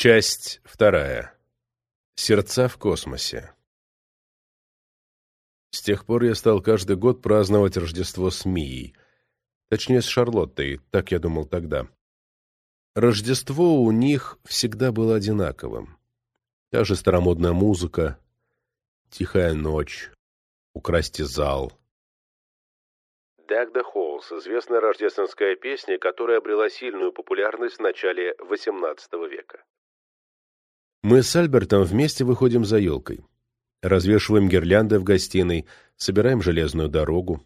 Часть вторая. Сердца в космосе. С тех пор я стал каждый год праздновать Рождество с Мией. Точнее, с Шарлоттой, так я думал тогда. Рождество у них всегда было одинаковым. Та же старомодная музыка, тихая ночь, украсьте зал. Дагда Холлс, известная рождественская песня, которая обрела сильную популярность в начале XVIII века. Мы с Альбертом вместе выходим за елкой. Развешиваем гирлянды в гостиной, собираем железную дорогу.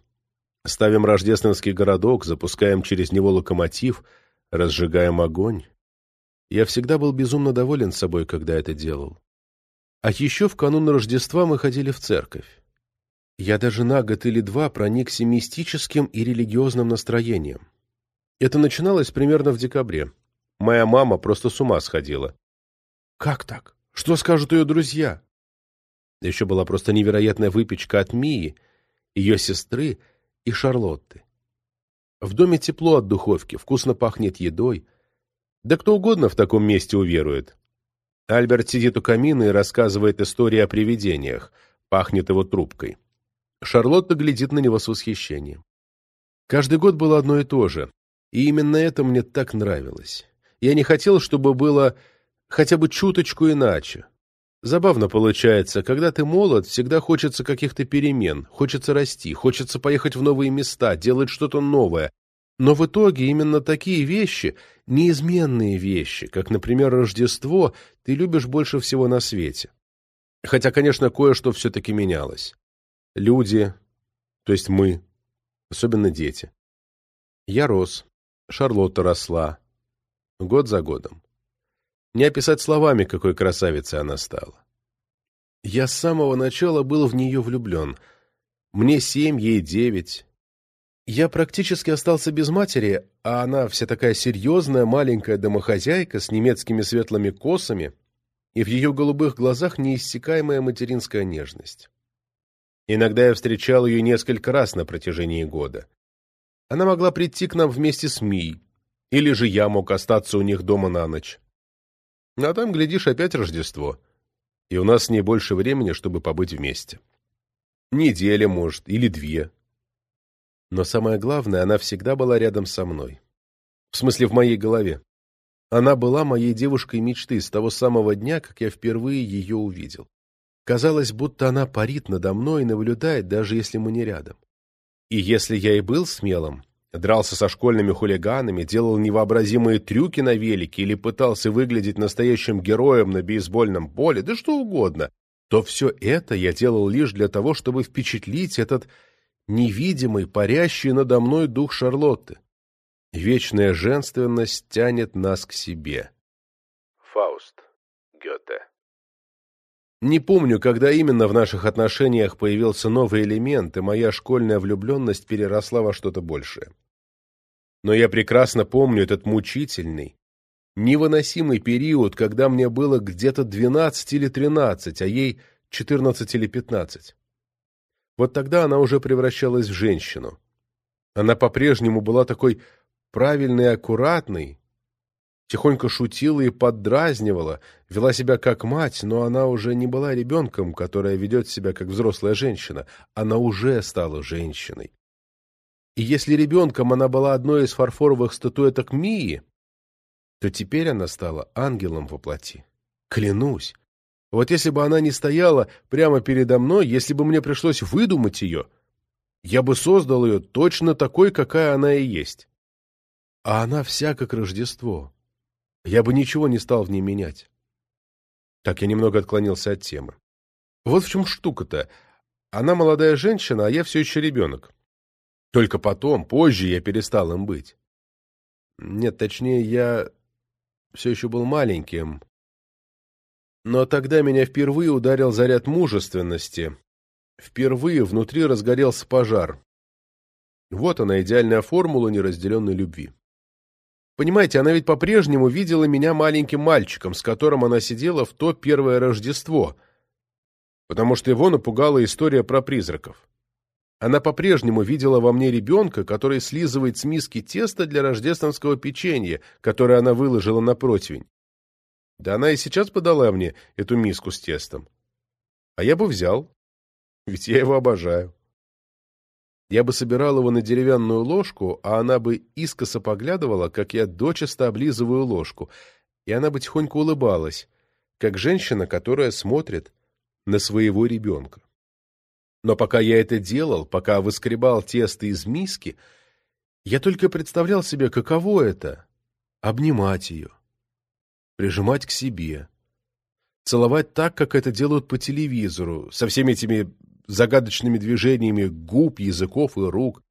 Ставим рождественский городок, запускаем через него локомотив, разжигаем огонь. Я всегда был безумно доволен собой, когда это делал. А еще в канун Рождества мы ходили в церковь. Я даже на год или два проникся мистическим и религиозным настроением. Это начиналось примерно в декабре. Моя мама просто с ума сходила. Как так? Что скажут ее друзья? Еще была просто невероятная выпечка от Мии, ее сестры и Шарлотты. В доме тепло от духовки, вкусно пахнет едой. Да кто угодно в таком месте уверует. Альберт сидит у камина и рассказывает истории о привидениях, пахнет его трубкой. Шарлотта глядит на него с восхищением. Каждый год было одно и то же, и именно это мне так нравилось. Я не хотел, чтобы было хотя бы чуточку иначе. Забавно получается, когда ты молод, всегда хочется каких-то перемен, хочется расти, хочется поехать в новые места, делать что-то новое. Но в итоге именно такие вещи, неизменные вещи, как, например, Рождество, ты любишь больше всего на свете. Хотя, конечно, кое-что все-таки менялось. Люди, то есть мы, особенно дети. Я рос, Шарлотта росла, год за годом. Не описать словами, какой красавицей она стала. Я с самого начала был в нее влюблен. Мне семь, ей девять. Я практически остался без матери, а она вся такая серьезная маленькая домохозяйка с немецкими светлыми косами, и в ее голубых глазах неиссякаемая материнская нежность. Иногда я встречал ее несколько раз на протяжении года. Она могла прийти к нам вместе с Мией, или же я мог остаться у них дома на ночь. А там, глядишь, опять Рождество. И у нас с ней больше времени, чтобы побыть вместе. Неделя, может, или две. Но самое главное, она всегда была рядом со мной. В смысле, в моей голове. Она была моей девушкой мечты с того самого дня, как я впервые ее увидел. Казалось, будто она парит надо мной и наблюдает, даже если мы не рядом. И если я и был смелым, дрался со школьными хулиганами, делал невообразимые трюки на велике или пытался выглядеть настоящим героем на бейсбольном поле, да что угодно, то все это я делал лишь для того, чтобы впечатлить этот невидимый, парящий надо мной дух Шарлотты. Вечная женственность тянет нас к себе. Фауст. Гёте. Не помню, когда именно в наших отношениях появился новый элемент, и моя школьная влюбленность переросла во что-то большее. Но я прекрасно помню этот мучительный, невыносимый период, когда мне было где-то 12 или 13, а ей 14 или 15. Вот тогда она уже превращалась в женщину. Она по-прежнему была такой правильной и аккуратной, тихонько шутила и поддразнивала, вела себя как мать, но она уже не была ребенком, которая ведет себя как взрослая женщина. Она уже стала женщиной. И если ребенком она была одной из фарфоровых статуэток Мии, то теперь она стала ангелом во плоти. Клянусь. Вот если бы она не стояла прямо передо мной, если бы мне пришлось выдумать ее, я бы создал ее точно такой, какая она и есть. А она вся как Рождество. Я бы ничего не стал в ней менять. Так я немного отклонился от темы. Вот в чем штука-то. Она молодая женщина, а я все еще ребенок. Только потом, позже я перестал им быть. Нет, точнее, я все еще был маленьким. Но тогда меня впервые ударил заряд мужественности. Впервые внутри разгорелся пожар. Вот она, идеальная формула неразделенной любви. Понимаете, она ведь по-прежнему видела меня маленьким мальчиком, с которым она сидела в то первое Рождество, потому что его напугала история про призраков. Она по-прежнему видела во мне ребенка, который слизывает с миски тесто для рождественского печенья, которое она выложила на противень. Да она и сейчас подала мне эту миску с тестом. А я бы взял, ведь я его обожаю. Я бы собирал его на деревянную ложку, а она бы искоса поглядывала, как я дочисто облизываю ложку, и она бы тихонько улыбалась, как женщина, которая смотрит на своего ребенка. Но пока я это делал, пока выскребал тесто из миски, я только представлял себе, каково это — обнимать ее, прижимать к себе, целовать так, как это делают по телевизору, со всеми этими загадочными движениями губ, языков и рук,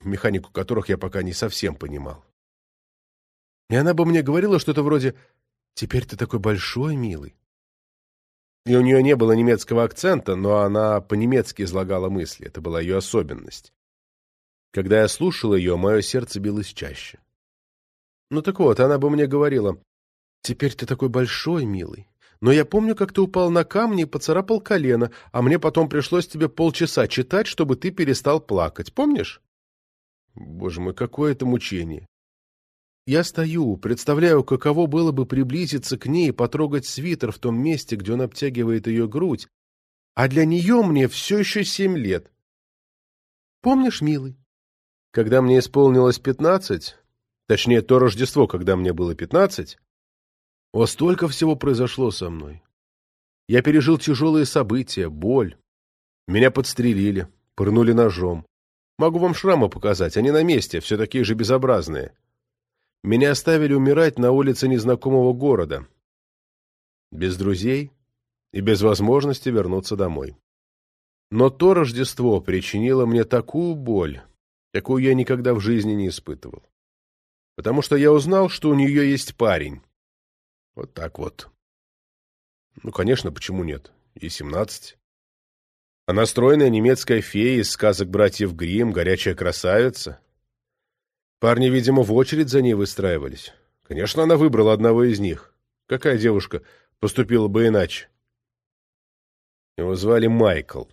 механику которых я пока не совсем понимал. И она бы мне говорила что-то вроде «Теперь ты такой большой, милый». И у нее не было немецкого акцента, но она по-немецки излагала мысли, это была ее особенность. Когда я слушал ее, мое сердце билось чаще. Ну так вот, она бы мне говорила «Теперь ты такой большой, милый, но я помню, как ты упал на камни и поцарапал колено, а мне потом пришлось тебе полчаса читать, чтобы ты перестал плакать. Помнишь? Боже мой, какое это мучение. Я стою, представляю, каково было бы приблизиться к ней и потрогать свитер в том месте, где он обтягивает ее грудь, а для нее мне все еще семь лет. Помнишь, милый? Когда мне исполнилось пятнадцать, точнее, то Рождество, когда мне было пятнадцать, о, столько всего произошло со мной. Я пережил тяжелые события, боль. Меня подстрелили, пырнули ножом. Могу вам шрамы показать, они на месте, все такие же безобразные. Меня оставили умирать на улице незнакомого города. Без друзей и без возможности вернуться домой. Но то Рождество причинило мне такую боль, какую я никогда в жизни не испытывал. Потому что я узнал, что у нее есть парень. Вот так вот. Ну, конечно, почему нет? И семнадцать. Она стройная немецкая фея из сказок братьев Гримм, горячая красавица. Парни, видимо, в очередь за ней выстраивались. Конечно, она выбрала одного из них. Какая девушка поступила бы иначе? Его звали Майкл.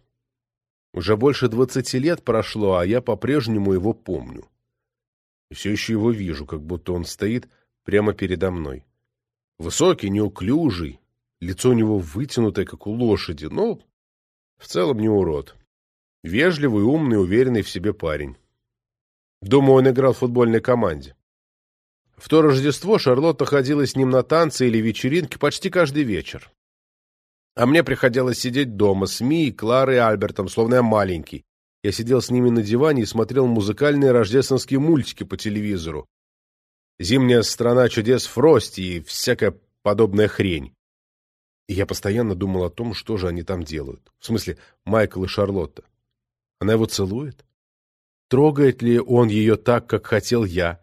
Уже больше двадцати лет прошло, а я по-прежнему его помню. И все еще его вижу, как будто он стоит прямо передо мной. Высокий, неуклюжий, лицо у него вытянутое, как у лошади, но в целом не урод. Вежливый, умный, уверенный в себе парень. Думаю, он играл в футбольной команде. В то Рождество Шарлотта ходила с ним на танцы или вечеринки почти каждый вечер. А мне приходилось сидеть дома с Ми, Кларой и Альбертом, словно я маленький. Я сидел с ними на диване и смотрел музыкальные рождественские мультики по телевизору, Зимняя страна чудес Фрости и всякая подобная хрень. И я постоянно думал о том, что же они там делают. В смысле, Майкл и Шарлотта. Она его целует? Трогает ли он ее так, как хотел я?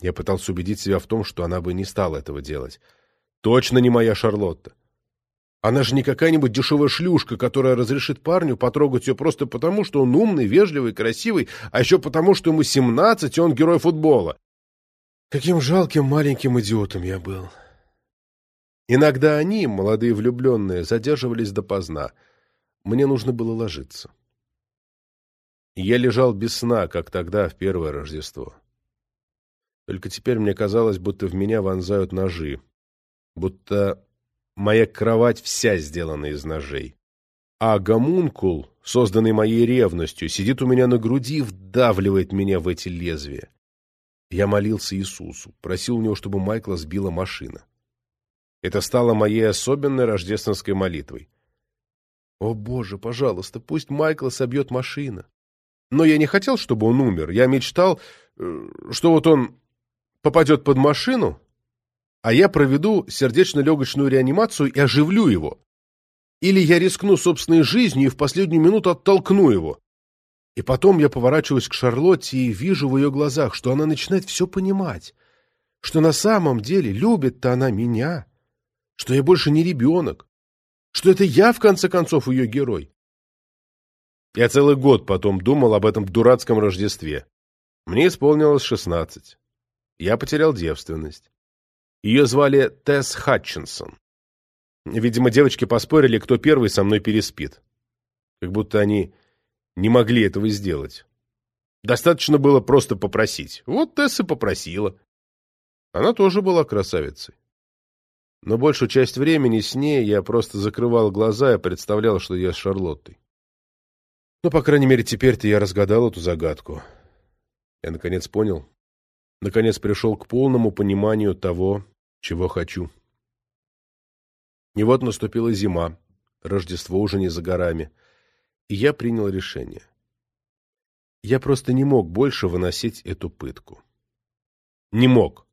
Я пытался убедить себя в том, что она бы не стала этого делать. Точно не моя Шарлотта. Она же не какая-нибудь дешевая шлюшка, которая разрешит парню потрогать ее просто потому, что он умный, вежливый, красивый, а еще потому, что ему семнадцать, и он герой футбола. Каким жалким маленьким идиотом я был. Иногда они, молодые влюбленные, задерживались допоздна. Мне нужно было ложиться. Я лежал без сна, как тогда, в первое Рождество. Только теперь мне казалось, будто в меня вонзают ножи, будто моя кровать вся сделана из ножей. А гомункул, созданный моей ревностью, сидит у меня на груди и вдавливает меня в эти лезвия. Я молился Иисусу, просил у него, чтобы Майкла сбила машина. Это стало моей особенной рождественской молитвой. О, Боже, пожалуйста, пусть Майкла собьет машина. Но я не хотел, чтобы он умер. Я мечтал, э, что вот он попадет под машину, а я проведу сердечно-легочную реанимацию и оживлю его. Или я рискну собственной жизнью и в последнюю минуту оттолкну его. И потом я поворачиваюсь к Шарлотте и вижу в ее глазах, что она начинает все понимать, что на самом деле любит-то она меня, что я больше не ребенок, что это я, в конце концов, ее герой. Я целый год потом думал об этом дурацком Рождестве. Мне исполнилось шестнадцать. Я потерял девственность. Ее звали Тесс Хатчинсон. Видимо, девочки поспорили, кто первый со мной переспит. Как будто они не могли этого сделать. Достаточно было просто попросить. Вот Тесса попросила. Она тоже была красавицей. Но большую часть времени с ней я просто закрывал глаза и представлял, что я с Шарлоттой. Ну, по крайней мере, теперь-то я разгадал эту загадку. Я, наконец, понял. Наконец пришел к полному пониманию того, чего хочу. И вот наступила зима, Рождество уже не за горами, я принял решение. Я просто не мог больше выносить эту пытку. Не мог.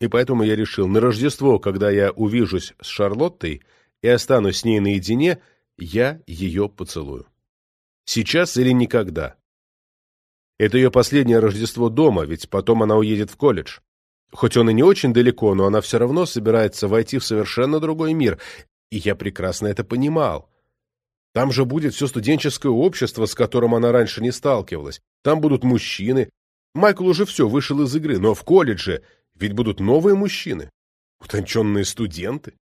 И поэтому я решил, на Рождество, когда я увижусь с Шарлоттой и останусь с ней наедине, я ее поцелую. Сейчас или никогда. Это ее последнее Рождество дома, ведь потом она уедет в колледж. Хоть он и не очень далеко, но она все равно собирается войти в совершенно другой мир, и я прекрасно это понимал. Там же будет все студенческое общество, с которым она раньше не сталкивалась. Там будут мужчины. Майкл уже все, вышел из игры, но в колледже ведь будут новые мужчины. Утонченные студенты.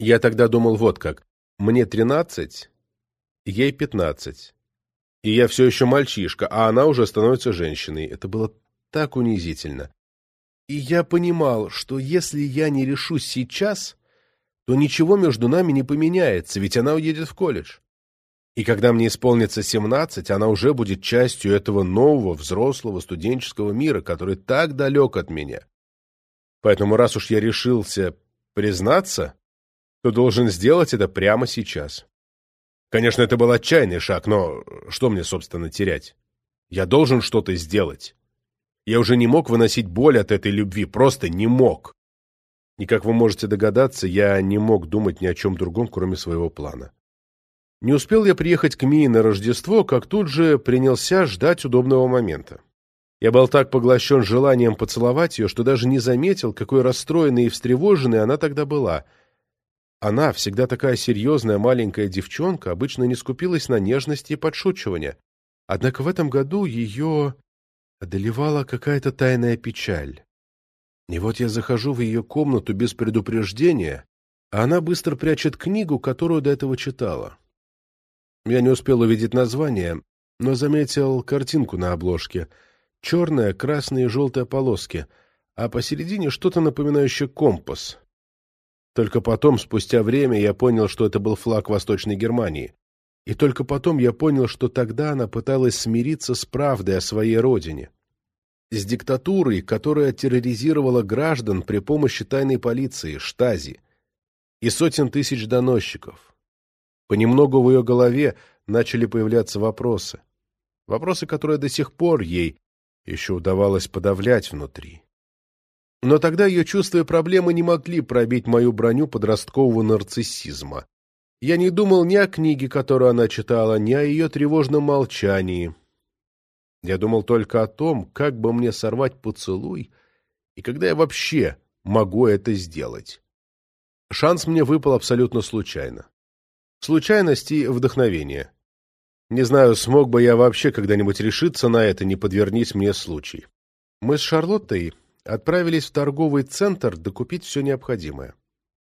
Я тогда думал вот как. Мне тринадцать, ей пятнадцать. И я все еще мальчишка, а она уже становится женщиной. Это было так унизительно. И я понимал, что если я не решусь сейчас, то ничего между нами не поменяется, ведь она уедет в колледж. И когда мне исполнится семнадцать, она уже будет частью этого нового, взрослого, студенческого мира, который так далек от меня. Поэтому раз уж я решился признаться, то должен сделать это прямо сейчас. Конечно, это был отчаянный шаг, но что мне, собственно, терять? Я должен что-то сделать. Я уже не мог выносить боль от этой любви, просто не мог. И, как вы можете догадаться, я не мог думать ни о чем другом, кроме своего плана. Не успел я приехать к Мии на Рождество, как тут же принялся ждать удобного момента. Я был так поглощен желанием поцеловать ее, что даже не заметил, какой расстроенной и встревоженной она тогда была. Она, всегда такая серьезная маленькая девчонка, обычно не скупилась на нежности и подшучивания. Однако в этом году ее одолевала какая-то тайная печаль. И вот я захожу в ее комнату без предупреждения, а она быстро прячет книгу, которую до этого читала. Я не успел увидеть название, но заметил картинку на обложке. Черная, красная и желтая полоски, а посередине что-то напоминающее компас. Только потом, спустя время, я понял, что это был флаг Восточной Германии. И только потом я понял, что тогда она пыталась смириться с правдой о своей родине. С диктатурой, которая терроризировала граждан при помощи тайной полиции, штази, и сотен тысяч доносчиков. Понемногу в ее голове начали появляться вопросы. Вопросы, которые до сих пор ей еще удавалось подавлять внутри. Но тогда ее чувства и проблемы не могли пробить мою броню подросткового нарциссизма. Я не думал ни о книге, которую она читала, ни о ее тревожном молчании. Я думал только о том, как бы мне сорвать поцелуй, и когда я вообще могу это сделать. Шанс мне выпал абсолютно случайно. Случайность и вдохновение. Не знаю, смог бы я вообще когда-нибудь решиться на это, не подвернись мне случай. Мы с Шарлоттой отправились в торговый центр докупить все необходимое.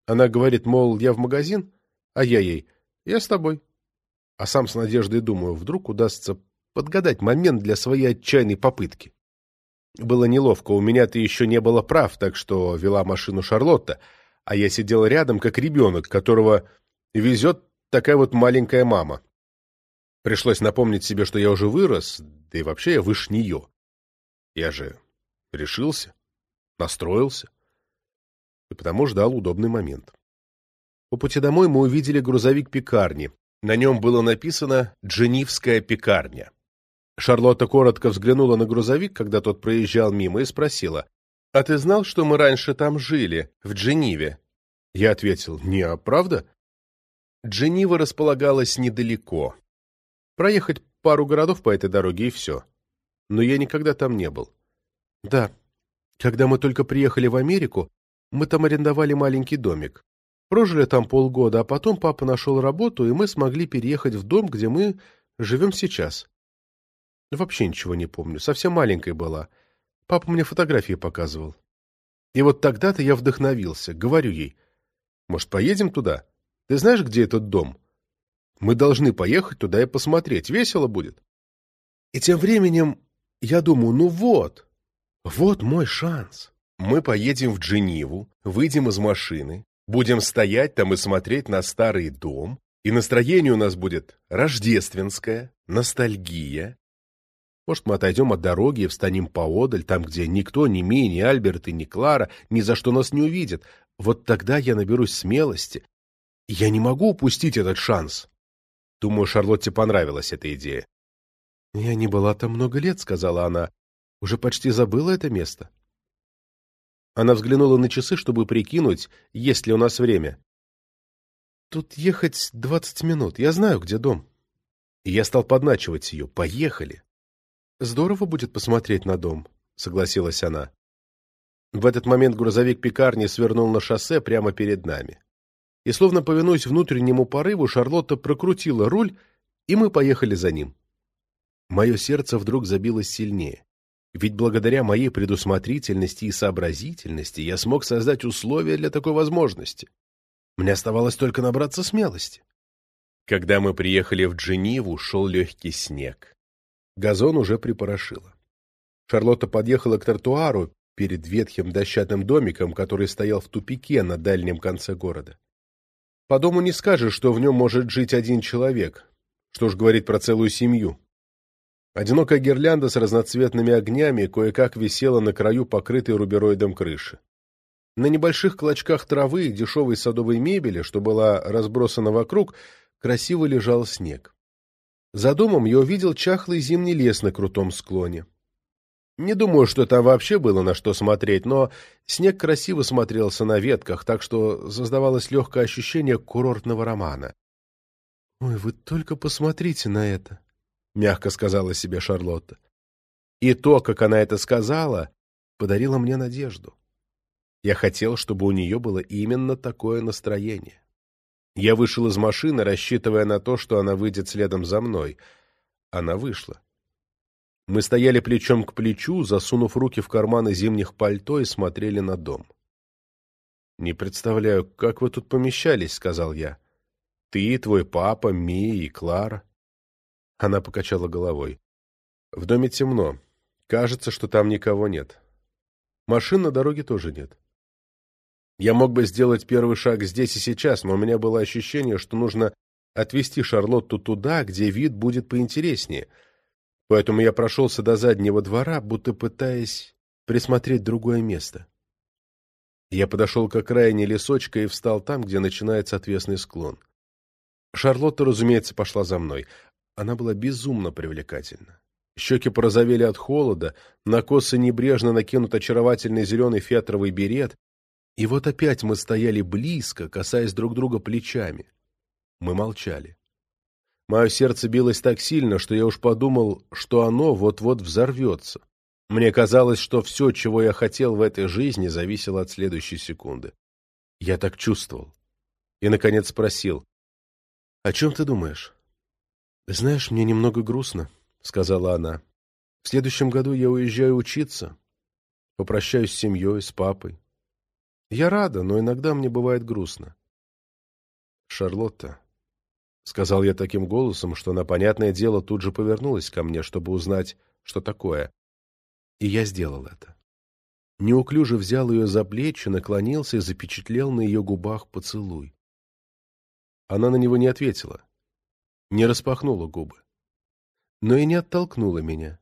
Она говорит, мол, я в магазин, а я ей, я с тобой. А сам с надеждой думаю, вдруг удастся подгадать момент для своей отчаянной попытки. Было неловко, у меня-то еще не было прав, так что вела машину Шарлотта, а я сидел рядом, как ребенок, которого везет такая вот маленькая мама. Пришлось напомнить себе, что я уже вырос, да и вообще я выше нее. Я же решился, настроился, и потому ждал удобный момент. По пути домой мы увидели грузовик пекарни. На нем было написано «Дженивская пекарня». Шарлотта коротко взглянула на грузовик, когда тот проезжал мимо, и спросила, «А ты знал, что мы раньше там жили, в Джениве?» Я ответил, «Не, а правда?» Дженива располагалась недалеко, Проехать пару городов по этой дороге и все. Но я никогда там не был. Да, когда мы только приехали в Америку, мы там арендовали маленький домик. Прожили там полгода, а потом папа нашел работу, и мы смогли переехать в дом, где мы живем сейчас. Вообще ничего не помню, совсем маленькой была. Папа мне фотографии показывал. И вот тогда-то я вдохновился. Говорю ей, может, поедем туда? Ты знаешь, где этот дом? Мы должны поехать туда и посмотреть. Весело будет. И тем временем я думаю, ну вот, вот мой шанс. Мы поедем в Дженеву, выйдем из машины, будем стоять там и смотреть на старый дом, и настроение у нас будет рождественское, ностальгия. Может, мы отойдем от дороги и встанем поодаль, там, где никто, ни Ми, ни Альберт и ни Клара ни за что нас не увидят. Вот тогда я наберусь смелости. Я не могу упустить этот шанс. Думаю, Шарлотте понравилась эта идея. «Я не была там много лет», — сказала она. «Уже почти забыла это место». Она взглянула на часы, чтобы прикинуть, есть ли у нас время. «Тут ехать двадцать минут. Я знаю, где дом». И я стал подначивать ее. «Поехали». «Здорово будет посмотреть на дом», — согласилась она. В этот момент грузовик пекарни свернул на шоссе прямо перед нами. И, словно повинуясь внутреннему порыву, Шарлотта прокрутила руль, и мы поехали за ним. Мое сердце вдруг забилось сильнее. Ведь благодаря моей предусмотрительности и сообразительности я смог создать условия для такой возможности. Мне оставалось только набраться смелости. Когда мы приехали в Дженеву, шел легкий снег. Газон уже припорошило. Шарлотта подъехала к тротуару перед ветхим дощатым домиком, который стоял в тупике на дальнем конце города. По дому не скажешь, что в нем может жить один человек. Что ж говорить про целую семью. Одинокая гирлянда с разноцветными огнями кое-как висела на краю покрытой рубероидом крыши. На небольших клочках травы и дешевой садовой мебели, что была разбросана вокруг, красиво лежал снег. За домом я увидел чахлый зимний лес на крутом склоне. Не думаю, что там вообще было на что смотреть, но снег красиво смотрелся на ветках, так что создавалось легкое ощущение курортного романа. «Ой, вы только посмотрите на это!» — мягко сказала себе Шарлотта. И то, как она это сказала, подарило мне надежду. Я хотел, чтобы у нее было именно такое настроение. Я вышел из машины, рассчитывая на то, что она выйдет следом за мной. Она вышла. Мы стояли плечом к плечу, засунув руки в карманы зимних пальто и смотрели на дом. «Не представляю, как вы тут помещались», — сказал я. «Ты, твой папа, Мия и Клара». Она покачала головой. В доме темно. Кажется, что там никого нет. Машин на дороге тоже нет. Я мог бы сделать первый шаг здесь и сейчас, но у меня было ощущение, что нужно отвезти Шарлотту туда, где вид будет поинтереснее. Поэтому я прошелся до заднего двора, будто пытаясь присмотреть другое место. Я подошел к окраине лесочка и встал там, где начинается отвесный склон. Шарлотта, разумеется, пошла за мной. Она была безумно привлекательна. Щеки порозовели от холода, на косы небрежно накинут очаровательный зеленый фетровый берет, и вот опять мы стояли близко, касаясь друг друга плечами. Мы молчали. Мое сердце билось так сильно, что я уж подумал, что оно вот-вот взорвется. Мне казалось, что все, чего я хотел в этой жизни, зависело от следующей секунды. Я так чувствовал. И, наконец, спросил, «О чем ты думаешь?» «Знаешь, мне немного грустно», — сказала она. «В следующем году я уезжаю учиться. Попрощаюсь с семьей, с папой. Я рада, но иногда мне бывает грустно». «Шарлотта», — сказал я таким голосом, что на понятное дело тут же повернулась ко мне, чтобы узнать, что такое. И я сделал это. Неуклюже взял ее за плечи, наклонился и запечатлел на ее губах поцелуй. Она на него не ответила не распахнула губы. Но и не оттолкнула меня.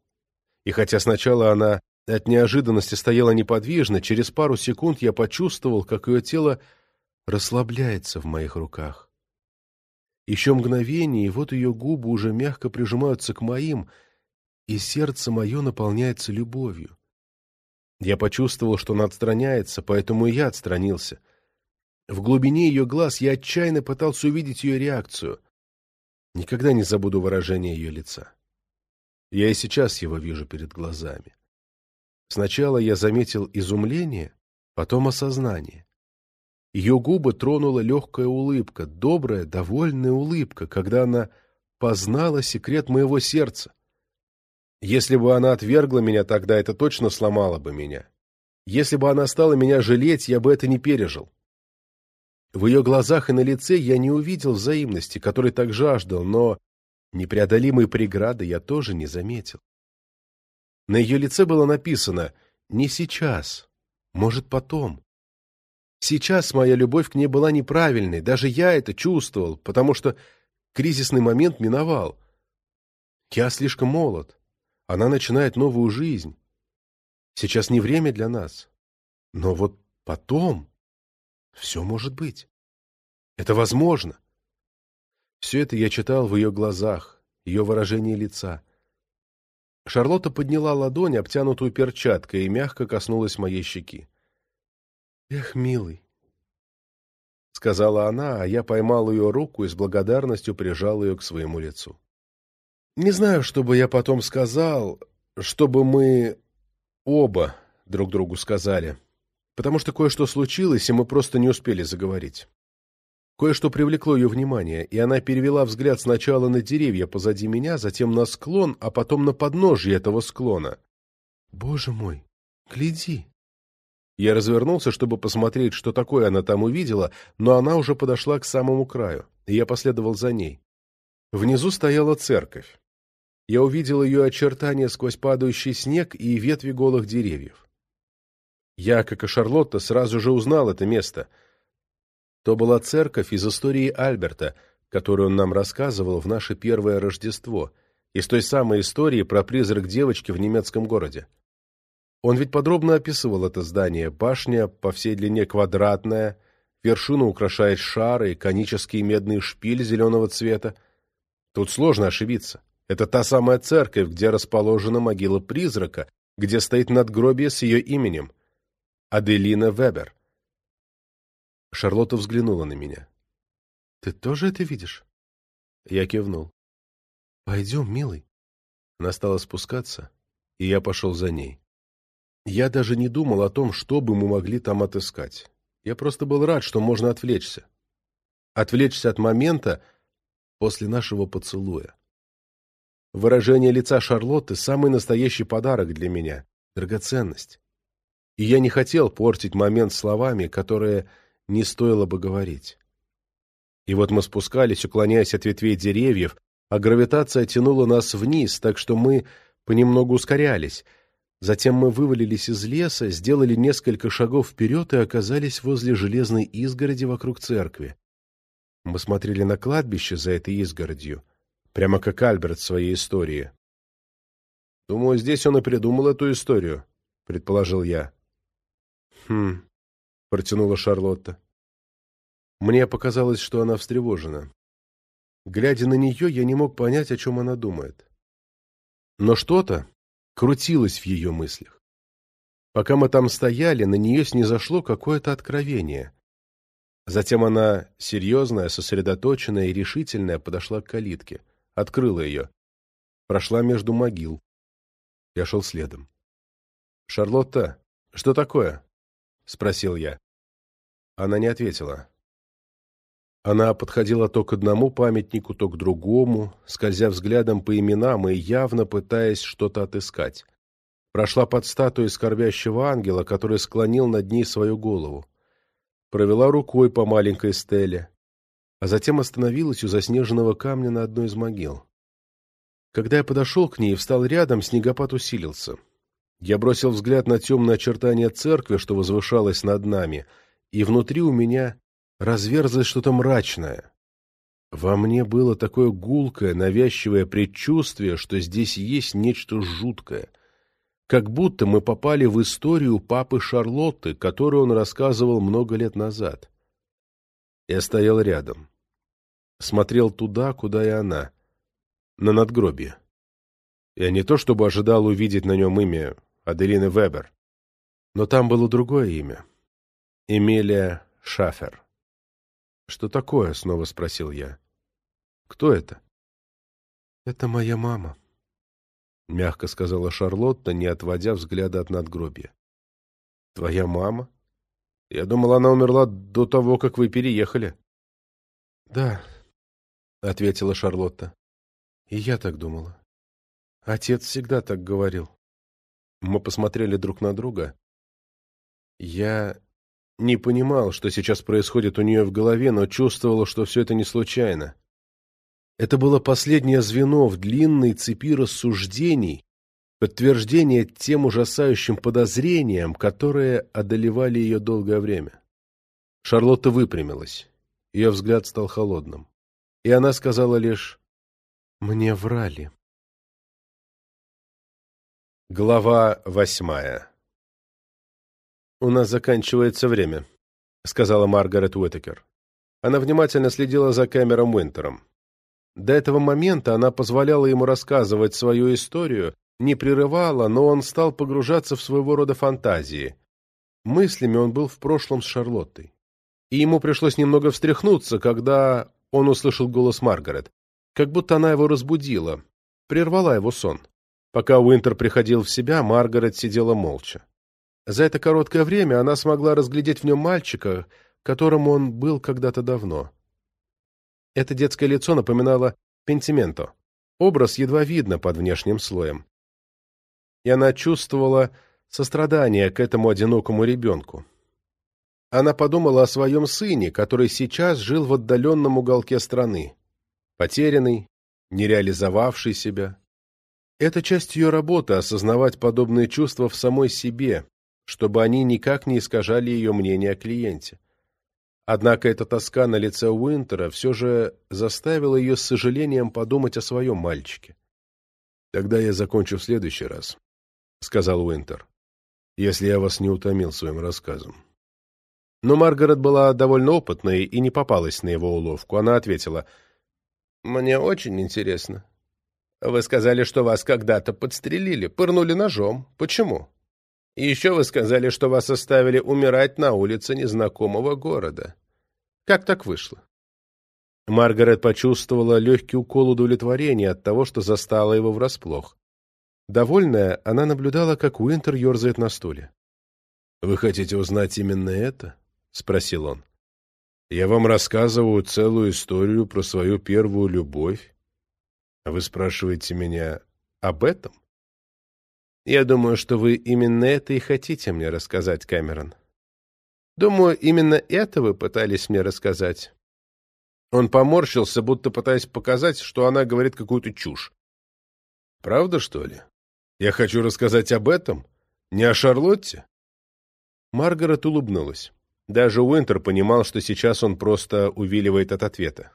И хотя сначала она от неожиданности стояла неподвижно, через пару секунд я почувствовал, как ее тело расслабляется в моих руках. Еще мгновение, и вот ее губы уже мягко прижимаются к моим, и сердце мое наполняется любовью. Я почувствовал, что она отстраняется, поэтому и я отстранился. В глубине ее глаз я отчаянно пытался увидеть ее реакцию. Никогда не забуду выражение ее лица. Я и сейчас его вижу перед глазами. Сначала я заметил изумление, потом осознание. Ее губы тронула легкая улыбка, добрая, довольная улыбка, когда она познала секрет моего сердца. Если бы она отвергла меня тогда, это точно сломало бы меня. Если бы она стала меня жалеть, я бы это не пережил. В ее глазах и на лице я не увидел взаимности, которой так жаждал, но непреодолимой преграды я тоже не заметил. На ее лице было написано «не сейчас», Может, потом. Сейчас моя любовь к ней была неправильной, даже я это чувствовал, потому что кризисный момент миновал. Я слишком молод. Она начинает новую жизнь. Сейчас не время для нас. Но вот потом все может быть. Это возможно. Все это я читал в ее глазах, ее выражении лица. Шарлотта подняла ладонь, обтянутую перчаткой, и мягко коснулась моей щеки. «Эх, милый!» — сказала она, а я поймал ее руку и с благодарностью прижал ее к своему лицу. Не знаю, что бы я потом сказал, чтобы мы оба друг другу сказали, потому что кое-что случилось, и мы просто не успели заговорить. Кое-что привлекло ее внимание, и она перевела взгляд сначала на деревья позади меня, затем на склон, а потом на подножье этого склона. «Боже мой, гляди!» Я развернулся, чтобы посмотреть, что такое она там увидела, но она уже подошла к самому краю, и я последовал за ней. Внизу стояла церковь. Я увидел ее очертания сквозь падающий снег и ветви голых деревьев. Я, как и Шарлотта, сразу же узнал это место. То была церковь из истории Альберта, которую он нам рассказывал в наше первое Рождество, из той самой истории про призрак девочки в немецком городе. Он ведь подробно описывал это здание. Башня по всей длине квадратная, вершину украшает шар и конический медный шпиль зеленого цвета. Тут сложно ошибиться. Это та самая церковь, где расположена могила призрака, где стоит надгробие с ее именем. Аделина Вебер. Шарлотта взглянула на меня. «Ты тоже это видишь?» Я кивнул. «Пойдем, милый». Она стала спускаться, и я пошел за ней. Я даже не думал о том, что бы мы могли там отыскать. Я просто был рад, что можно отвлечься. Отвлечься от момента после нашего поцелуя. Выражение лица Шарлотты – самый настоящий подарок для меня, драгоценность. И я не хотел портить момент словами, которые не стоило бы говорить. И вот мы спускались, уклоняясь от ветвей деревьев, а гравитация тянула нас вниз, так что мы понемногу ускорялись. Затем мы вывалились из леса, сделали несколько шагов вперед и оказались возле железной изгороди вокруг церкви. Мы смотрели на кладбище за этой изгородью прямо как Альберт в своей истории. «Думаю, здесь он и придумал эту историю», — предположил я. «Хм», — протянула Шарлотта. Мне показалось, что она встревожена. Глядя на нее, я не мог понять, о чем она думает. Но что-то крутилось в ее мыслях. Пока мы там стояли, на нее снизошло какое-то откровение. Затем она, серьезная, сосредоточенная и решительная, подошла к калитке открыла ее. Прошла между могил. Я шел следом. «Шарлотта, что такое?» — спросил я. Она не ответила. Она подходила то к одному памятнику, то к другому, скользя взглядом по именам и явно пытаясь что-то отыскать. Прошла под статуей скорбящего ангела, который склонил над ней свою голову. Провела рукой по маленькой стеле а затем остановилась у заснеженного камня на одной из могил. Когда я подошел к ней и встал рядом, снегопад усилился. Я бросил взгляд на темные очертания церкви, что возвышалось над нами, и внутри у меня разверзлось что-то мрачное. Во мне было такое гулкое, навязчивое предчувствие, что здесь есть нечто жуткое. Как будто мы попали в историю папы Шарлотты, которую он рассказывал много лет назад. Я стоял рядом смотрел туда, куда и она, на надгробие. Я не то чтобы ожидал увидеть на нем имя Аделины Вебер, но там было другое имя. Эмилия Шафер. «Что такое?» — снова спросил я. «Кто это?» «Это моя мама», — мягко сказала Шарлотта, не отводя взгляда от надгробия. «Твоя мама? Я думал, она умерла до того, как вы переехали». «Да, — ответила Шарлотта. И я так думала. Отец всегда так говорил. Мы посмотрели друг на друга. Я не понимал, что сейчас происходит у нее в голове, но чувствовал, что все это не случайно. Это было последнее звено в длинной цепи рассуждений, подтверждение тем ужасающим подозрениям, которые одолевали ее долгое время. Шарлотта выпрямилась. Ее взгляд стал холодным. И она сказала лишь «Мне врали». Глава восьмая «У нас заканчивается время», — сказала Маргарет Уитакер. Она внимательно следила за Кэмером Уинтером. До этого момента она позволяла ему рассказывать свою историю, не прерывала, но он стал погружаться в своего рода фантазии. Мыслями он был в прошлом с Шарлоттой. И ему пришлось немного встряхнуться, когда он услышал голос Маргарет. Как будто она его разбудила, прервала его сон. Пока Уинтер приходил в себя, Маргарет сидела молча. За это короткое время она смогла разглядеть в нем мальчика, которым он был когда-то давно. Это детское лицо напоминало пентименто. Образ едва видно под внешним слоем и она чувствовала сострадание к этому одинокому ребенку. Она подумала о своем сыне, который сейчас жил в отдаленном уголке страны, потерянный, не реализовавший себя. Это часть ее работы — осознавать подобные чувства в самой себе, чтобы они никак не искажали ее мнение о клиенте. Однако эта тоска на лице Уинтера все же заставила ее с сожалением подумать о своем мальчике. Тогда я закончу в следующий раз. — сказал Уинтер, — «если я вас не утомил своим рассказом». Но Маргарет была довольно опытной и не попалась на его уловку. Она ответила, «Мне очень интересно. Вы сказали, что вас когда-то подстрелили, пырнули ножом. Почему? И еще вы сказали, что вас оставили умирать на улице незнакомого города. Как так вышло?» Маргарет почувствовала легкий укол удовлетворения от того, что застала его врасплох. Довольная, она наблюдала, как Уинтер ерзает на стуле. «Вы хотите узнать именно это?» — спросил он. «Я вам рассказываю целую историю про свою первую любовь, а вы спрашиваете меня об этом?» «Я думаю, что вы именно это и хотите мне рассказать, Кэмерон. Думаю, именно это вы пытались мне рассказать». Он поморщился, будто пытаясь показать, что она говорит какую-то чушь. «Правда, что ли?» Я хочу рассказать об этом, не о Шарлотте. Маргарет улыбнулась. Даже Уинтер понимал, что сейчас он просто увиливает от ответа.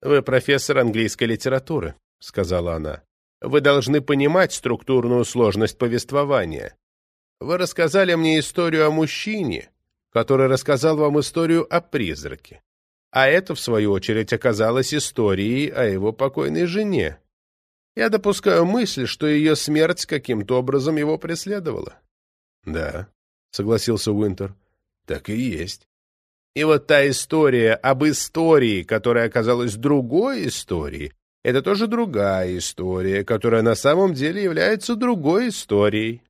«Вы профессор английской литературы», — сказала она. «Вы должны понимать структурную сложность повествования. Вы рассказали мне историю о мужчине, который рассказал вам историю о призраке. А это, в свою очередь, оказалось историей о его покойной жене. Я допускаю мысль, что ее смерть каким-то образом его преследовала. — Да, — согласился Уинтер, — так и есть. И вот та история об истории, которая оказалась другой историей, это тоже другая история, которая на самом деле является другой историей.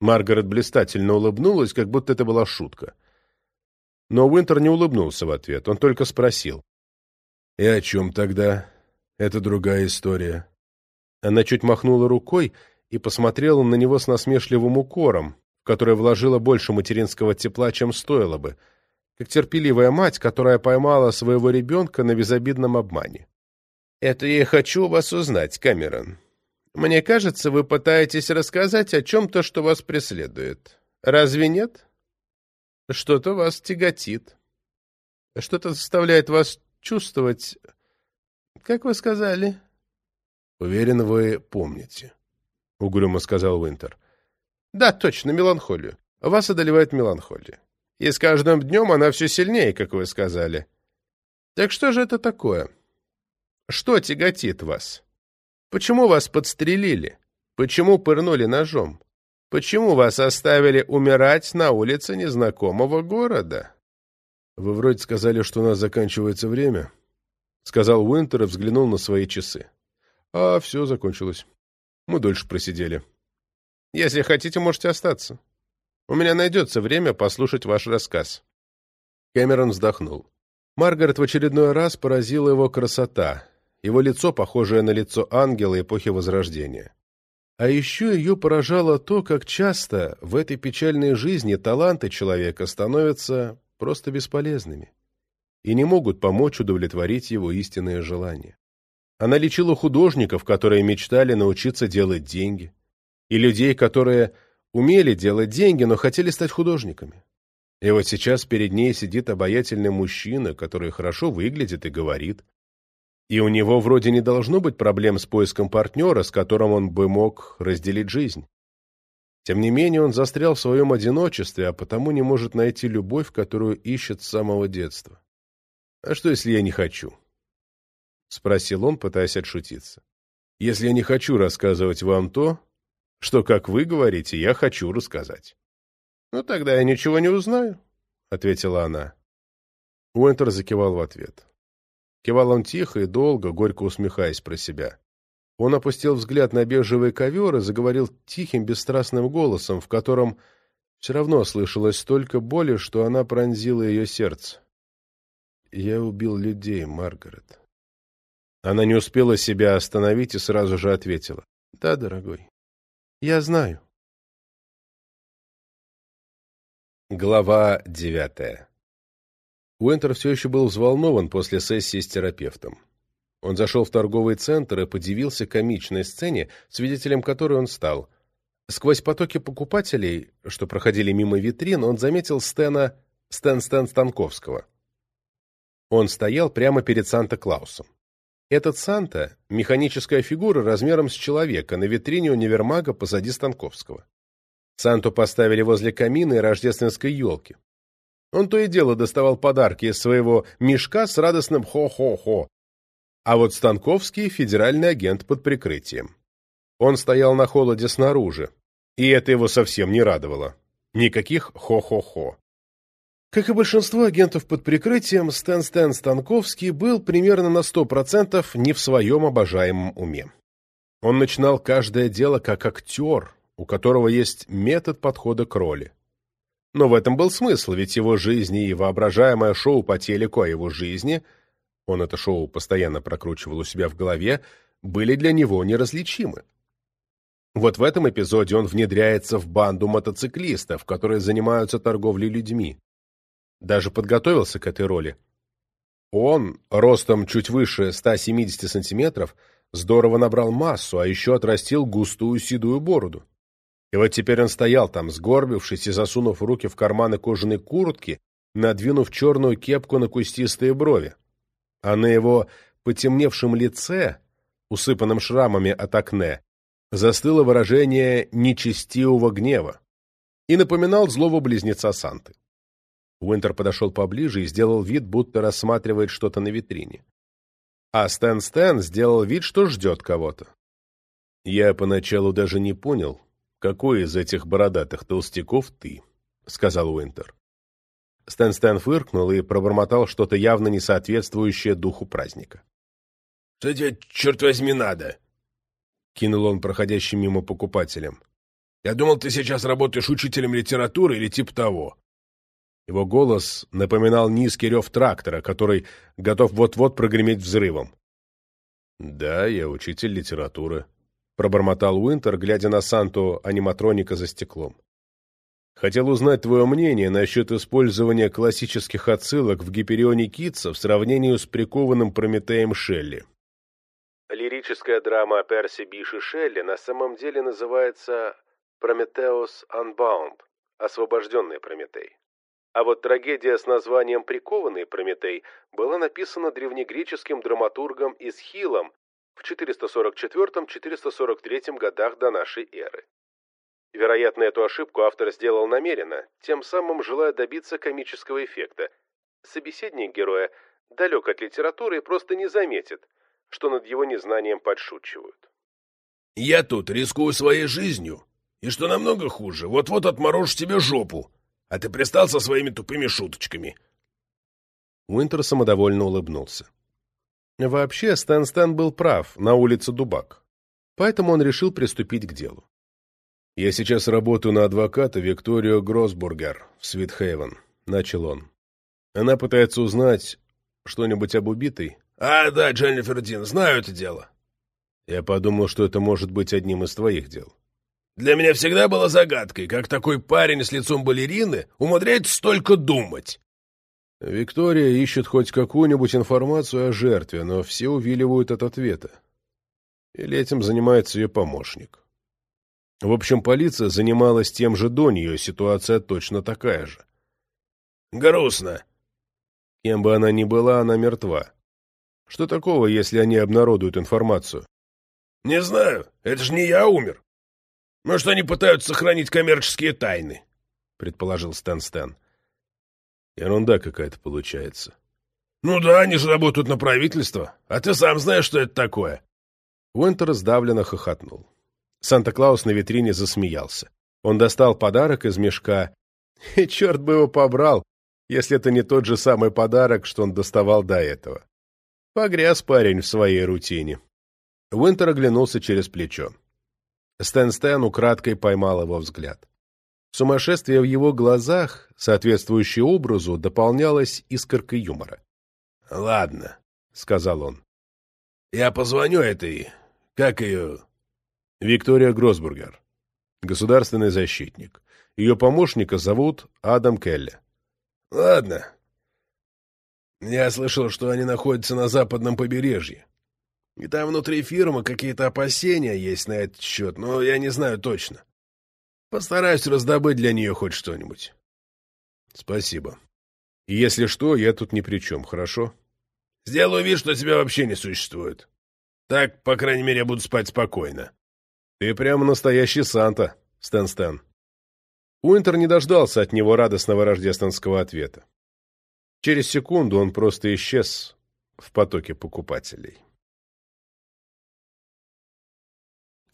Маргарет блистательно улыбнулась, как будто это была шутка. Но Уинтер не улыбнулся в ответ, он только спросил. — И о чем тогда? Это другая история. Она чуть махнула рукой и посмотрела на него с насмешливым укором, в который вложила больше материнского тепла, чем стоило бы, как терпеливая мать, которая поймала своего ребенка на безобидном обмане. «Это я хочу вас узнать, Камерон. Мне кажется, вы пытаетесь рассказать о чем-то, что вас преследует. Разве нет? Что-то вас тяготит. Что-то заставляет вас чувствовать... Как вы сказали? Уверен, вы помните. — угрюмо сказал Уинтер. — Да, точно, меланхолию. Вас одолевает меланхолия. И с каждым днем она все сильнее, как вы сказали. Так что же это такое? Что тяготит вас? Почему вас подстрелили? Почему пырнули ножом? Почему вас оставили умирать на улице незнакомого города? — Вы вроде сказали, что у нас заканчивается время, — сказал Уинтер и взглянул на свои часы. А все закончилось. Мы дольше просидели. Если хотите, можете остаться. У меня найдется время послушать ваш рассказ. Кэмерон вздохнул. Маргарет в очередной раз поразила его красота, его лицо, похожее на лицо ангела эпохи Возрождения. А еще ее поражало то, как часто в этой печальной жизни таланты человека становятся просто бесполезными и не могут помочь удовлетворить его истинные желания. Она лечила художников, которые мечтали научиться делать деньги, и людей, которые умели делать деньги, но хотели стать художниками. И вот сейчас перед ней сидит обаятельный мужчина, который хорошо выглядит и говорит. И у него вроде не должно быть проблем с поиском партнера, с которым он бы мог разделить жизнь. Тем не менее, он застрял в своем одиночестве, а потому не может найти любовь, которую ищет с самого детства. «А что, если я не хочу?» — спросил он, пытаясь отшутиться. «Если я не хочу рассказывать вам то, что, как вы говорите, я хочу рассказать». «Ну, тогда я ничего не узнаю», — ответила она. Уэнтер закивал в ответ. Кивал он тихо и долго, горько усмехаясь про себя. Он опустил взгляд на бежевый ковер и заговорил тихим, бесстрастным голосом, в котором все равно слышалось столько боли, что она пронзила ее сердце. «Я убил людей, Маргарет». Она не успела себя остановить и сразу же ответила. «Да, дорогой, я знаю». Глава девятая Уэнтер все еще был взволнован после сессии с терапевтом. Он зашел в торговый центр и подивился комичной сцене, свидетелем которой он стал. Сквозь потоки покупателей, что проходили мимо витрин, он заметил Стена Стэн Стэн Станковского. Он стоял прямо перед Санта-Клаусом. Этот Санта — механическая фигура размером с человека на витрине универмага позади Станковского. Санту поставили возле камина и рождественской елки. Он то и дело доставал подарки из своего мешка с радостным «хо-хо-хо». А вот Станковский — федеральный агент под прикрытием. Он стоял на холоде снаружи, и это его совсем не радовало. Никаких «хо-хо-хо». Как и большинство агентов под прикрытием, Стэн Стэн Станковский был примерно на сто процентов не в своем обожаемом уме. Он начинал каждое дело как актер, у которого есть метод подхода к роли. Но в этом был смысл, ведь его жизни и воображаемое шоу по телеку о его жизни, он это шоу постоянно прокручивал у себя в голове, были для него неразличимы. Вот в этом эпизоде он внедряется в банду мотоциклистов, которые занимаются торговлей людьми. Даже подготовился к этой роли. Он, ростом чуть выше 170 сантиметров, здорово набрал массу, а еще отрастил густую седую бороду. И вот теперь он стоял там, сгорбившись и засунув руки в карманы кожаной куртки, надвинув черную кепку на кустистые брови. А на его потемневшем лице, усыпанном шрамами от акне, застыло выражение нечестивого гнева и напоминал злого близнеца Санты. Уинтер подошел поближе и сделал вид, будто рассматривает что-то на витрине. А Стэн Стэн сделал вид, что ждет кого-то. Я поначалу даже не понял, какой из этих бородатых толстяков ты?» — сказал Уинтер. Стэн Стэн фыркнул и пробормотал что-то явно не соответствующее духу праздника. «Что тебе, черт возьми, надо?» — кинул он проходящим мимо покупателям. «Я думал, ты сейчас работаешь учителем литературы или типа того». Его голос напоминал низкий рев трактора, который готов вот-вот прогреметь взрывом. «Да, я учитель литературы», пробормотал Уинтер, глядя на Санту аниматроника за стеклом. Хотел узнать твое мнение насчет использования классических отсылок в Гиперионе Китса в сравнении с прикованным Прометеем Шелли. Лирическая драма Перси Биши Шелли на самом деле называется «Прометеус Unbound» — «Освобожденный Прометей». А вот трагедия с названием «Прикованный Прометей» была написана древнегреческим драматургом Исхилом в 444-443 годах до нашей эры. Вероятно, эту ошибку автор сделал намеренно, тем самым желая добиться комического эффекта. Собеседник героя далек от литературы и просто не заметит, что над его незнанием подшучивают. «Я тут рискую своей жизнью, и что намного хуже, вот-вот отморожу тебе жопу, а ты пристал со своими тупыми шуточками». Уинтер самодовольно улыбнулся. Вообще, Стэн Стэн был прав, на улице Дубак. Поэтому он решил приступить к делу. «Я сейчас работаю на адвоката Викторию Гроссбургер в Свитхейвен», — начал он. «Она пытается узнать что-нибудь об убитой». «А, да, Дженнифер Дин, знаю это дело». Я подумал, что это может быть одним из твоих дел. Для меня всегда было загадкой, как такой парень с лицом балерины умудряется столько думать. Виктория ищет хоть какую-нибудь информацию о жертве, но все увиливают от ответа. Или этим занимается ее помощник. В общем, полиция занималась тем же до нее, ситуация точно такая же. Грустно. Кем бы она ни была, она мертва. Что такого, если они обнародуют информацию? Не знаю, это же не я умер. Может, они пытаются сохранить коммерческие тайны, предположил Стэн Стэн. Ерунда какая-то получается. Ну да, они же работают на правительство. А ты сам знаешь, что это такое. Уинтер сдавленно хохотнул. Санта-Клаус на витрине засмеялся. Он достал подарок из мешка, и черт бы его побрал, если это не тот же самый подарок, что он доставал до этого. Погряз парень в своей рутине. Уинтер оглянулся через плечо. Стэн Стэн украдкой поймал его взгляд. Сумасшествие в его глазах, соответствующее образу, дополнялось искоркой юмора. — Ладно, — сказал он. — Я позвоню этой... Как ее... Виктория Гросбургер. Государственный защитник. Ее помощника зовут Адам Келли. — Ладно. Я слышал, что они находятся на западном побережье. И там внутри фирмы какие-то опасения есть на этот счет, но я не знаю точно. Постараюсь раздобыть для нее хоть что-нибудь. Спасибо. И если что, я тут ни при чем, хорошо? Сделаю вид, что тебя вообще не существует. Так, по крайней мере, я буду спать спокойно. Ты прямо настоящий Санта, Стэн-Стэн. Уинтер не дождался от него радостного рождественского ответа. Через секунду он просто исчез в потоке покупателей.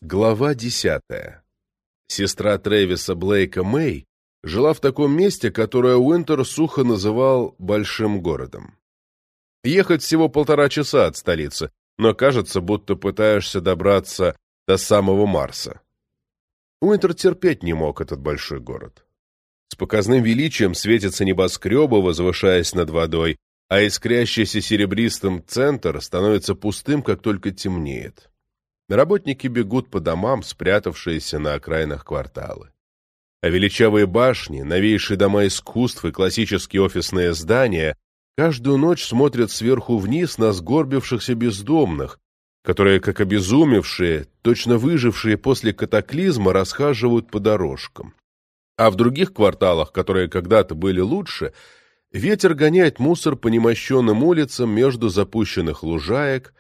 Глава десятая. Сестра Трэвиса Блейка Мэй жила в таком месте, которое Уинтер сухо называл «большим городом». Ехать всего полтора часа от столицы, но кажется, будто пытаешься добраться до самого Марса. Уинтер терпеть не мог этот большой город. С показным величием светятся небоскребы, возвышаясь над водой, а искрящийся серебристым центр становится пустым, как только темнеет. Работники бегут по домам, спрятавшиеся на окраинах кварталы. А величавые башни, новейшие дома искусств и классические офисные здания каждую ночь смотрят сверху вниз на сгорбившихся бездомных, которые, как обезумевшие, точно выжившие после катаклизма, расхаживают по дорожкам. А в других кварталах, которые когда-то были лучше, ветер гоняет мусор по немощенным улицам между запущенных лужаек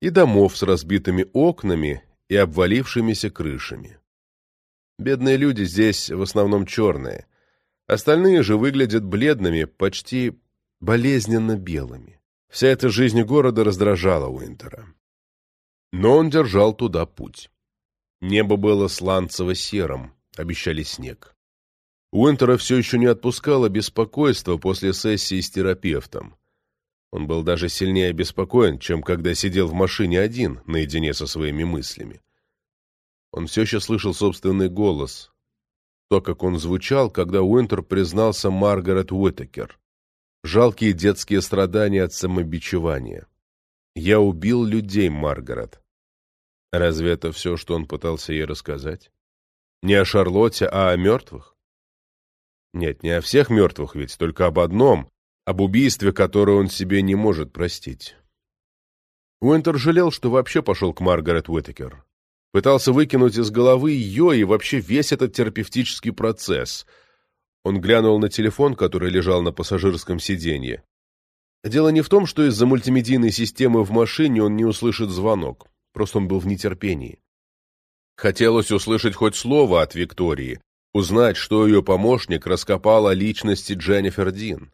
и домов с разбитыми окнами и обвалившимися крышами. Бедные люди здесь в основном черные. Остальные же выглядят бледными, почти болезненно белыми. Вся эта жизнь города раздражала Уинтера. Но он держал туда путь. Небо было сланцево-серым, обещали снег. Уинтера все еще не отпускало беспокойство после сессии с терапевтом. Он был даже сильнее обеспокоен, чем когда сидел в машине один, наедине со своими мыслями. Он все еще слышал собственный голос, то, как он звучал, когда Уинтер признался Маргарет Уитакер. Жалкие детские страдания от самобичевания. «Я убил людей, Маргарет». Разве это все, что он пытался ей рассказать? Не о Шарлотте, а о мертвых? Нет, не о всех мертвых ведь, только об одном, об убийстве, которое он себе не может простить. Уинтер жалел, что вообще пошел к Маргарет Уитакер. Пытался выкинуть из головы ее и вообще весь этот терапевтический процесс. Он глянул на телефон, который лежал на пассажирском сиденье. Дело не в том, что из-за мультимедийной системы в машине он не услышит звонок. Просто он был в нетерпении. Хотелось услышать хоть слово от Виктории, узнать, что ее помощник раскопал о личности Дженнифер Дин.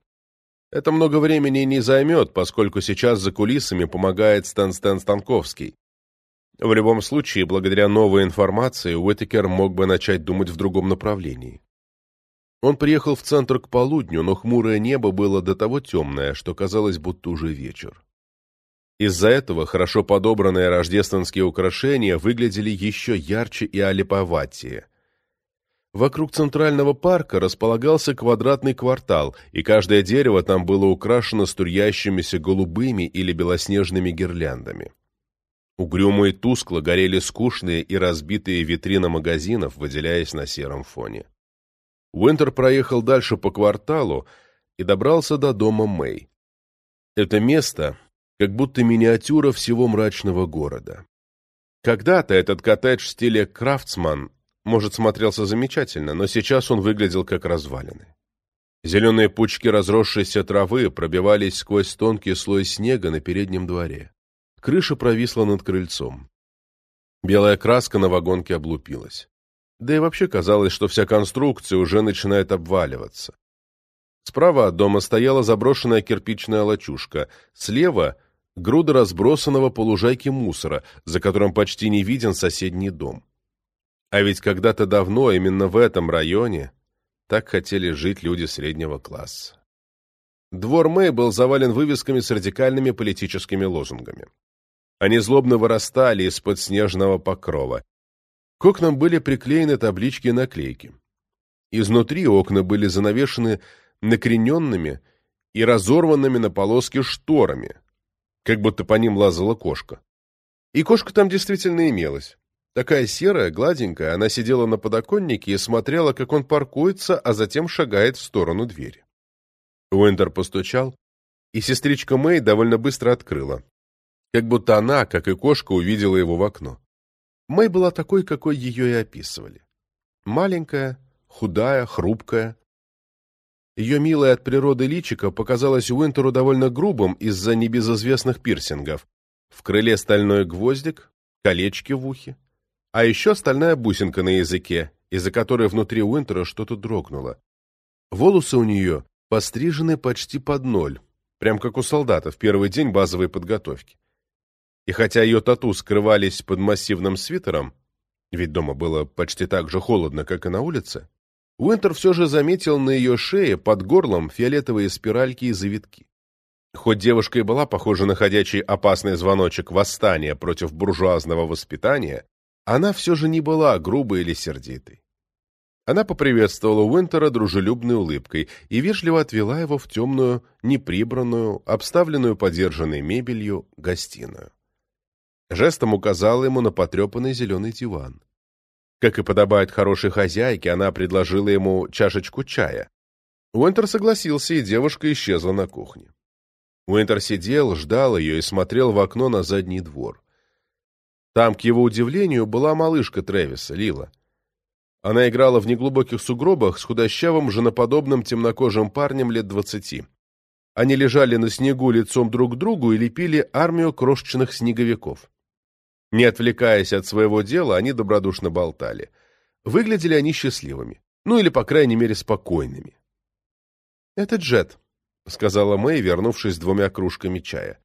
Это много времени не займет, поскольку сейчас за кулисами помогает Стэн Стэн Станковский. В любом случае, благодаря новой информации, Уитакер мог бы начать думать в другом направлении. Он приехал в центр к полудню, но хмурое небо было до того темное, что казалось, будто уже вечер. Из-за этого хорошо подобранные рождественские украшения выглядели еще ярче и олиповатее – Вокруг центрального парка располагался квадратный квартал, и каждое дерево там было украшено струящимися голубыми или белоснежными гирляндами. Угрюмо и тускло горели скучные и разбитые витрины магазинов, выделяясь на сером фоне. Уинтер проехал дальше по кварталу и добрался до дома Мэй. Это место как будто миниатюра всего мрачного города. Когда-то этот коттедж в стиле «Крафтсман» может, смотрелся замечательно, но сейчас он выглядел как развалины. Зеленые пучки разросшейся травы пробивались сквозь тонкий слой снега на переднем дворе. Крыша провисла над крыльцом. Белая краска на вагонке облупилась. Да и вообще казалось, что вся конструкция уже начинает обваливаться. Справа от дома стояла заброшенная кирпичная лачушка, слева — груда разбросанного по лужайке мусора, за которым почти не виден соседний дом. А ведь когда-то давно именно в этом районе так хотели жить люди среднего класса. Двор Мэй был завален вывесками с радикальными политическими лозунгами. Они злобно вырастали из-под снежного покрова. К окнам были приклеены таблички и наклейки. Изнутри окна были занавешены накрененными и разорванными на полоски шторами, как будто по ним лазала кошка. И кошка там действительно имелась. Такая серая, гладенькая, она сидела на подоконнике и смотрела, как он паркуется, а затем шагает в сторону двери. Уинтер постучал, и сестричка Мэй довольно быстро открыла. Как будто она, как и кошка, увидела его в окно. Мэй была такой, какой ее и описывали. Маленькая, худая, хрупкая, ее милое от природы личико показалось Уинтеру довольно грубым из-за небезызвестных пирсингов. В крыле стальной гвоздик, колечки в ухе, а еще стальная бусинка на языке, из-за которой внутри Уинтера что-то дрогнуло. Волосы у нее пострижены почти под ноль, прям как у солдата в первый день базовой подготовки. И хотя ее тату скрывались под массивным свитером, ведь дома было почти так же холодно, как и на улице, Уинтер все же заметил на ее шее под горлом фиолетовые спиральки и завитки. Хоть девушка и была похожа на ходячий опасный звоночек восстания против буржуазного воспитания, она все же не была грубой или сердитой. Она поприветствовала Уинтера дружелюбной улыбкой и вежливо отвела его в темную, неприбранную, обставленную подержанной мебелью гостиную. Жестом указала ему на потрепанный зеленый диван. Как и подобает хорошей хозяйке, она предложила ему чашечку чая. Уинтер согласился, и девушка исчезла на кухне. Уинтер сидел, ждал ее и смотрел в окно на задний двор. Там, к его удивлению, была малышка Тревиса, Лила. Она играла в неглубоких сугробах с худощавым, женоподобным темнокожим парнем лет двадцати. Они лежали на снегу лицом друг к другу и лепили армию крошечных снеговиков. Не отвлекаясь от своего дела, они добродушно болтали. Выглядели они счастливыми. Ну или, по крайней мере, спокойными. «Это Джет», — сказала Мэй, вернувшись с двумя кружками чая.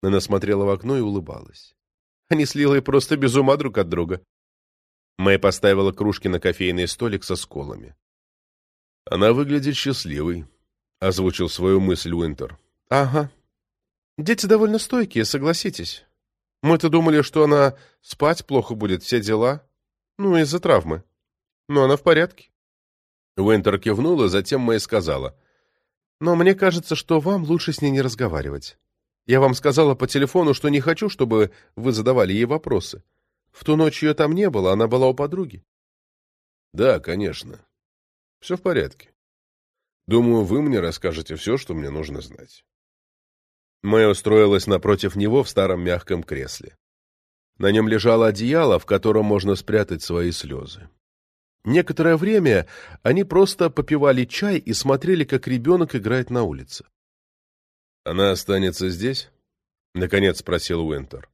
Она смотрела в окно и улыбалась. Они с Лилой просто без ума друг от друга. Мэй поставила кружки на кофейный столик со сколами. «Она выглядит счастливой», — озвучил свою мысль Уинтер. «Ага. Дети довольно стойкие, согласитесь. Мы-то думали, что она спать плохо будет, все дела. Ну, из-за травмы. Но она в порядке. Уинтер кивнула, затем Мэй сказала. «Но мне кажется, что вам лучше с ней не разговаривать. Я вам сказала по телефону, что не хочу, чтобы вы задавали ей вопросы. В ту ночь ее там не было, она была у подруги». «Да, конечно. Все в порядке. Думаю, вы мне расскажете все, что мне нужно знать». Мэй устроилась напротив него в старом мягком кресле. На нем лежало одеяло, в котором можно спрятать свои слезы. Некоторое время они просто попивали чай и смотрели, как ребенок играет на улице. «Она останется здесь?» — наконец спросил Уинтер.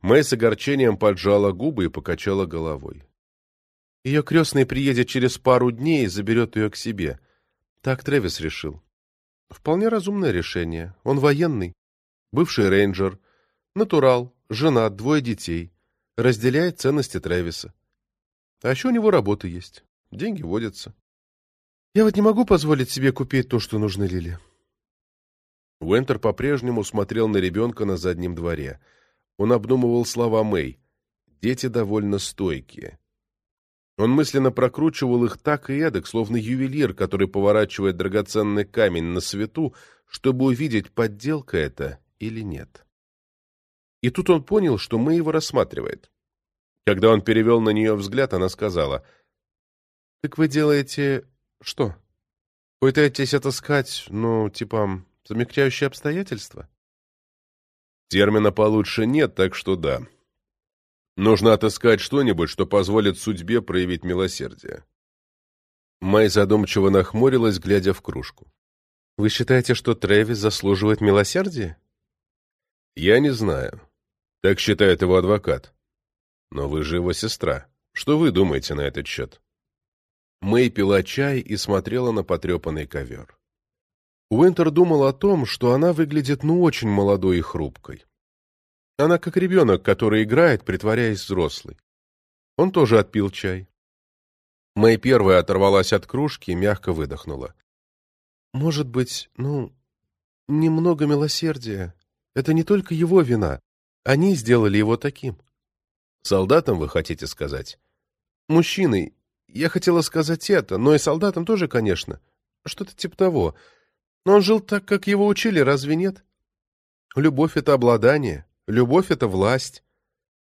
Мэй с огорчением поджала губы и покачала головой. «Ее крестный приедет через пару дней и заберет ее к себе. Так Трэвис решил. Вполне разумное решение. Он военный, бывший рейнджер, натурал, женат, двое детей, разделяет ценности Трэвиса. А еще у него работа есть, деньги водятся. Я вот не могу позволить себе купить то, что нужно Лиле. Уэнтер по-прежнему смотрел на ребенка на заднем дворе. Он обдумывал слова Мэй. Дети довольно стойкие. Он мысленно прокручивал их так и эдак, словно ювелир, который поворачивает драгоценный камень на свету, чтобы увидеть, подделка это или нет. И тут он понял, что Мэй его рассматривает. Когда он перевел на нее взгляд, она сказала, «Так вы делаете... что? Пытаетесь отыскать, ну, типа, замягчающие обстоятельства?» Термина получше нет, так что да. Нужно отыскать что-нибудь, что позволит судьбе проявить милосердие. Мэй задумчиво нахмурилась, глядя в кружку. «Вы считаете, что Трэвис заслуживает милосердия?» «Я не знаю. Так считает его адвокат. Но вы же его сестра. Что вы думаете на этот счет?» Мэй пила чай и смотрела на потрепанный ковер. Уинтер думал о том, что она выглядит ну очень молодой и хрупкой. Она как ребенок, который играет, притворяясь взрослой. Он тоже отпил чай. Мэй первая оторвалась от кружки и мягко выдохнула. «Может быть, ну, немного милосердия. Это не только его вина. Они сделали его таким». «Солдатам, вы хотите сказать?» «Мужчиной. Я хотела сказать это, но и солдатам тоже, конечно. Что-то типа того. Но он жил так, как его учили, разве нет? Любовь — это обладание, любовь — это власть.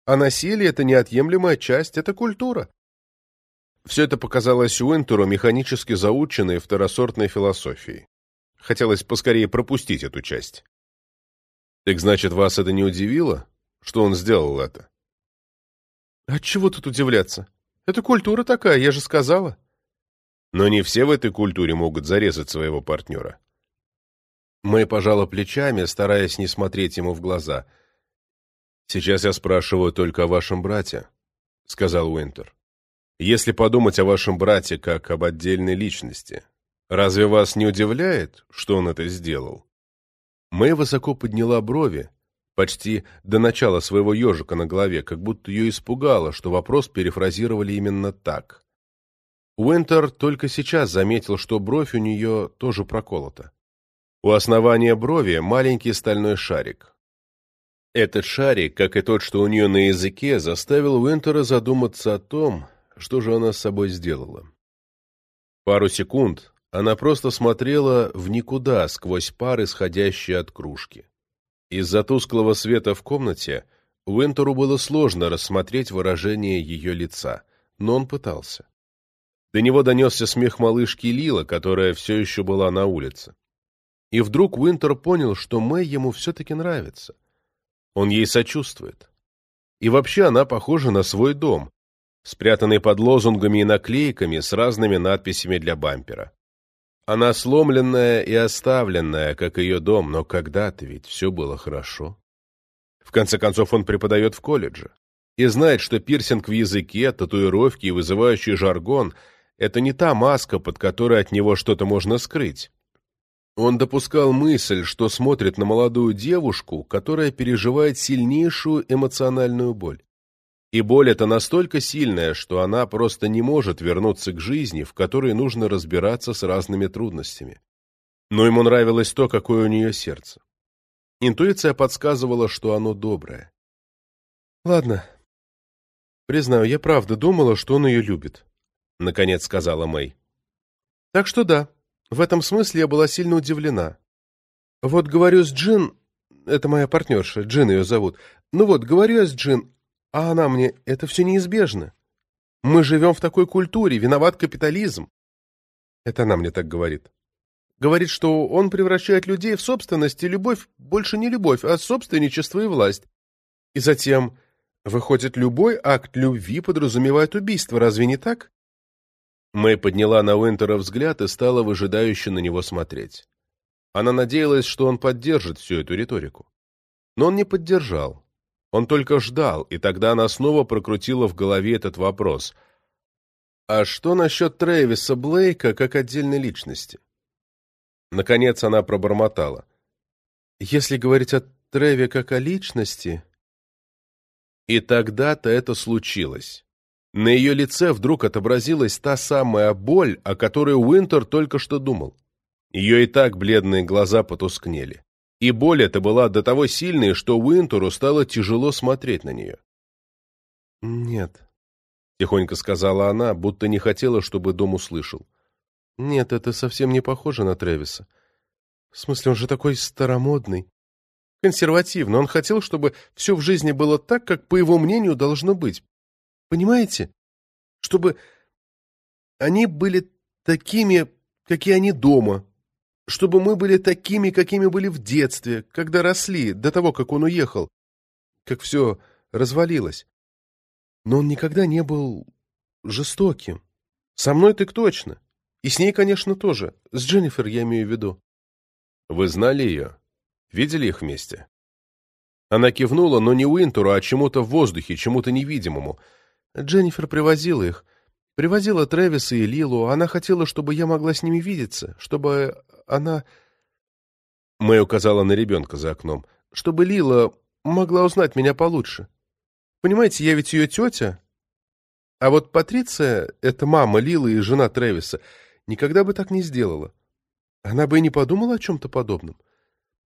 А насилие — это неотъемлемая часть, это культура. Все это показалось Уинтеру механически заученной второсортной философией. Хотелось поскорее пропустить эту часть. Так значит, вас это не удивило, что он сделал это? А чего тут удивляться? Это культура такая, я же сказала. Но не все в этой культуре могут зарезать своего партнера. Мэй пожала плечами, стараясь не смотреть ему в глаза. «Сейчас я спрашиваю только о вашем брате», — сказал Уинтер. «Если подумать о вашем брате как об отдельной личности, разве вас не удивляет, что он это сделал?» Мэй высоко подняла брови, почти до начала своего ежика на голове, как будто ее испугало, что вопрос перефразировали именно так. Уинтер только сейчас заметил, что бровь у нее тоже проколота. У основания брови маленький стальной шарик. Этот шарик, как и тот, что у нее на языке, заставил Уинтера задуматься о том, что же она с собой сделала. Пару секунд она просто смотрела в никуда сквозь пар, исходящие от кружки. Из-за тусклого света в комнате Уинтеру было сложно рассмотреть выражение ее лица, но он пытался. До него донесся смех малышки Лила, которая все еще была на улице. И вдруг Уинтер понял, что Мэй ему все-таки нравится. Он ей сочувствует. И вообще она похожа на свой дом, спрятанный под лозунгами и наклейками с разными надписями для бампера. Она сломленная и оставленная, как ее дом, но когда-то ведь все было хорошо. В конце концов, он преподает в колледже и знает, что пирсинг в языке, татуировки и вызывающий жаргон — это не та маска, под которой от него что-то можно скрыть. Он допускал мысль, что смотрит на молодую девушку, которая переживает сильнейшую эмоциональную боль. И боль эта настолько сильная, что она просто не может вернуться к жизни, в которой нужно разбираться с разными трудностями. Но ему нравилось то, какое у нее сердце. Интуиция подсказывала, что оно доброе. «Ладно. Признаю, я правда думала, что он ее любит», — наконец сказала Мэй. «Так что да, в этом смысле я была сильно удивлена. Вот говорю с Джин, это моя партнерша, Джин ее зовут, ну вот, говорю я с Джин, а она мне, это все неизбежно. Мы живем в такой культуре, виноват капитализм. Это она мне так говорит. Говорит, что он превращает людей в собственность, и любовь больше не любовь, а собственничество и власть. И затем, выходит, любой акт любви подразумевает убийство, разве не так? Мэй подняла на Уинтера взгляд и стала выжидающе на него смотреть. Она надеялась, что он поддержит всю эту риторику. Но он не поддержал. Он только ждал, и тогда она снова прокрутила в голове этот вопрос. А что насчет Трэвиса Блейка как отдельной личности? Наконец она пробормотала. Если говорить о Трэве как о личности... И тогда-то это случилось. На ее лице вдруг отобразилась та самая боль, о которой Уинтер только что думал. Ее и так бледные глаза потускнели. И боль эта была до того сильной, что Уинтеру стало тяжело смотреть на нее. «Нет», — тихонько сказала она, будто не хотела, чтобы дом услышал. «Нет, это совсем не похоже на Тревиса. В смысле, он же такой старомодный, консервативный. Он хотел, чтобы все в жизни было так, как, по его мнению, должно быть. Понимаете? Чтобы они были такими, какие они дома. Чтобы мы были такими, какими были в детстве, когда росли, до того, как он уехал. Как все развалилось. Но он никогда не был жестоким. Со мной так точно. И с ней, конечно, тоже. С Дженнифер я имею в виду. Вы знали ее? Видели их вместе? Она кивнула, но не Уинтеру, а чему-то в воздухе, чему-то невидимому. Дженнифер привозила их. Привозила Трэвиса и Лилу. Она хотела, чтобы я могла с ними видеться, чтобы она... Мэй указала на ребенка за окном. Чтобы Лила могла узнать меня получше. Понимаете, я ведь ее тетя. А вот Патриция, это мама Лилы и жена Трэвиса, никогда бы так не сделала. Она бы и не подумала о чем-то подобном.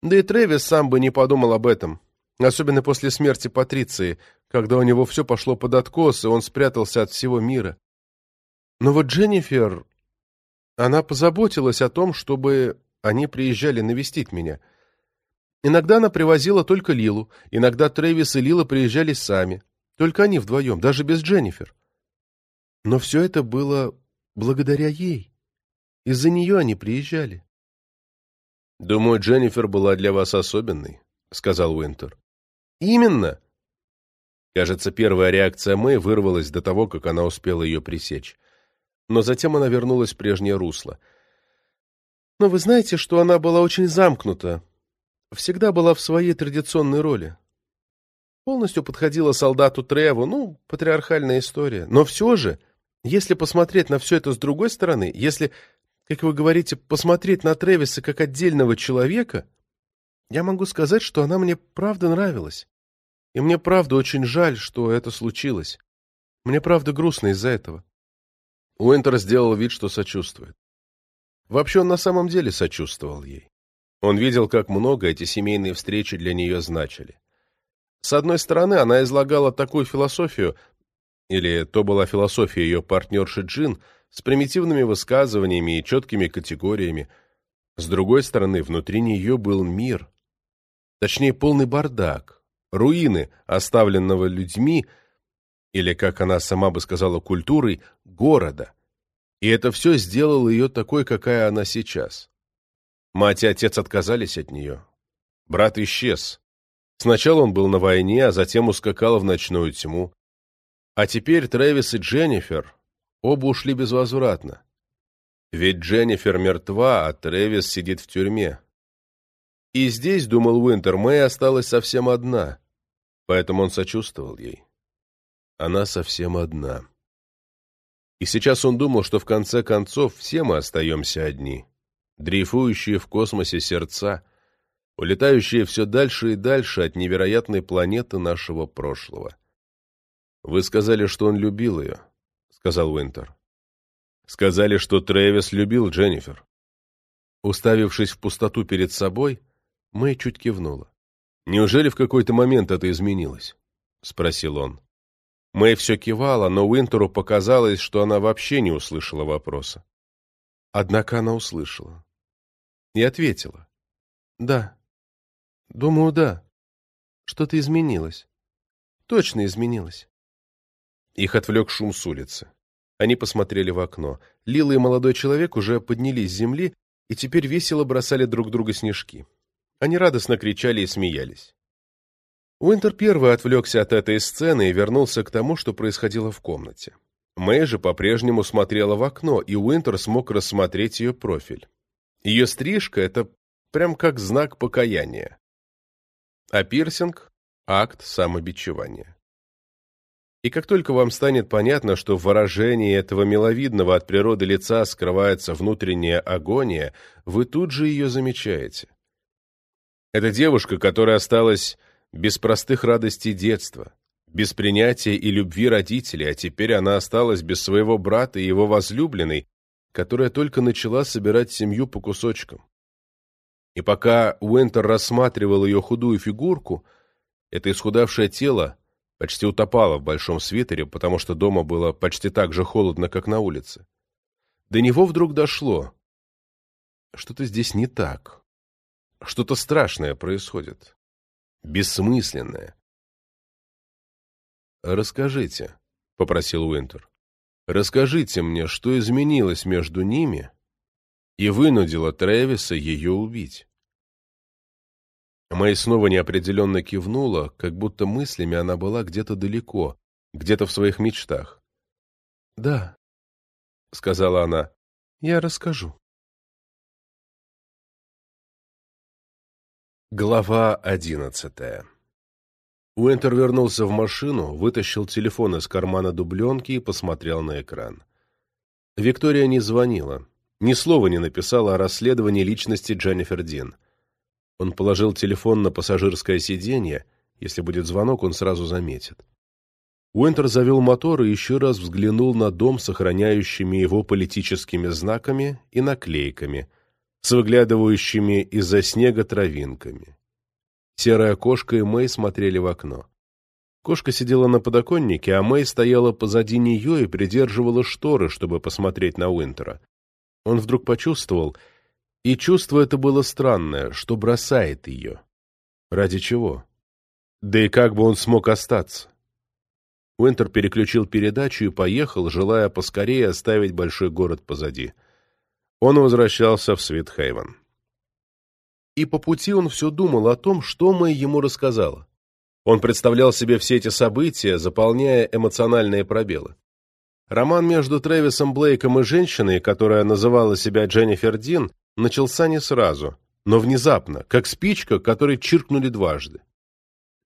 Да и Трэвис сам бы не подумал об этом. Особенно после смерти Патриции, когда у него все пошло под откос, и он спрятался от всего мира. Но вот Дженнифер... Она позаботилась о том, чтобы они приезжали навестить меня. Иногда она привозила только Лилу, иногда Трэвис и Лила приезжали сами. Только они вдвоем, даже без Дженнифер. Но все это было благодаря ей. Из-за нее они приезжали. «Думаю, Дженнифер была для вас особенной», — сказал Уинтер. «Именно!» Кажется, первая реакция Мэй вырвалась до того, как она успела ее пресечь. Но затем она вернулась в прежнее русло. «Но вы знаете, что она была очень замкнута. Всегда была в своей традиционной роли. Полностью подходила солдату Треву, ну, патриархальная история. Но все же, если посмотреть на все это с другой стороны, если как вы говорите, посмотреть на Тревиса как отдельного человека, я могу сказать, что она мне правда нравилась. И мне правда очень жаль, что это случилось. Мне правда грустно из-за этого. Уинтер сделал вид, что сочувствует. Вообще он на самом деле сочувствовал ей. Он видел, как много эти семейные встречи для нее значили. С одной стороны, она излагала такую философию, или то была философия ее партнерши Джин, с примитивными высказываниями и четкими категориями. С другой стороны, внутри нее был мир. Точнее, полный бардак, руины, оставленного людьми, или, как она сама бы сказала, культурой, города. И это все сделало ее такой, какая она сейчас. Мать и отец отказались от нее. Брат исчез. Сначала он был на войне, а затем ускакал в ночную тьму. А теперь Трэвис и Дженнифер Оба ушли безвозвратно. Ведь Дженнифер мертва, а Трэвис сидит в тюрьме. И здесь, думал Уинтер, Мэй осталась совсем одна, поэтому он сочувствовал ей. Она совсем одна. И сейчас он думал, что в конце концов все мы остаемся одни, дрейфующие в космосе сердца, улетающие все дальше и дальше от невероятной планеты нашего прошлого. Вы сказали, что он любил ее сказал Уинтер. Сказали, что Трэвис любил Дженнифер. Уставившись в пустоту перед собой, Мэй чуть кивнула. «Неужели в какой-то момент это изменилось?» — спросил он. Мэй все кивала, но Уинтеру показалось, что она вообще не услышала вопроса. Однако она услышала. И ответила. «Да. Думаю, да. Что-то изменилось. Точно изменилось». Их отвлек шум с улицы. Они посмотрели в окно. Лила и молодой человек уже поднялись с земли и теперь весело бросали друг друга снежки. Они радостно кричали и смеялись. Уинтер первый отвлекся от этой сцены и вернулся к тому, что происходило в комнате. Мэй же по-прежнему смотрела в окно, и Уинтер смог рассмотреть ее профиль. Ее стрижка — это прям как знак покаяния. А пирсинг — акт самобичевания. И как только вам станет понятно, что в выражении этого миловидного от природы лица скрывается внутренняя агония, вы тут же ее замечаете. Это девушка, которая осталась без простых радостей детства, без принятия и любви родителей, а теперь она осталась без своего брата и его возлюбленной, которая только начала собирать семью по кусочкам. И пока Уинтер рассматривал ее худую фигурку, это исхудавшее тело почти утопала в большом свитере, потому что дома было почти так же холодно, как на улице. До него вдруг дошло. Что-то здесь не так. Что-то страшное происходит. Бессмысленное. «Расскажите», — попросил Уинтер. «Расскажите мне, что изменилось между ними и вынудило Трэвиса ее убить». Мэй снова неопределенно кивнула, как будто мыслями она была где-то далеко, Где-то в своих мечтах. «Да», — сказала она, — «я расскажу». Глава одиннадцатая Уинтер вернулся в машину, вытащил телефон из кармана дубленки и посмотрел на экран. Виктория не звонила, ни слова не написала о расследовании личности Дженнифер Дин. Он положил телефон на пассажирское сиденье, если будет звонок, он сразу заметит. Уинтер завел мотор и еще раз взглянул на дом с сохраняющими его политическими знаками и наклейками, с выглядывающими из-за снега травинками. Серая кошка и Мэй смотрели в окно. Кошка сидела на подоконнике, а Мэй стояла позади нее и придерживала шторы, чтобы посмотреть на Уинтера. Он вдруг почувствовал, и чувство это было странное, что бросает ее. Ради чего? Да и как бы он смог остаться? Уинтер переключил передачу и поехал, желая поскорее оставить большой город позади. Он возвращался в Свитхейвен и по пути он все думал о том, что Мэй ему рассказала. Он представлял себе все эти события, заполняя эмоциональные пробелы. Роман между Трэвисом Блейком и женщиной, которая называла себя Дженнифер Дин, начался не сразу, но внезапно, как спичка, которой чиркнули дважды.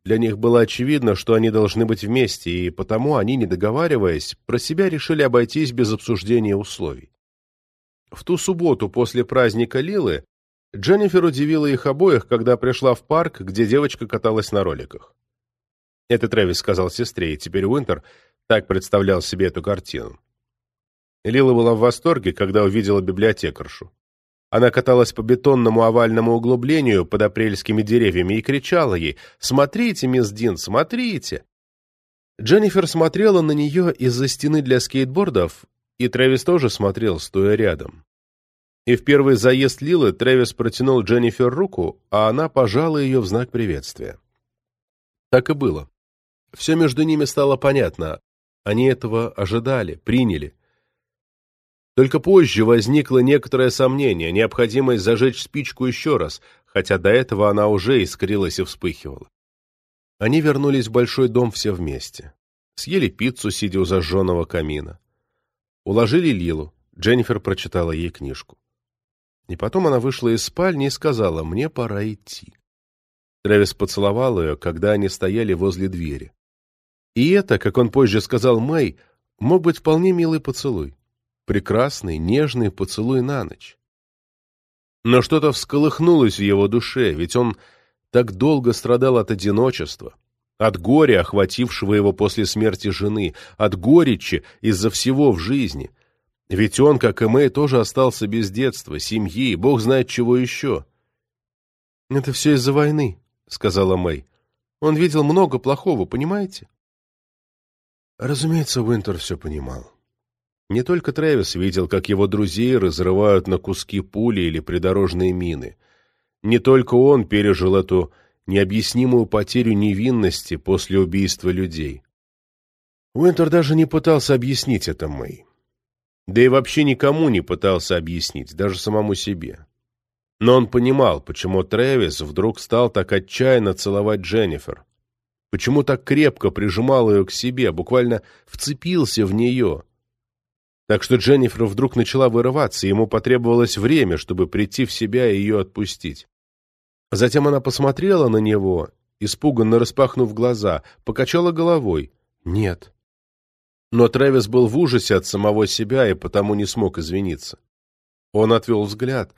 Для них было очевидно, что они должны быть вместе, и потому они, не договариваясь, про себя решили обойтись без обсуждения условий. В ту субботу после праздника Лилы Дженнифер удивила их обоих, когда пришла в парк, где девочка каталась на роликах. Это Трэвис сказал сестре, и теперь Уинтер так представлял себе эту картину. Лила была в восторге, когда увидела библиотекаршу. Она каталась по бетонному овальному углублению под апрельскими деревьями и кричала ей «Смотрите, мисс Дин, смотрите!». Дженнифер смотрела на нее из-за стены для скейтбордов, и Трэвис тоже смотрел, стоя рядом. И в первый заезд Лилы Трэвис протянул Дженнифер руку, а она пожала ее в знак приветствия. Так и было. Все между ними стало понятно. Они этого ожидали, приняли. Только позже возникло некоторое сомнение, необходимость зажечь спичку еще раз, хотя до этого она уже искрилась и вспыхивала. Они вернулись в большой дом все вместе. Съели пиццу, сидя у зажженного камина. Уложили Лилу. Дженнифер прочитала ей книжку. И потом она вышла из спальни и сказала, «Мне пора идти». Трэвис поцеловал ее, когда они стояли возле двери. И это, как он позже сказал Мэй, мог быть вполне милый поцелуй. Прекрасный, нежный поцелуй на ночь. Но что-то всколыхнулось в его душе, ведь он так долго страдал от одиночества, от горя, охватившего его после смерти жены, от горечи из-за всего в жизни — ведь он, как и Мэй, тоже остался без детства, семьи, бог знает чего еще. «Это все из-за войны», — сказала Мэй. «Он видел много плохого, понимаете?» Разумеется, Уинтер все понимал. Не только Трэвис видел, как его друзей разрывают на куски пули или придорожные мины. Не только он пережил эту необъяснимую потерю невинности после убийства людей. Уинтер даже не пытался объяснить это Мэй. Да и вообще никому не пытался объяснить, даже самому себе. Но он понимал, почему Трэвис вдруг стал так отчаянно целовать Дженнифер. Почему так крепко прижимал ее к себе, буквально вцепился в нее. Так что Дженнифер вдруг начала вырываться, ему потребовалось время, чтобы прийти в себя и ее отпустить. Затем она посмотрела на него, испуганно распахнув глаза, покачала головой. «Нет, но Трэвис был в ужасе от самого себя и потому не смог извиниться. Он отвел взгляд,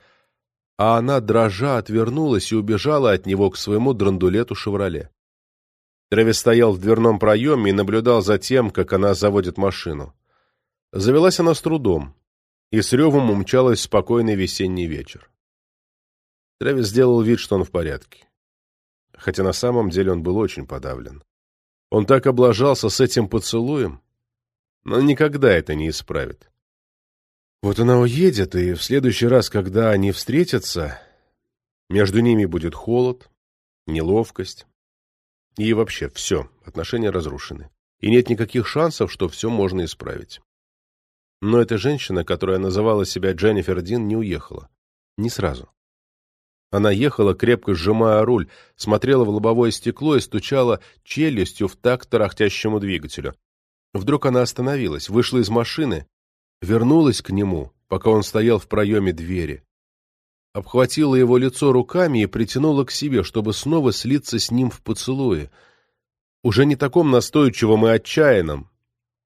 а она, дрожа, отвернулась и убежала от него к своему драндулету «Шевроле». Трэвис стоял в дверном проеме и наблюдал за тем, как она заводит машину. Завелась она с трудом, и с ревом умчалась в спокойный весенний вечер. Трэвис сделал вид, что он в порядке. Хотя на самом деле он был очень подавлен. Он так облажался с этим поцелуем, но никогда это не исправит. Вот она уедет, и в следующий раз, когда они встретятся, между ними будет холод, неловкость. И вообще все, отношения разрушены. И нет никаких шансов, что все можно исправить. Но эта женщина, которая называла себя Дженнифер Дин, не уехала. Не сразу. Она ехала, крепко сжимая руль, смотрела в лобовое стекло и стучала челюстью в такт тарахтящему двигателю. Вдруг она остановилась, вышла из машины, вернулась к нему, пока он стоял в проеме двери, обхватила его лицо руками и притянула к себе, чтобы снова слиться с ним в поцелуе. Уже не таком настойчивом и отчаянном,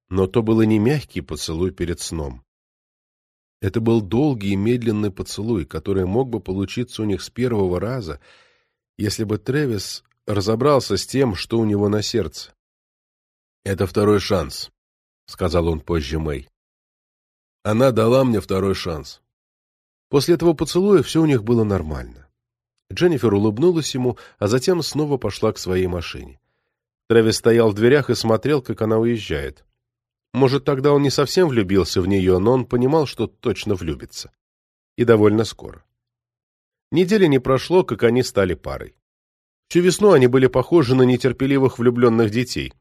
но то было не мягкий поцелуй перед сном. Это был долгий и медленный поцелуй, который мог бы получиться у них с первого раза, если бы Тревис разобрался с тем, что у него на сердце. «Это второй шанс», — сказал он позже Мэй. «Она дала мне второй шанс». После этого поцелуя все у них было нормально. Дженнифер улыбнулась ему, а затем снова пошла к своей машине. Трэвис стоял в дверях и смотрел, как она уезжает. Может, тогда он не совсем влюбился в нее, но он понимал, что точно влюбится. И довольно скоро. Недели не прошло, как они стали парой. Всю весну они были похожи на нетерпеливых влюбленных детей.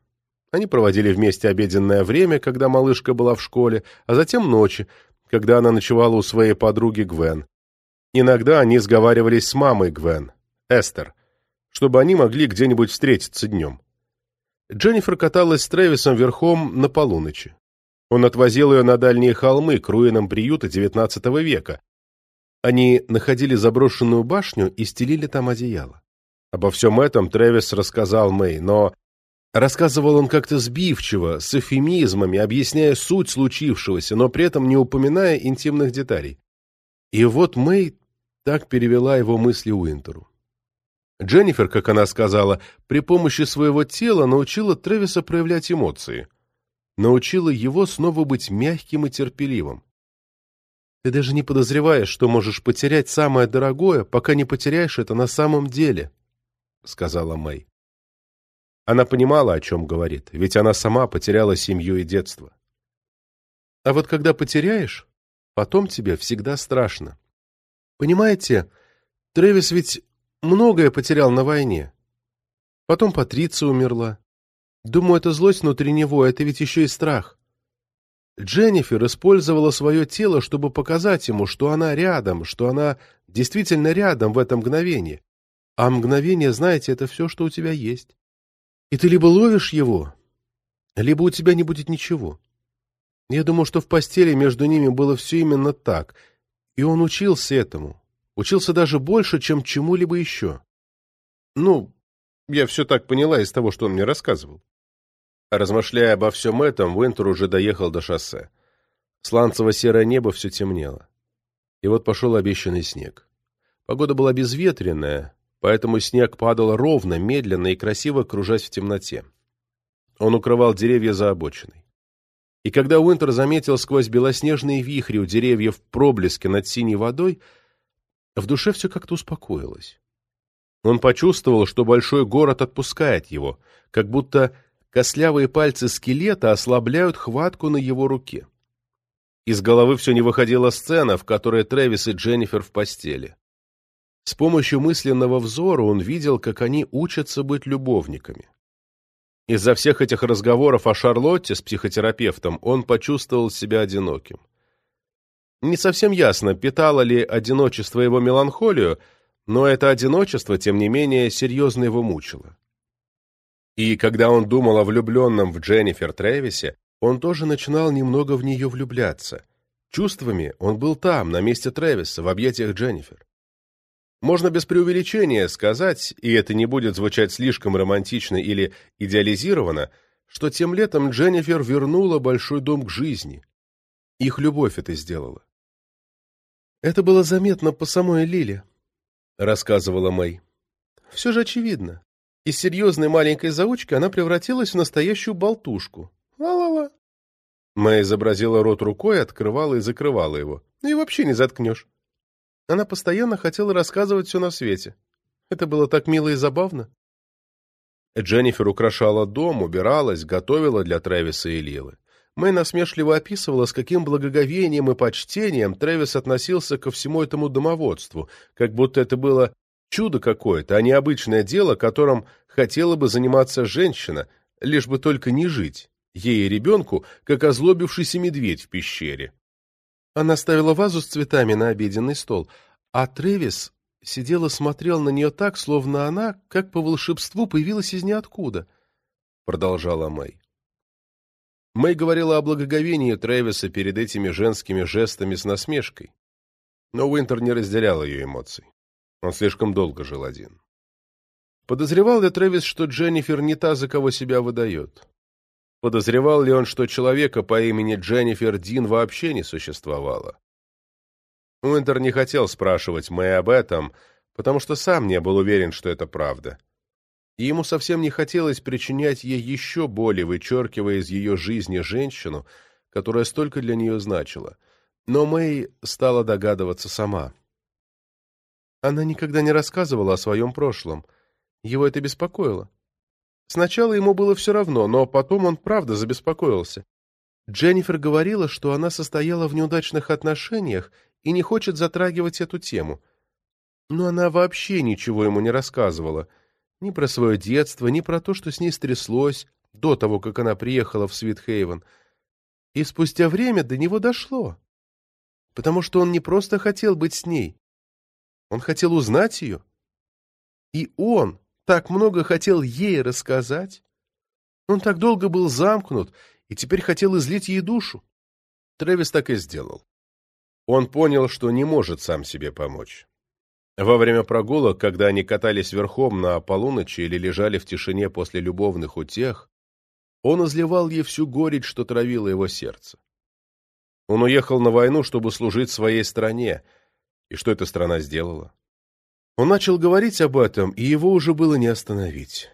Они проводили вместе обеденное время, когда малышка была в школе, а затем ночи, когда она ночевала у своей подруги Гвен. Иногда они сговаривались с мамой Гвен, Эстер, чтобы они могли где-нибудь встретиться днем. Дженнифер каталась с Трэвисом верхом на полуночи. Он отвозил ее на дальние холмы к руинам приюта XIX века. Они находили заброшенную башню и стелили там одеяло. Обо всем этом Трэвис рассказал Мэй, но Рассказывал он как-то сбивчиво, с эфемизмами, объясняя суть случившегося, но при этом не упоминая интимных деталей. И вот Мэй так перевела его мысли Уинтеру. Дженнифер, как она сказала, при помощи своего тела научила Трэвиса проявлять эмоции. Научила его снова быть мягким и терпеливым. Ты даже не подозреваешь, что можешь потерять самое дорогое, пока не потеряешь это на самом деле, — сказала Мэй. Она понимала, о чем говорит, ведь она сама потеряла семью и детство. А вот когда потеряешь, потом тебе всегда страшно. Понимаете, Трэвис ведь многое потерял на войне. Потом Патриция умерла. Думаю, это злость внутри него, это ведь еще и страх. Дженнифер использовала свое тело, чтобы показать ему, что она рядом, что она действительно рядом в это мгновение. А мгновение, знаете, это все, что у тебя есть. И ты либо ловишь его, либо у тебя не будет ничего. Я думаю, что в постели между ними было все именно так, и он учился этому, учился даже больше, чем чему-либо еще. Ну, я все так поняла из того, что он мне рассказывал. Размышляя обо всем этом, Уинтер уже доехал до шоссе. Сланцево-серое небо все темнело. И вот пошел обещанный снег. Погода была безветренная, поэтому снег падал ровно, медленно и красиво кружась в темноте. Он укрывал деревья за обочиной. И когда Уинтер заметил сквозь белоснежные вихри у деревьев проблески над синей водой, в душе все как-то успокоилось. Он почувствовал, что большой город отпускает его, как будто костлявые пальцы скелета ослабляют хватку на его руке. Из головы все не выходила сцена, в которой Трэвис и Дженнифер в постели. С помощью мысленного взора он видел, как они учатся быть любовниками. Из-за всех этих разговоров о Шарлотте с психотерапевтом он почувствовал себя одиноким. Не совсем ясно, питало ли одиночество его меланхолию, но это одиночество, тем не менее, серьезно его мучило. И когда он думал о влюбленном в Дженнифер Трэвисе, он тоже начинал немного в нее влюбляться. Чувствами он был там, на месте Трэвиса, в объятиях Дженнифер. Можно без преувеличения сказать, и это не будет звучать слишком романтично или идеализированно, что тем летом Дженнифер вернула большой дом к жизни. Их любовь это сделала. «Это было заметно по самой Лиле», — рассказывала Мэй. «Все же очевидно. Из серьезной маленькой заучки она превратилась в настоящую болтушку. Ла-ла-ла». Мэй изобразила рот рукой, открывала и закрывала его. «И вообще не заткнешь». Она постоянно хотела рассказывать все на свете. Это было так мило и забавно. Дженнифер украшала дом, убиралась, готовила для Трэвиса и Лилы. Мэй насмешливо описывала, с каким благоговением и почтением Трэвис относился ко всему этому домоводству, как будто это было чудо какое-то, а не обычное дело, которым хотела бы заниматься женщина, лишь бы только не жить, ей и ребенку, как озлобившийся медведь в пещере. Она ставила вазу с цветами на обеденный стол, а Трэвис сидел и смотрел на нее так, словно она, как по волшебству, появилась из ниоткуда, — продолжала Мэй. Мэй говорила о благоговении Трэвиса перед этими женскими жестами с насмешкой. Но Уинтер не разделял ее эмоций. Он слишком долго жил один. Подозревал ли Трэвис, что Дженнифер не та, за кого себя выдает? Подозревал ли он, что человека по имени Дженнифер Дин вообще не существовало? Уинтер не хотел спрашивать Мэй об этом, потому что сам не был уверен, что это правда. И ему совсем не хотелось причинять ей еще боли, вычеркивая из ее жизни женщину, которая столько для нее значила. Но Мэй стала догадываться сама. Она никогда не рассказывала о своем прошлом. Его это беспокоило. Сначала ему было все равно, но потом он правда забеспокоился. Дженнифер говорила, что она состояла в неудачных отношениях и не хочет затрагивать эту тему. Но она вообще ничего ему не рассказывала. Ни про свое детство, ни про то, что с ней стряслось до того, как она приехала в Свитхейвен. И спустя время до него дошло. Потому что он не просто хотел быть с ней. Он хотел узнать ее. И он так много хотел ей рассказать. Он так долго был замкнут и теперь хотел излить ей душу. Трэвис так и сделал. Он понял, что не может сам себе помочь. Во время прогулок, когда они катались верхом на полуночи или лежали в тишине после любовных утех, он изливал ей всю горечь, что травило его сердце. Он уехал на войну, чтобы служить своей стране. И что эта страна сделала? Он начал говорить об этом, и его уже было не остановить.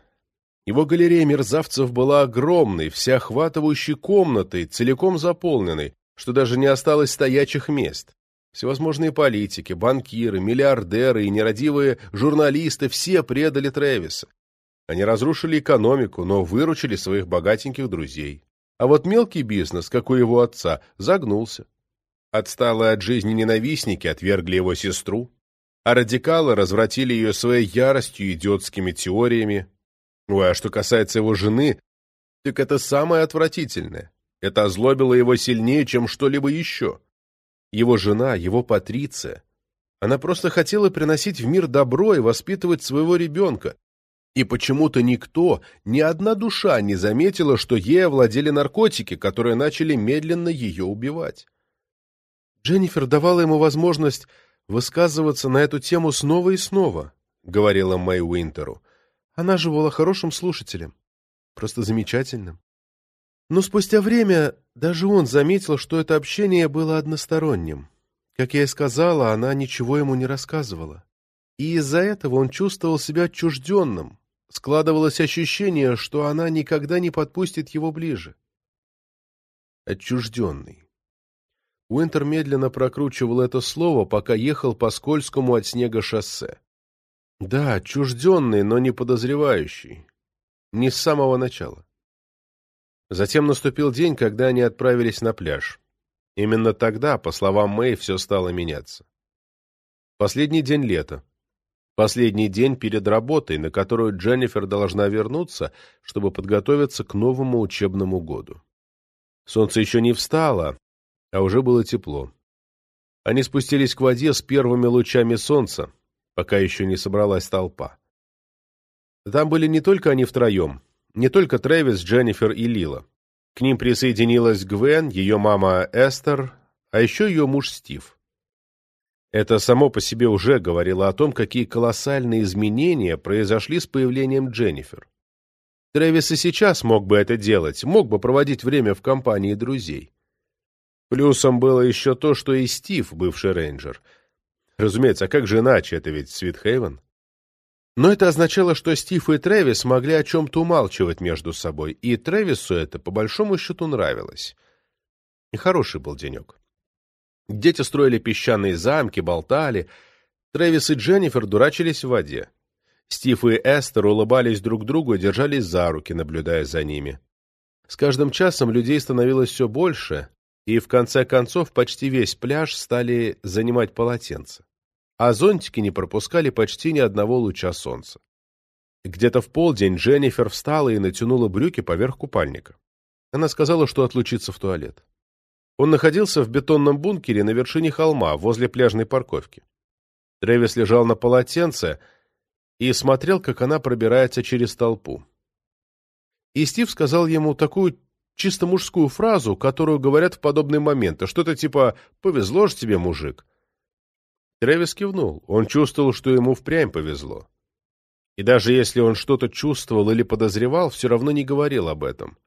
Его галерея мерзавцев была огромной, всеохватывающей комнатой, целиком заполненной, что даже не осталось стоячих мест. Всевозможные политики, банкиры, миллиардеры и нерадивые журналисты все предали Трэвиса. Они разрушили экономику, но выручили своих богатеньких друзей. А вот мелкий бизнес, как у его отца, загнулся. Отсталые от жизни ненавистники отвергли его сестру, а радикалы развратили ее своей яростью и идиотскими теориями. Ой, а что касается его жены, так это самое отвратительное. Это озлобило его сильнее, чем что-либо еще. Его жена, его Патриция. Она просто хотела приносить в мир добро и воспитывать своего ребенка. И почему-то никто, ни одна душа не заметила, что ей овладели наркотики, которые начали медленно ее убивать. Дженнифер давала ему возможность высказываться на эту тему снова и снова, говорила Мэй Уинтеру. Она же была хорошим слушателем, просто замечательным. Но спустя время даже он заметил, что это общение было односторонним. Как я и сказала, она ничего ему не рассказывала. И из-за этого он чувствовал себя отчужденным. Складывалось ощущение, что она никогда не подпустит его ближе. Отчужденный. Уинтер медленно прокручивал это слово, пока ехал по скользкому от снега шоссе. Да, отчужденный, но не подозревающий. Не с самого начала. Затем наступил день, когда они отправились на пляж. Именно тогда, по словам Мэй, все стало меняться. Последний день лета. Последний день перед работой, на которую Дженнифер должна вернуться, чтобы подготовиться к новому учебному году. Солнце еще не встало, а уже было тепло. Они спустились к воде с первыми лучами солнца, пока еще не собралась толпа. Там были не только они втроем, не только Трэвис, Дженнифер и Лила. К ним присоединилась Гвен, ее мама Эстер, а еще ее муж Стив. Это само по себе уже говорило о том, какие колоссальные изменения произошли с появлением Дженнифер. Трэвис и сейчас мог бы это делать, мог бы проводить время в компании друзей. Плюсом было еще то, что и Стив, бывший рейнджер. Разумеется, а как же иначе, это ведь Свитхейвен? Но это означало, что Стив и Трэвис могли о чем-то умалчивать между собой, и Трэвису это по большому счету нравилось. И хороший был денек. Дети строили песчаные замки, болтали. Трэвис и Дженнифер дурачились в воде. Стив и Эстер улыбались друг другу и держались за руки, наблюдая за ними. С каждым часом людей становилось все больше, и в конце концов почти весь пляж стали занимать полотенца а зонтики не пропускали почти ни одного луча солнца. Где-то в полдень Дженнифер встала и натянула брюки поверх купальника. Она сказала, что отлучится в туалет. Он находился в бетонном бункере на вершине холма, возле пляжной парковки. Трэвис лежал на полотенце и смотрел, как она пробирается через толпу. И Стив сказал ему такую чисто мужскую фразу, которую говорят в подобные моменты, что-то типа «повезло ж тебе, мужик». Трэвис кивнул. Он чувствовал, что ему впрямь повезло. И даже если он что-то чувствовал или подозревал, все равно не говорил об этом.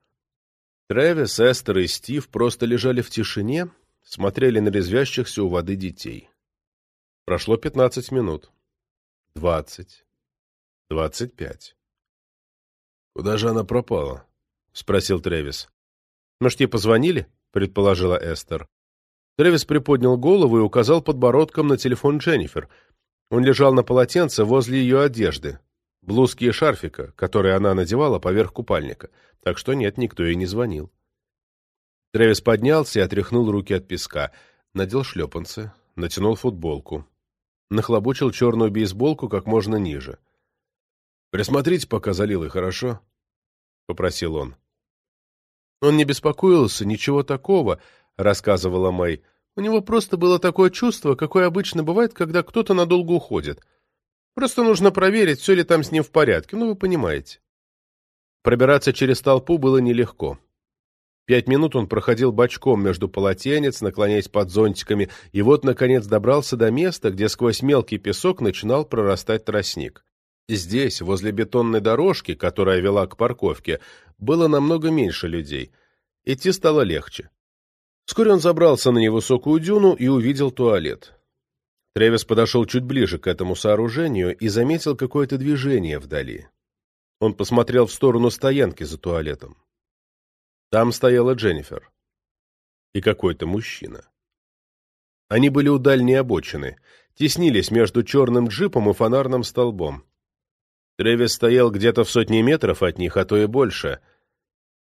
Трэвис, Эстер и Стив просто лежали в тишине, смотрели на резвящихся у воды детей. Прошло пятнадцать минут. Двадцать. Двадцать пять. «Куда же она пропала?» — спросил Трэвис. «Может, ей позвонили?» — предположила Эстер. Трэвис приподнял голову и указал подбородком на телефон Дженнифер. Он лежал на полотенце возле ее одежды, блузки и шарфика, которые она надевала поверх купальника, так что нет, никто ей не звонил. Трэвис поднялся и отряхнул руки от песка, надел шлепанцы, натянул футболку, нахлобучил черную бейсболку как можно ниже. «Присмотрите пока за Лилой, хорошо?» — попросил он. Он не беспокоился, ничего такого, — рассказывала Мэй. У него просто было такое чувство, какое обычно бывает, когда кто-то надолго уходит. Просто нужно проверить, все ли там с ним в порядке, ну вы понимаете. Пробираться через толпу было нелегко. Пять минут он проходил бочком между полотенец, наклоняясь под зонтиками, и вот, наконец, добрался до места, где сквозь мелкий песок начинал прорастать тростник. Здесь, возле бетонной дорожки, которая вела к парковке, было намного меньше людей. Идти стало легче. Вскоре он забрался на невысокую дюну и увидел туалет. Тревис подошел чуть ближе к этому сооружению и заметил какое-то движение вдали. Он посмотрел в сторону стоянки за туалетом. Там стояла Дженнифер. И какой-то мужчина. Они были у дальней обочины, теснились между черным джипом и фонарным столбом. Тревис стоял где-то в сотне метров от них, а то и больше,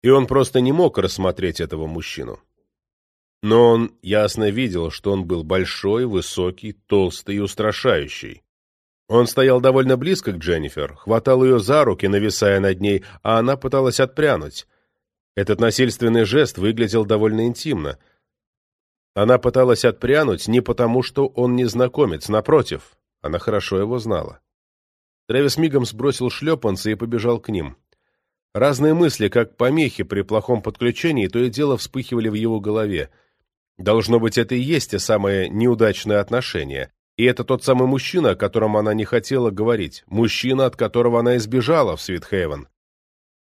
и он просто не мог рассмотреть этого мужчину. Но он ясно видел, что он был большой, высокий, толстый и устрашающий. Он стоял довольно близко к Дженнифер, хватал ее за руки, нависая над ней, а она пыталась отпрянуть. Этот насильственный жест выглядел довольно интимно. Она пыталась отпрянуть не потому, что он незнакомец, напротив, она хорошо его знала. Трэвис мигом сбросил шлепанцы и побежал к ним. Разные мысли, как помехи при плохом подключении, то и дело вспыхивали в его голове. Должно быть, это и есть те самые неудачные отношения. И это тот самый мужчина, о котором она не хотела говорить. Мужчина, от которого она избежала в Свитхейвен.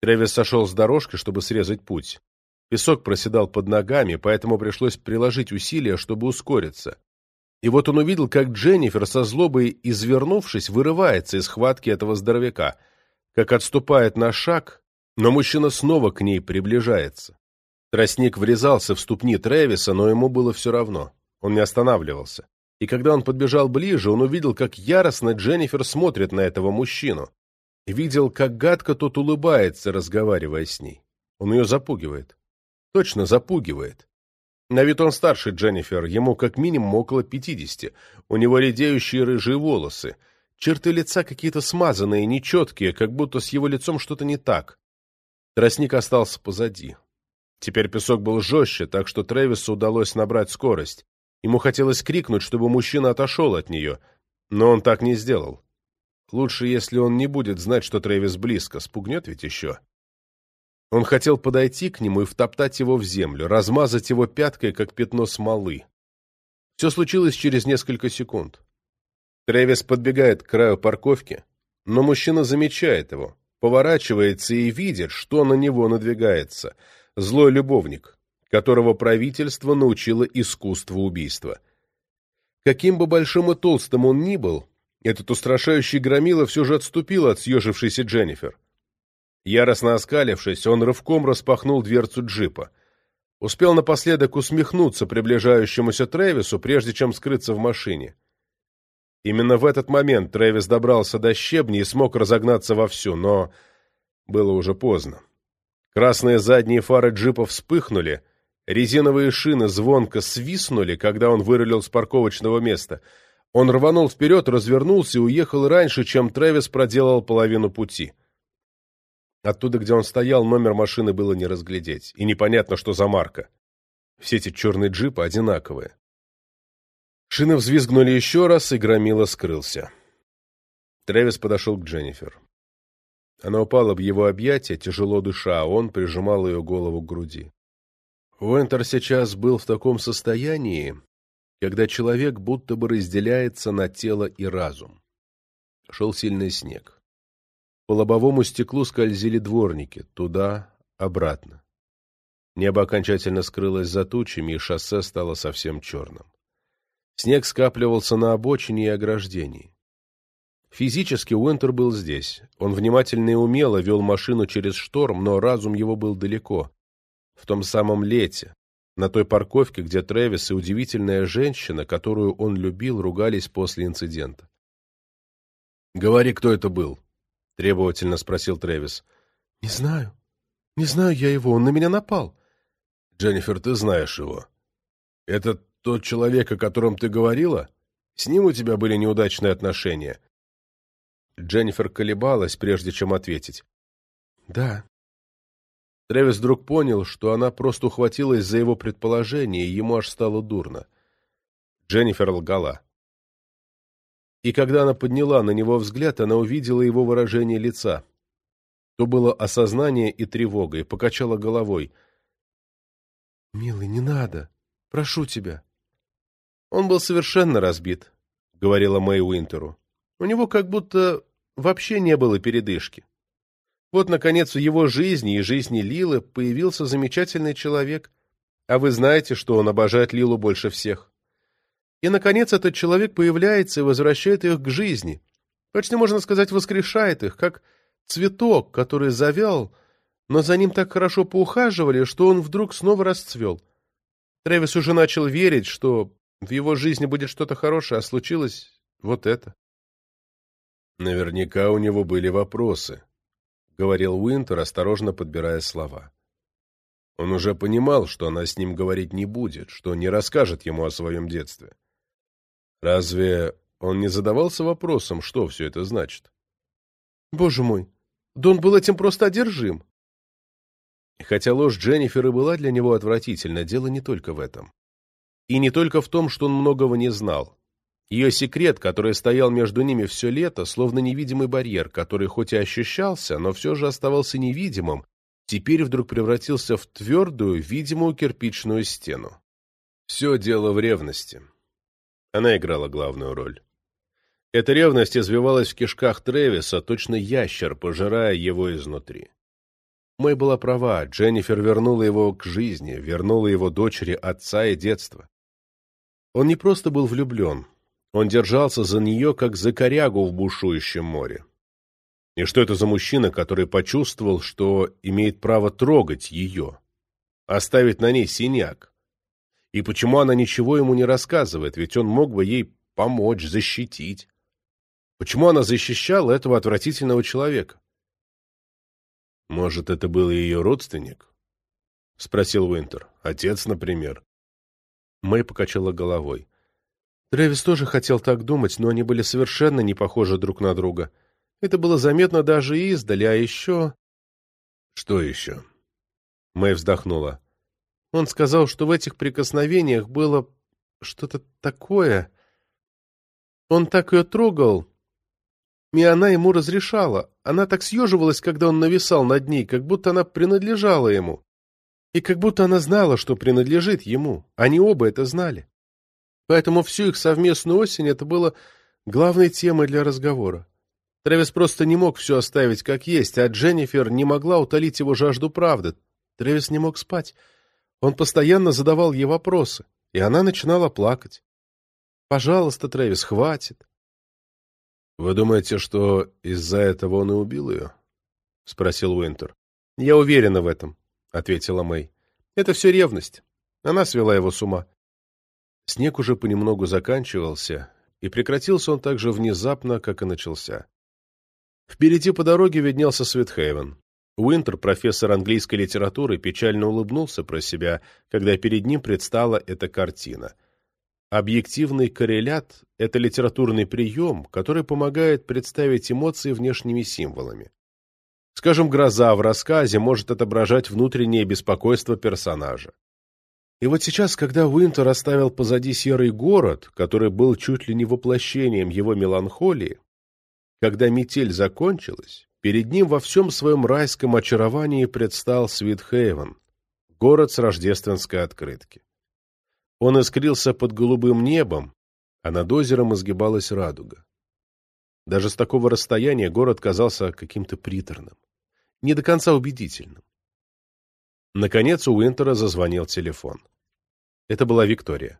Трэвис сошел с дорожки, чтобы срезать путь. Песок проседал под ногами, поэтому пришлось приложить усилия, чтобы ускориться. И вот он увидел, как Дженнифер со злобой, извернувшись, вырывается из хватки этого здоровяка, как отступает на шаг, но мужчина снова к ней приближается. Тростник врезался в ступни Трэвиса, но ему было все равно. Он не останавливался. И когда он подбежал ближе, он увидел, как яростно Дженнифер смотрит на этого мужчину. Видел, как гадко тот улыбается, разговаривая с ней. Он ее запугивает. Точно запугивает. На вид он старше Дженнифер, ему как минимум около пятидесяти. У него редеющие рыжие волосы. Черты лица какие-то смазанные, нечеткие, как будто с его лицом что-то не так. Тростник остался позади. Теперь песок был жестче, так что Трэвису удалось набрать скорость. Ему хотелось крикнуть, чтобы мужчина отошел от нее, но он так не сделал. Лучше, если он не будет знать, что Трэвис близко, спугнет ведь еще. Он хотел подойти к нему и втоптать его в землю, размазать его пяткой, как пятно смолы. Все случилось через несколько секунд. Трэвис подбегает к краю парковки, но мужчина замечает его, поворачивается и видит, что на него надвигается. Злой любовник, которого правительство научило искусству убийства. Каким бы большим и толстым он ни был, этот устрашающий громила все же отступил от съежившейся Дженнифер. Яростно оскалившись, он рывком распахнул дверцу джипа. Успел напоследок усмехнуться приближающемуся Трэвису, прежде чем скрыться в машине. Именно в этот момент Трэвис добрался до щебня и смог разогнаться вовсю, но было уже поздно. Красные задние фары джипа вспыхнули, резиновые шины звонко свистнули, когда он вырулил с парковочного места. Он рванул вперед, развернулся и уехал раньше, чем Трэвис проделал половину пути. Оттуда, где он стоял, номер машины было не разглядеть, и непонятно, что за марка. Все эти черные джипы одинаковые. Шины взвизгнули еще раз, и Громила скрылся. Трэвис подошел к Дженнифер. Она упала в его объятия, тяжело дыша, а он прижимал ее голову к груди. Уэнтер сейчас был в таком состоянии, когда человек будто бы разделяется на тело и разум. Шел сильный снег. По лобовому стеклу скользили дворники, туда, обратно. Небо окончательно скрылось за тучами, и шоссе стало совсем черным. Снег скапливался на обочине и ограждении. Физически Уинтер был здесь. Он внимательно и умело вел машину через шторм, но разум его был далеко. В том самом лете, на той парковке, где Трэвис и удивительная женщина, которую он любил, ругались после инцидента. «Говори, кто это был?» — требовательно спросил Трэвис. «Не знаю. Не знаю я его. Он на меня напал». «Дженнифер, ты знаешь его. Это тот человек, о котором ты говорила? С ним у тебя были неудачные отношения?» Дженнифер колебалась, прежде чем ответить. «Да». Трэвис вдруг понял, что она просто ухватилась за его предположение, и ему аж стало дурно. Дженнифер лгала. И когда она подняла на него взгляд, она увидела его выражение лица. То было осознание и тревога, и покачала головой. «Милый, не надо. Прошу тебя». Он был совершенно разбит, — говорила Мэй Уинтеру. У него как будто вообще не было передышки. Вот, наконец, в его жизни и жизни Лилы появился замечательный человек. А вы знаете, что он обожает Лилу больше всех. И, наконец, этот человек появляется и возвращает их к жизни. Почти, можно сказать, воскрешает их, как цветок, который завял, но за ним так хорошо поухаживали, что он вдруг снова расцвел. Трэвис уже начал верить, что в его жизни будет что-то хорошее, а случилось вот это. Наверняка у него были вопросы, — говорил Уинтер, осторожно подбирая слова. Он уже понимал, что она с ним говорить не будет, что не расскажет ему о своем детстве. Разве он не задавался вопросом, что все это значит? Боже мой, да он был этим просто одержим. Хотя ложь Дженнифер и была для него отвратительна, дело не только в этом. И не только в том, что он многого не знал. Ее секрет, который стоял между ними все лето, словно невидимый барьер, который хоть и ощущался, но все же оставался невидимым, теперь вдруг превратился в твердую, видимую кирпичную стену. Все дело в ревности. Она играла главную роль. Эта ревность извивалась в кишках Тревиса, точно ящер, пожирая его изнутри. Мэй была права, Дженнифер вернула его к жизни, вернула его дочери отца и детства. Он не просто был влюблен, он держался за нее, как за корягу в бушующем море. И что это за мужчина, который почувствовал, что имеет право трогать ее, оставить на ней синяк? И почему она ничего ему не рассказывает, ведь он мог бы ей помочь, защитить? Почему она защищала этого отвратительного человека? Может, это был ее родственник? — спросил Уинтер. Отец, например. Мэй покачала головой. Трэвис тоже хотел так думать, но они были совершенно не похожи друг на друга. Это было заметно даже издали, а еще... Что еще? Мэй вздохнула. Он сказал, что в этих прикосновениях было что-то такое. Он так ее трогал, и она ему разрешала. Она так съеживалась, когда он нависал над ней, как будто она принадлежала ему. И как будто она знала, что принадлежит ему. Они оба это знали. Поэтому всю их совместную осень это было главной темой для разговора. Трэвис просто не мог все оставить как есть, а Дженнифер не могла утолить его жажду правды. Трэвис не мог спать. Он постоянно задавал ей вопросы, и она начинала плакать. «Пожалуйста, Трэвис, хватит». «Вы думаете, что из-за этого он и убил ее?» — спросил Уинтер. «Я уверена в этом», — ответила Мэй. «Это все ревность. Она свела его с ума. Снег уже понемногу заканчивался, и прекратился он так же внезапно, как и начался. Впереди по дороге виднелся Светхейвен. Уинтер, профессор английской литературы, печально улыбнулся про себя, когда перед ним предстала эта картина. Объективный коррелят — это литературный прием, который помогает представить эмоции внешними символами. Скажем, гроза в рассказе может отображать внутреннее беспокойство персонажа. И вот сейчас, когда Уинтер оставил позади серый город, который был чуть ли не воплощением его меланхолии, когда метель закончилась, перед ним во всем своем райском очаровании предстал Свитхейвен, город с рождественской открытки. Он искрился под голубым небом, а над озером изгибалась радуга. Даже с такого расстояния город казался каким-то приторным, не до конца убедительным. Наконец у Уинтера зазвонил телефон. Это была Виктория.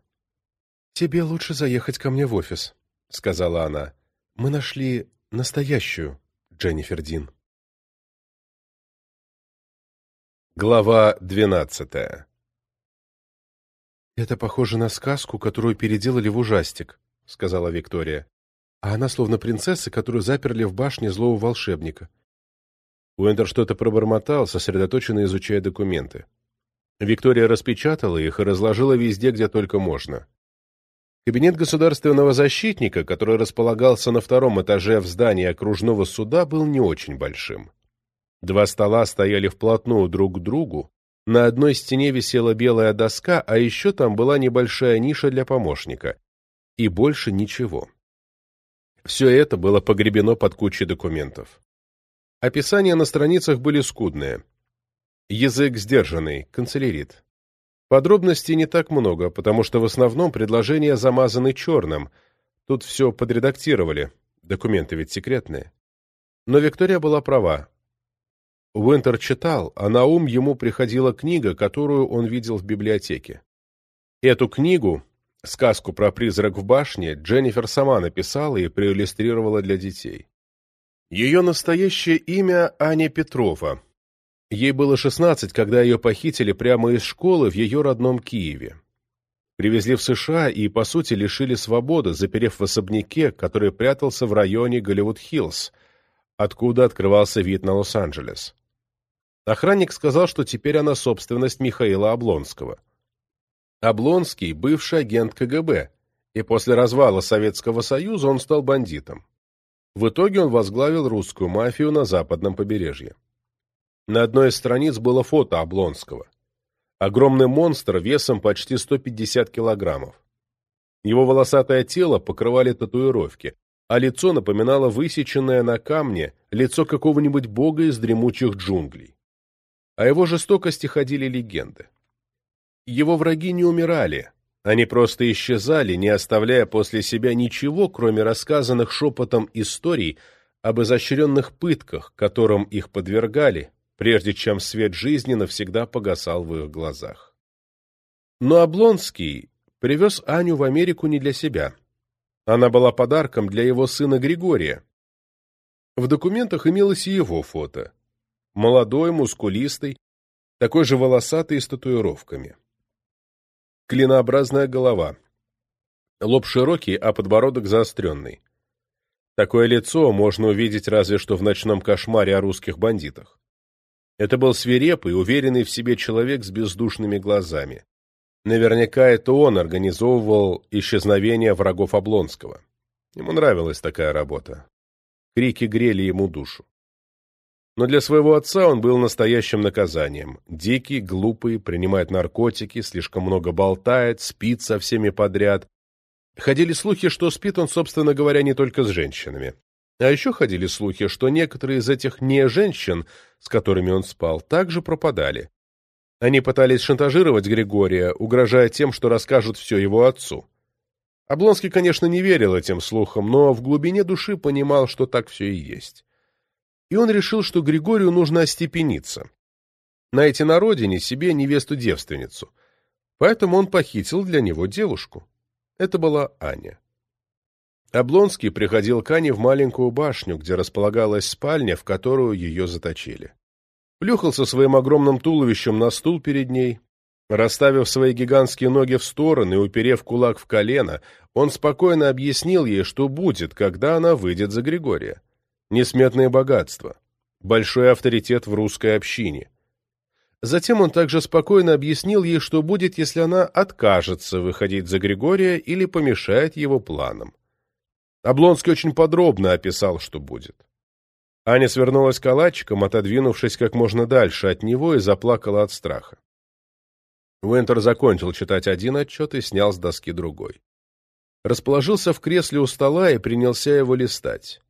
«Тебе лучше заехать ко мне в офис», — сказала она. «Мы нашли настоящую Дженнифер Дин». Глава двенадцатая «Это похоже на сказку, которую переделали в ужастик», — сказала Виктория. «А она словно принцесса, которую заперли в башне злого волшебника». Уэндер что-то пробормотал, сосредоточенно изучая документы. Виктория распечатала их и разложила везде, где только можно. Кабинет государственного защитника, который располагался на втором этаже в здании окружного суда, был не очень большим. Два стола стояли вплотную друг к другу, на одной стене висела белая доска, а еще там была небольшая ниша для помощника. И больше ничего. Все это было погребено под кучей документов. Описания на страницах были скудные. Язык сдержанный, канцелярит. Подробностей не так много, потому что в основном предложения замазаны черным. Тут все подредактировали, документы ведь секретные. Но Виктория была права. Уинтер читал, а на ум ему приходила книга, которую он видел в библиотеке. Эту книгу, сказку про призрак в башне, Дженнифер сама написала и проиллюстрировала для детей. Ее настоящее имя Аня Петрова. Ей было 16, когда ее похитили прямо из школы в ее родном Киеве. Привезли в США и, по сути, лишили свободы, заперев в особняке, который прятался в районе Голливуд-Хиллз, откуда открывался вид на Лос-Анджелес. Охранник сказал, что теперь она собственность Михаила Облонского. Облонский – бывший агент КГБ, и после развала Советского Союза он стал бандитом. В итоге он возглавил русскую мафию на западном побережье. На одной из страниц было фото Облонского. Огромный монстр весом почти 150 килограммов. Его волосатое тело покрывали татуировки, а лицо напоминало высеченное на камне лицо какого-нибудь бога из дремучих джунглей. О его жестокости ходили легенды. Его враги не умирали, они просто исчезали, не оставляя после себя ничего, кроме рассказанных шепотом историй об изощренных пытках, которым их подвергали, прежде чем свет жизни навсегда погасал в их глазах. Но Облонский привез Аню в Америку не для себя. Она была подарком для его сына Григория. В документах имелось и его фото молодой, мускулистый, такой же волосатый и с татуировками. Клинообразная голова. Лоб широкий, а подбородок заостренный. Такое лицо можно увидеть разве что в ночном кошмаре о русских бандитах. Это был свирепый, уверенный в себе человек с бездушными глазами. Наверняка это он организовывал исчезновение врагов Облонского. Ему нравилась такая работа. Крики грели ему душу. Но для своего отца он был настоящим наказанием. Дикий, глупый, принимает наркотики, слишком много болтает, спит со всеми подряд. Ходили слухи, что спит он, собственно говоря, не только с женщинами. А еще ходили слухи, что некоторые из этих не женщин, с которыми он спал, также пропадали. Они пытались шантажировать Григория, угрожая тем, что расскажут все его отцу. Облонский, конечно, не верил этим слухам, но в глубине души понимал, что так все и есть и он решил, что Григорию нужно остепениться. Найти на родине себе невесту-девственницу. Поэтому он похитил для него девушку. Это была Аня. Облонский приходил к Ане в маленькую башню, где располагалась спальня, в которую ее заточили. Плюхался своим огромным туловищем на стул перед ней. Расставив свои гигантские ноги в стороны и уперев кулак в колено, он спокойно объяснил ей, что будет, когда она выйдет за Григория несметное богатство, большой авторитет в русской общине. Затем он также спокойно объяснил ей, что будет, если она откажется выходить за Григория или помешает его планам. Облонский очень подробно описал, что будет. Аня свернулась калачиком, отодвинувшись как можно дальше от него, и заплакала от страха. Уинтер закончил читать один отчет и снял с доски другой. Расположился в кресле у стола и принялся его листать.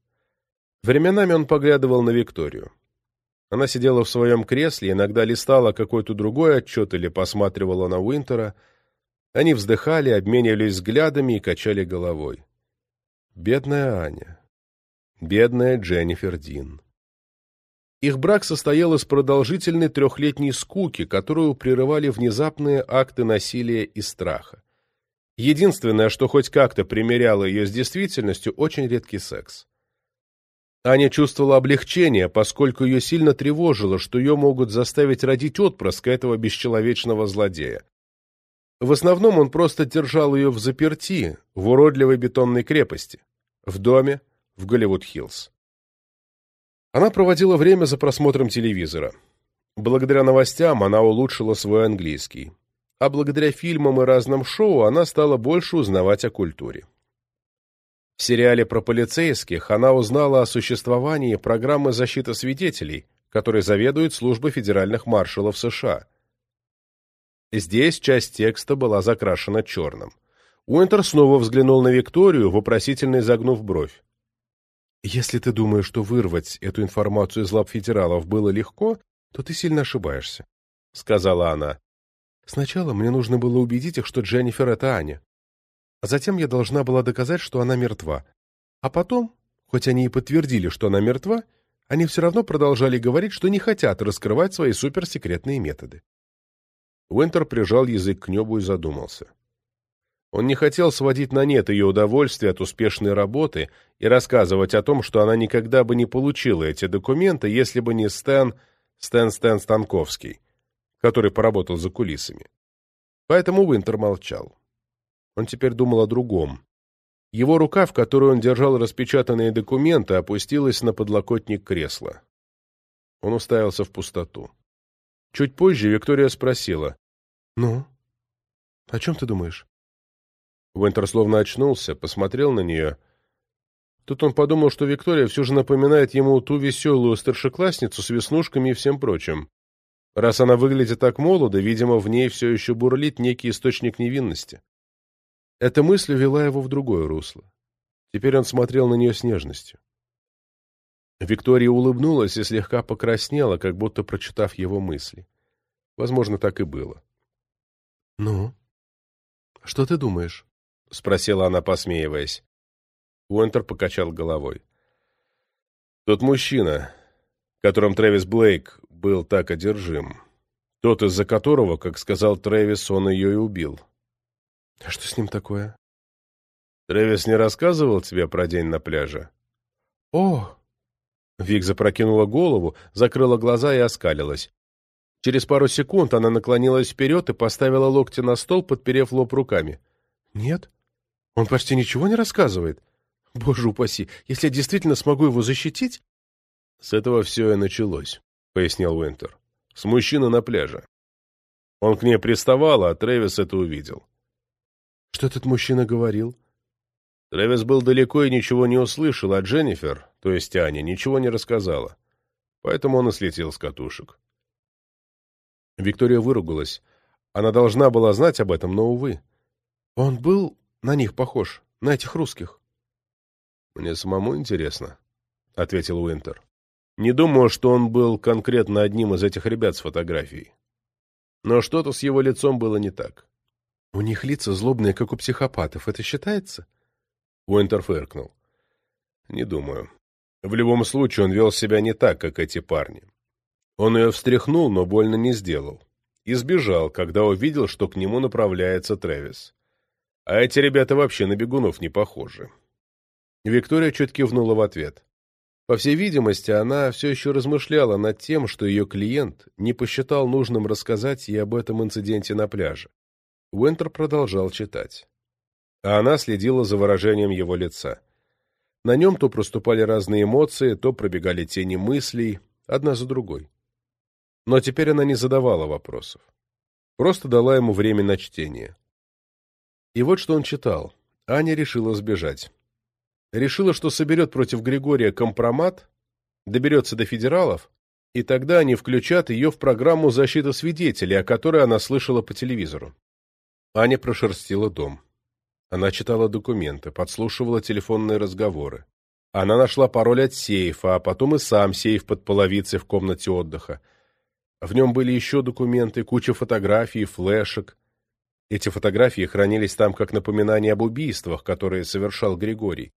Временами он поглядывал на Викторию. Она сидела в своем кресле, иногда листала какой-то другой отчет или посматривала на Уинтера. Они вздыхали, обменивались взглядами и качали головой. Бедная Аня. Бедная Дженнифер Дин. Их брак состоял из продолжительной трехлетней скуки, которую прерывали внезапные акты насилия и страха. Единственное, что хоть как-то примеряло ее с действительностью, очень редкий секс. Аня чувствовала облегчение, поскольку ее сильно тревожило, что ее могут заставить родить отпрыска этого бесчеловечного злодея. В основном он просто держал ее в заперти, в уродливой бетонной крепости, в доме в Голливуд-Хиллз. Она проводила время за просмотром телевизора. Благодаря новостям она улучшила свой английский, а благодаря фильмам и разным шоу она стала больше узнавать о культуре. В сериале про полицейских она узнала о существовании программы защиты свидетелей, которой заведует служба федеральных маршалов США. Здесь часть текста была закрашена черным. Уинтер снова взглянул на Викторию, вопросительно изогнув бровь. «Если ты думаешь, что вырвать эту информацию из лап федералов было легко, то ты сильно ошибаешься», — сказала она. «Сначала мне нужно было убедить их, что Дженнифер — это Аня. А затем я должна была доказать, что она мертва. А потом, хоть они и подтвердили, что она мертва, они все равно продолжали говорить, что не хотят раскрывать свои суперсекретные методы. Уинтер прижал язык к небу и задумался. Он не хотел сводить на нет ее удовольствие от успешной работы и рассказывать о том, что она никогда бы не получила эти документы, если бы не Стэн, Стэн Стэн Станковский, который поработал за кулисами. Поэтому Уинтер молчал. Он теперь думал о другом. Его рука, в которой он держал распечатанные документы, опустилась на подлокотник кресла. Он уставился в пустоту. Чуть позже Виктория спросила. «Ну? О чем ты думаешь?» Уинтер словно очнулся, посмотрел на нее. Тут он подумал, что Виктория все же напоминает ему ту веселую старшеклассницу с веснушками и всем прочим. Раз она выглядит так молодо, видимо, в ней все еще бурлит некий источник невинности. Эта мысль вела его в другое русло. Теперь он смотрел на нее с нежностью. Виктория улыбнулась и слегка покраснела, как будто прочитав его мысли. Возможно, так и было. «Ну? Что ты думаешь?» — спросила она, посмеиваясь. Уэнтер покачал головой. «Тот мужчина, которым Трэвис Блейк был так одержим, тот, из-за которого, как сказал Трэвис, он ее и убил. А что с ним такое? Трэвис не рассказывал тебе про день на пляже? О! Вик запрокинула голову, закрыла глаза и оскалилась. Через пару секунд она наклонилась вперед и поставила локти на стол, подперев лоб руками. Нет, он почти ничего не рассказывает. Боже упаси, если я действительно смогу его защитить... С этого все и началось, пояснил Уинтер. С мужчины на пляже. Он к ней приставал, а Трэвис это увидел. Что этот мужчина говорил? Трэвис был далеко и ничего не услышал, а Дженнифер, то есть Аня, ничего не рассказала. Поэтому он и слетел с катушек. Виктория выругалась. Она должна была знать об этом, но, увы. Он был на них похож, на этих русских. «Мне самому интересно», — ответил Уинтер. «Не думаю, что он был конкретно одним из этих ребят с фотографией. Но что-то с его лицом было не так. У них лица злобные, как у психопатов. Это считается? Уинтер фыркнул. Не думаю. В любом случае он вел себя не так, как эти парни. Он ее встряхнул, но больно не сделал. И сбежал, когда увидел, что к нему направляется Трэвис. А эти ребята вообще на бегунов не похожи. Виктория чуть кивнула в ответ. По всей видимости, она все еще размышляла над тем, что ее клиент не посчитал нужным рассказать ей об этом инциденте на пляже. Уинтер продолжал читать. А она следила за выражением его лица. На нем то проступали разные эмоции, то пробегали тени мыслей, одна за другой. Но теперь она не задавала вопросов. Просто дала ему время на чтение. И вот что он читал. Аня решила сбежать. Решила, что соберет против Григория компромат, доберется до федералов, и тогда они включат ее в программу защиты свидетелей, о которой она слышала по телевизору. Аня прошерстила дом. Она читала документы, подслушивала телефонные разговоры. Она нашла пароль от сейфа, а потом и сам сейф под половицей в комнате отдыха. В нем были еще документы, куча фотографий, флешек. Эти фотографии хранились там как напоминание об убийствах, которые совершал Григорий.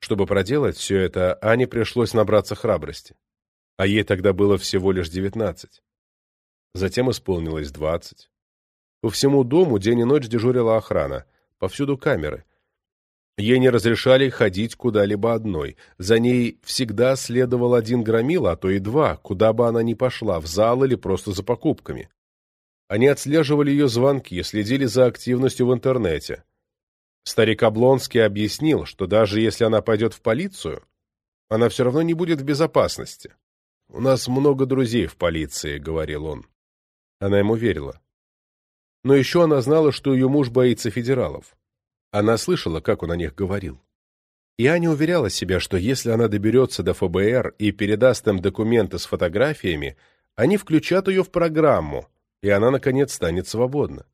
Чтобы проделать все это, Ане пришлось набраться храбрости. А ей тогда было всего лишь девятнадцать. Затем исполнилось двадцать. По всему дому день и ночь дежурила охрана. Повсюду камеры. Ей не разрешали ходить куда-либо одной. За ней всегда следовал один громил, а то и два, куда бы она ни пошла, в зал или просто за покупками. Они отслеживали ее звонки, следили за активностью в интернете. Старик Облонский объяснил, что даже если она пойдет в полицию, она все равно не будет в безопасности. «У нас много друзей в полиции», — говорил он. Она ему верила. Но еще она знала, что ее муж боится федералов. Она слышала, как он о них говорил. И Аня уверяла себя, что если она доберется до ФБР и передаст им документы с фотографиями, они включат ее в программу, и она, наконец, станет свободна.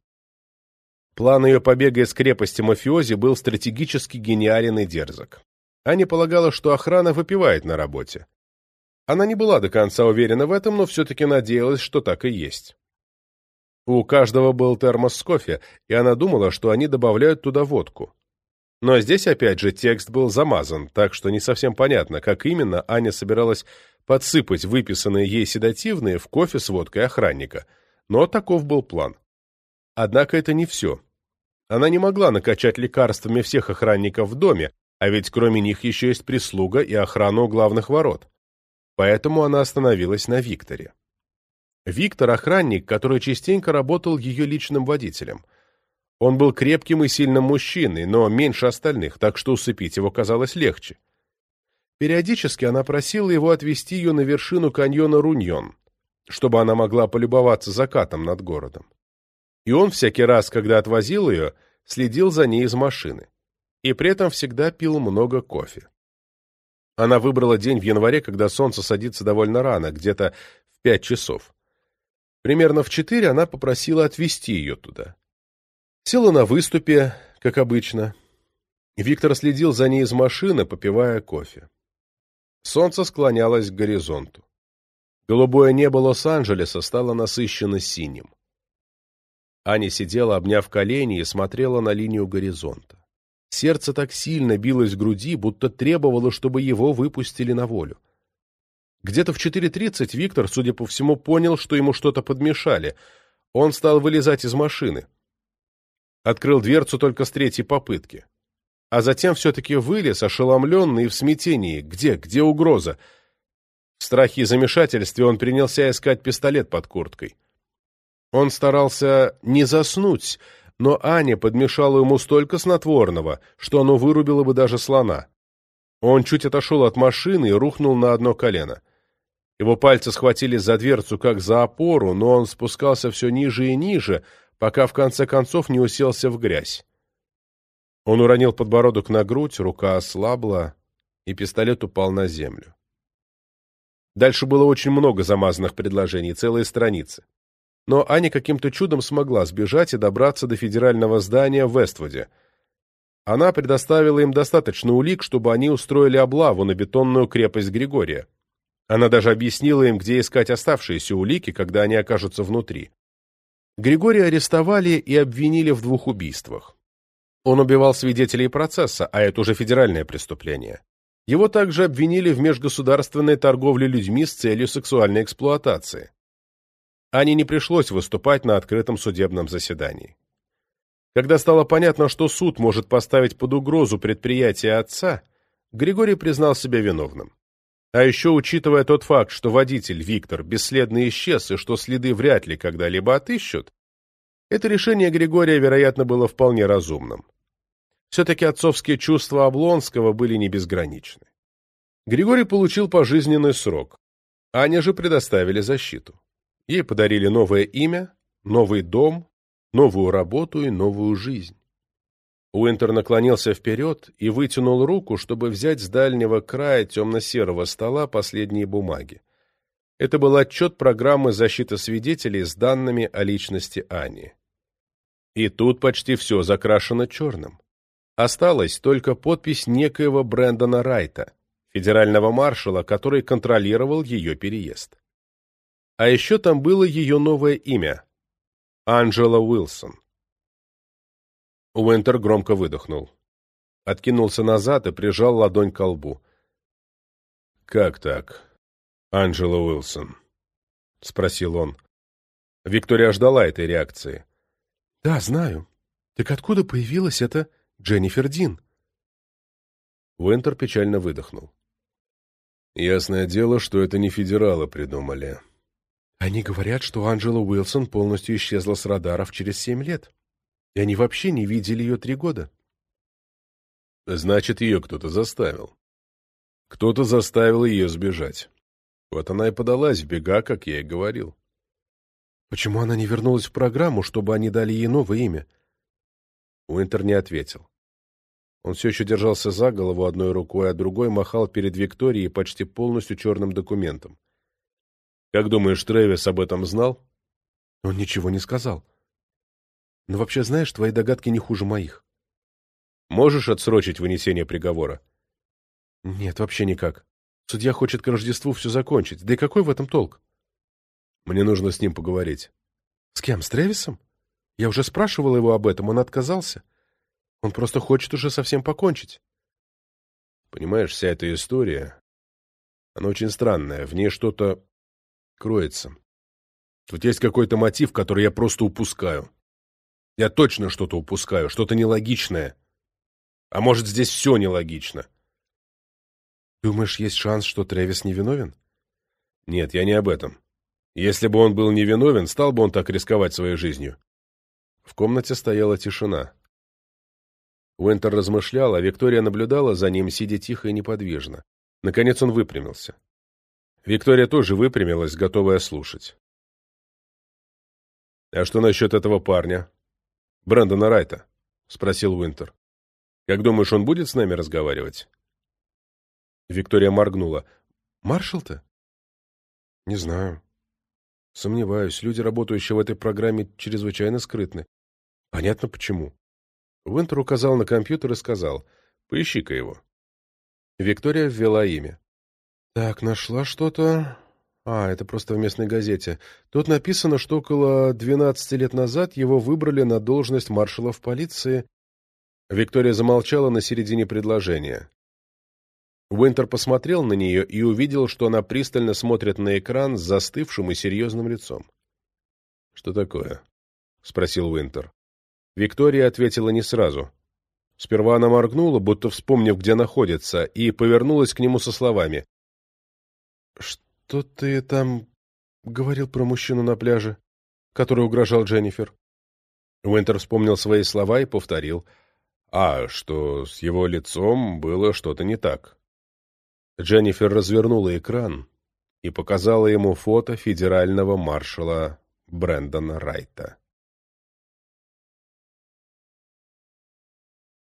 План ее побега из крепости мафиози был стратегически гениален и дерзок. Аня полагала, что охрана выпивает на работе. Она не была до конца уверена в этом, но все-таки надеялась, что так и есть. У каждого был термос с кофе, и она думала, что они добавляют туда водку. Но здесь, опять же, текст был замазан, так что не совсем понятно, как именно Аня собиралась подсыпать выписанные ей седативные в кофе с водкой охранника. Но таков был план. Однако это не все. Она не могла накачать лекарствами всех охранников в доме, а ведь кроме них еще есть прислуга и охрана у главных ворот. Поэтому она остановилась на Викторе. Виктор – охранник, который частенько работал ее личным водителем. Он был крепким и сильным мужчиной, но меньше остальных, так что усыпить его казалось легче. Периодически она просила его отвезти ее на вершину каньона Руньон, чтобы она могла полюбоваться закатом над городом. И он всякий раз, когда отвозил ее, следил за ней из машины. И при этом всегда пил много кофе. Она выбрала день в январе, когда солнце садится довольно рано, где-то в пять часов. Примерно в четыре она попросила отвезти ее туда. Села на выступе, как обычно. Виктор следил за ней из машины, попивая кофе. Солнце склонялось к горизонту. Голубое небо Лос-Анджелеса стало насыщенно синим. Аня сидела, обняв колени, и смотрела на линию горизонта. Сердце так сильно билось в груди, будто требовало, чтобы его выпустили на волю. Где-то в 4.30 Виктор, судя по всему, понял, что ему что-то подмешали. Он стал вылезать из машины. Открыл дверцу только с третьей попытки. А затем все-таки вылез, ошеломленный и в смятении. Где, где угроза? В страхе и замешательстве он принялся искать пистолет под курткой. Он старался не заснуть, но Аня подмешала ему столько снотворного, что оно вырубило бы даже слона. Он чуть отошел от машины и рухнул на одно колено. Его пальцы схватили за дверцу, как за опору, но он спускался все ниже и ниже, пока в конце концов не уселся в грязь. Он уронил подбородок на грудь, рука ослабла, и пистолет упал на землю. Дальше было очень много замазанных предложений, целые страницы. Но Аня каким-то чудом смогла сбежать и добраться до федерального здания в Вествуде. Она предоставила им достаточно улик, чтобы они устроили облаву на бетонную крепость Григория. Она даже объяснила им, где искать оставшиеся улики, когда они окажутся внутри. Григория арестовали и обвинили в двух убийствах. Он убивал свидетелей процесса, а это уже федеральное преступление. Его также обвинили в межгосударственной торговле людьми с целью сексуальной эксплуатации. Ане не пришлось выступать на открытом судебном заседании. Когда стало понятно, что суд может поставить под угрозу предприятие отца, Григорий признал себя виновным. А еще, учитывая тот факт, что водитель Виктор бесследно исчез и что следы вряд ли когда-либо отыщут, это решение Григория, вероятно, было вполне разумным. Все-таки отцовские чувства Облонского были не безграничны. Григорий получил пожизненный срок. Аня же предоставили защиту. Ей подарили новое имя, новый дом, новую работу и новую жизнь. Уинтер наклонился вперед и вытянул руку, чтобы взять с дальнего края темно-серого стола последние бумаги. Это был отчет программы защиты свидетелей с данными о личности Ани. И тут почти все закрашено черным. Осталась только подпись некоего Брэндона Райта, федерального маршала, который контролировал ее переезд. А еще там было ее новое имя — Анджела Уилсон. Уинтер громко выдохнул. Откинулся назад и прижал ладонь к лбу. «Как так, Анджела Уилсон?» — спросил он. Виктория ждала этой реакции. «Да, знаю. Так откуда появилась эта Дженнифер Дин?» Уинтер печально выдохнул. «Ясное дело, что это не федералы придумали». «Они говорят, что Анджела Уилсон полностью исчезла с радаров через семь лет, и они вообще не видели ее три года». «Значит, ее кто-то заставил. Кто-то заставил ее сбежать. Вот она и подалась в бега, как я и говорил». «Почему она не вернулась в программу, чтобы они дали ей новое имя?» Уинтер не ответил. Он все еще держался за голову одной рукой, а другой махал перед Викторией почти полностью черным документом. «Как думаешь, Трэвис об этом знал?» «Он ничего не сказал. Но вообще, знаешь, твои догадки не хуже моих». «Можешь отсрочить вынесение приговора?» «Нет, вообще никак. Судья хочет к Рождеству все закончить. Да и какой в этом толк?» Мне нужно с ним поговорить. С кем? С Тревисом? Я уже спрашивал его об этом, он отказался. Он просто хочет уже совсем покончить. Понимаешь, вся эта история, она очень странная, в ней что-то кроется. Тут есть какой-то мотив, который я просто упускаю. Я точно что-то упускаю, что-то нелогичное. А может, здесь все нелогично. Думаешь, есть шанс, что Трэвис невиновен? Нет, я не об этом. Если бы он был невиновен, стал бы он так рисковать своей жизнью. В комнате стояла тишина. Уинтер размышлял, а Виктория наблюдала за ним, сидя тихо и неподвижно. Наконец он выпрямился. Виктория тоже выпрямилась, готовая слушать. «А что насчет этого парня? Брэндона Райта?» — спросил Уинтер. «Как думаешь, он будет с нами разговаривать?» Виктория моргнула. «Маршал-то?» «Не знаю. Сомневаюсь, люди, работающие в этой программе, чрезвычайно скрытны. Понятно почему. Уинтер указал на компьютер и сказал, поищи-ка его. Виктория ввела имя. Так, нашла что-то... А, это просто в местной газете. Тут написано, что около 12 лет назад его выбрали на должность маршала в полиции. Виктория замолчала на середине предложения. Уинтер посмотрел на нее и увидел, что она пристально смотрит на экран с застывшим и серьезным лицом. «Что такое?» — спросил Уинтер. Виктория ответила не сразу. Сперва она моргнула, будто вспомнив, где находится, и повернулась к нему со словами. «Что ты там говорил про мужчину на пляже, который угрожал Дженнифер?» Уинтер вспомнил свои слова и повторил. «А, что с его лицом было что-то не так». Дженнифер развернула экран и показала ему фото федерального маршала Брэндона Райта.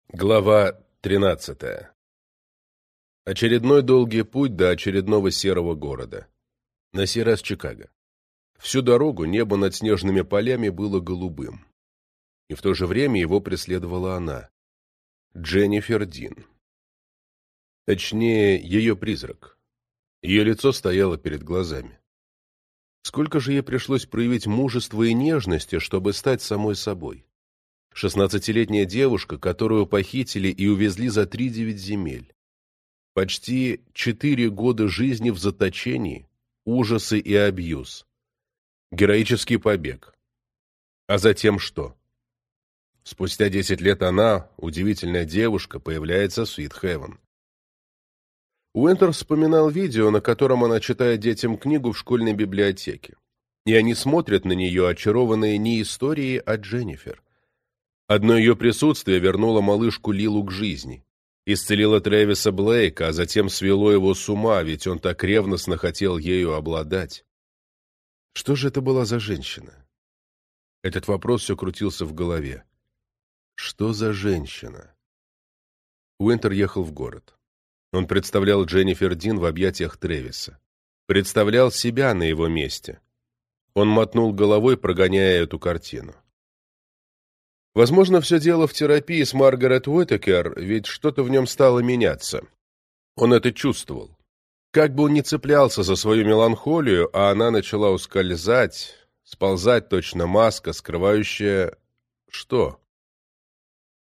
Глава 13. Очередной долгий путь до очередного серого города. На сей раз Чикаго. Всю дорогу небо над снежными полями было голубым. И в то же время его преследовала она. Дженнифер Дин. Точнее, ее призрак. Ее лицо стояло перед глазами. Сколько же ей пришлось проявить мужества и нежности, чтобы стать самой собой? Шестнадцатилетняя девушка, которую похитили и увезли за три девять земель. Почти четыре года жизни в заточении, ужасы и абьюз. Героический побег. А затем что? Спустя десять лет она, удивительная девушка, появляется в Sweet Heaven. Уинтер вспоминал видео, на котором она читает детям книгу в школьной библиотеке. И они смотрят на нее, очарованные не историей, а Дженнифер. Одно ее присутствие вернуло малышку Лилу к жизни. Исцелило Трэвиса Блейка, а затем свело его с ума, ведь он так ревностно хотел ею обладать. Что же это была за женщина? Этот вопрос все крутился в голове. Что за женщина? Уинтер ехал в город. Он представлял Дженнифер Дин в объятиях Тревиса. Представлял себя на его месте. Он мотнул головой, прогоняя эту картину. Возможно, все дело в терапии с Маргарет Уитакер, ведь что-то в нем стало меняться. Он это чувствовал. Как бы он ни цеплялся за свою меланхолию, а она начала ускользать, сползать точно маска, скрывающая... Что?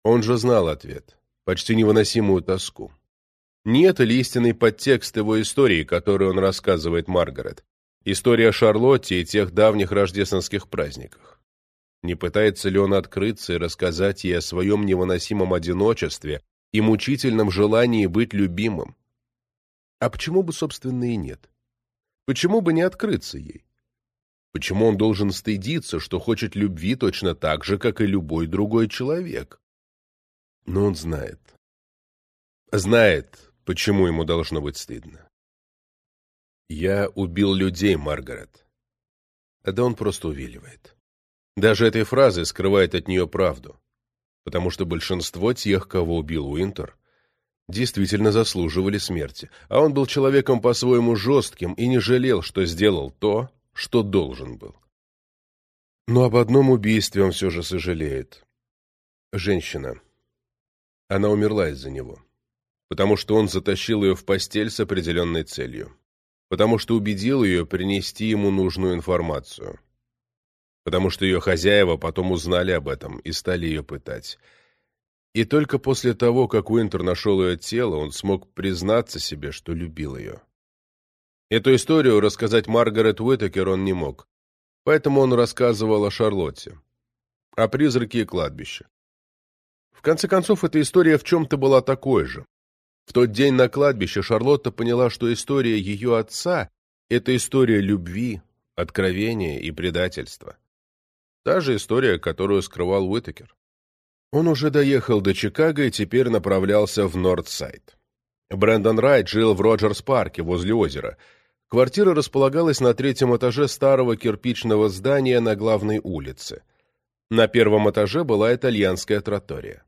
Он же знал ответ. Почти невыносимую тоску. Нет ли истинный подтекст его истории, которую он рассказывает Маргарет? История Шарлотте и тех давних рождественских праздниках. Не пытается ли он открыться и рассказать ей о своем невыносимом одиночестве и мучительном желании быть любимым? А почему бы, собственно, и нет? Почему бы не открыться ей? Почему он должен стыдиться, что хочет любви точно так же, как и любой другой человек? Но он знает. Знает, почему ему должно быть стыдно. «Я убил людей, Маргарет». Да он просто увиливает. Даже этой фразы скрывает от нее правду, потому что большинство тех, кого убил Уинтер, действительно заслуживали смерти, а он был человеком по-своему жестким и не жалел, что сделал то, что должен был. Но об одном убийстве он все же сожалеет. Женщина. Она умерла из-за него, потому что он затащил ее в постель с определенной целью, потому что убедил ее принести ему нужную информацию, потому что ее хозяева потом узнали об этом и стали ее пытать. И только после того, как Уинтер нашел ее тело, он смог признаться себе, что любил ее. Эту историю рассказать Маргарет Уитакер он не мог, поэтому он рассказывал о Шарлотте, о призраке и кладбище. В конце концов, эта история в чем-то была такой же. В тот день на кладбище Шарлотта поняла, что история ее отца — это история любви, откровения и предательства. Та же история, которую скрывал Уитакер. Он уже доехал до Чикаго и теперь направлялся в Нордсайд. Брэндон Райт жил в Роджерс-парке возле озера. Квартира располагалась на третьем этаже старого кирпичного здания на главной улице. На первом этаже была итальянская тротория.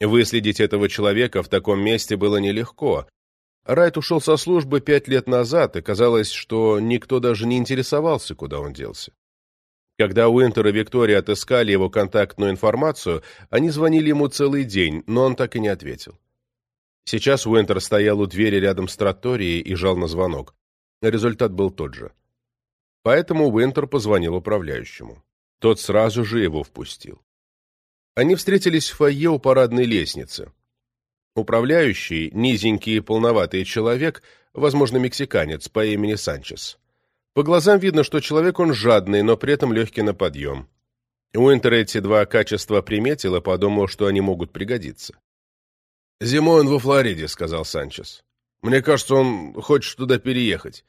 Выследить этого человека в таком месте было нелегко. Райт ушел со службы пять лет назад, и казалось, что никто даже не интересовался, куда он делся. Когда Уинтер и Виктория отыскали его контактную информацию, они звонили ему целый день, но он так и не ответил. Сейчас Уинтер стоял у двери рядом с троторией и жал на звонок. Результат был тот же. Поэтому Уинтер позвонил управляющему. Тот сразу же его впустил. Они встретились в фойе у парадной лестницы. Управляющий, низенький и полноватый человек, возможно, мексиканец по имени Санчес. По глазам видно, что человек он жадный, но при этом легкий на подъем. Уинтер эти два качества приметил и подумал, что они могут пригодиться. «Зимой он во Флориде», — сказал Санчес. «Мне кажется, он хочет туда переехать».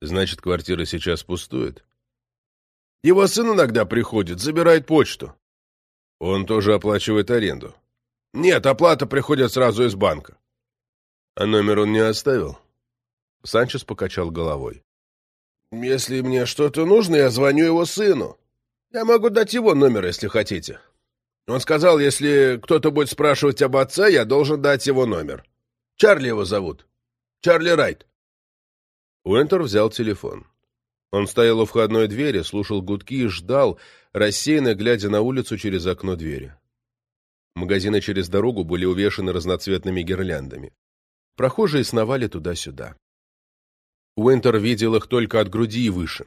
«Значит, квартира сейчас пустует?» «Его сын иногда приходит, забирает почту». «Он тоже оплачивает аренду?» «Нет, оплата приходит сразу из банка». «А номер он не оставил?» Санчес покачал головой. «Если мне что-то нужно, я звоню его сыну. Я могу дать его номер, если хотите. Он сказал, если кто-то будет спрашивать об отце, я должен дать его номер. Чарли его зовут. Чарли Райт». Уэнтер взял телефон. Он стоял у входной двери, слушал гудки и ждал, рассеянно глядя на улицу через окно двери. Магазины через дорогу были увешаны разноцветными гирляндами. Прохожие сновали туда-сюда. Уинтер видел их только от груди и выше.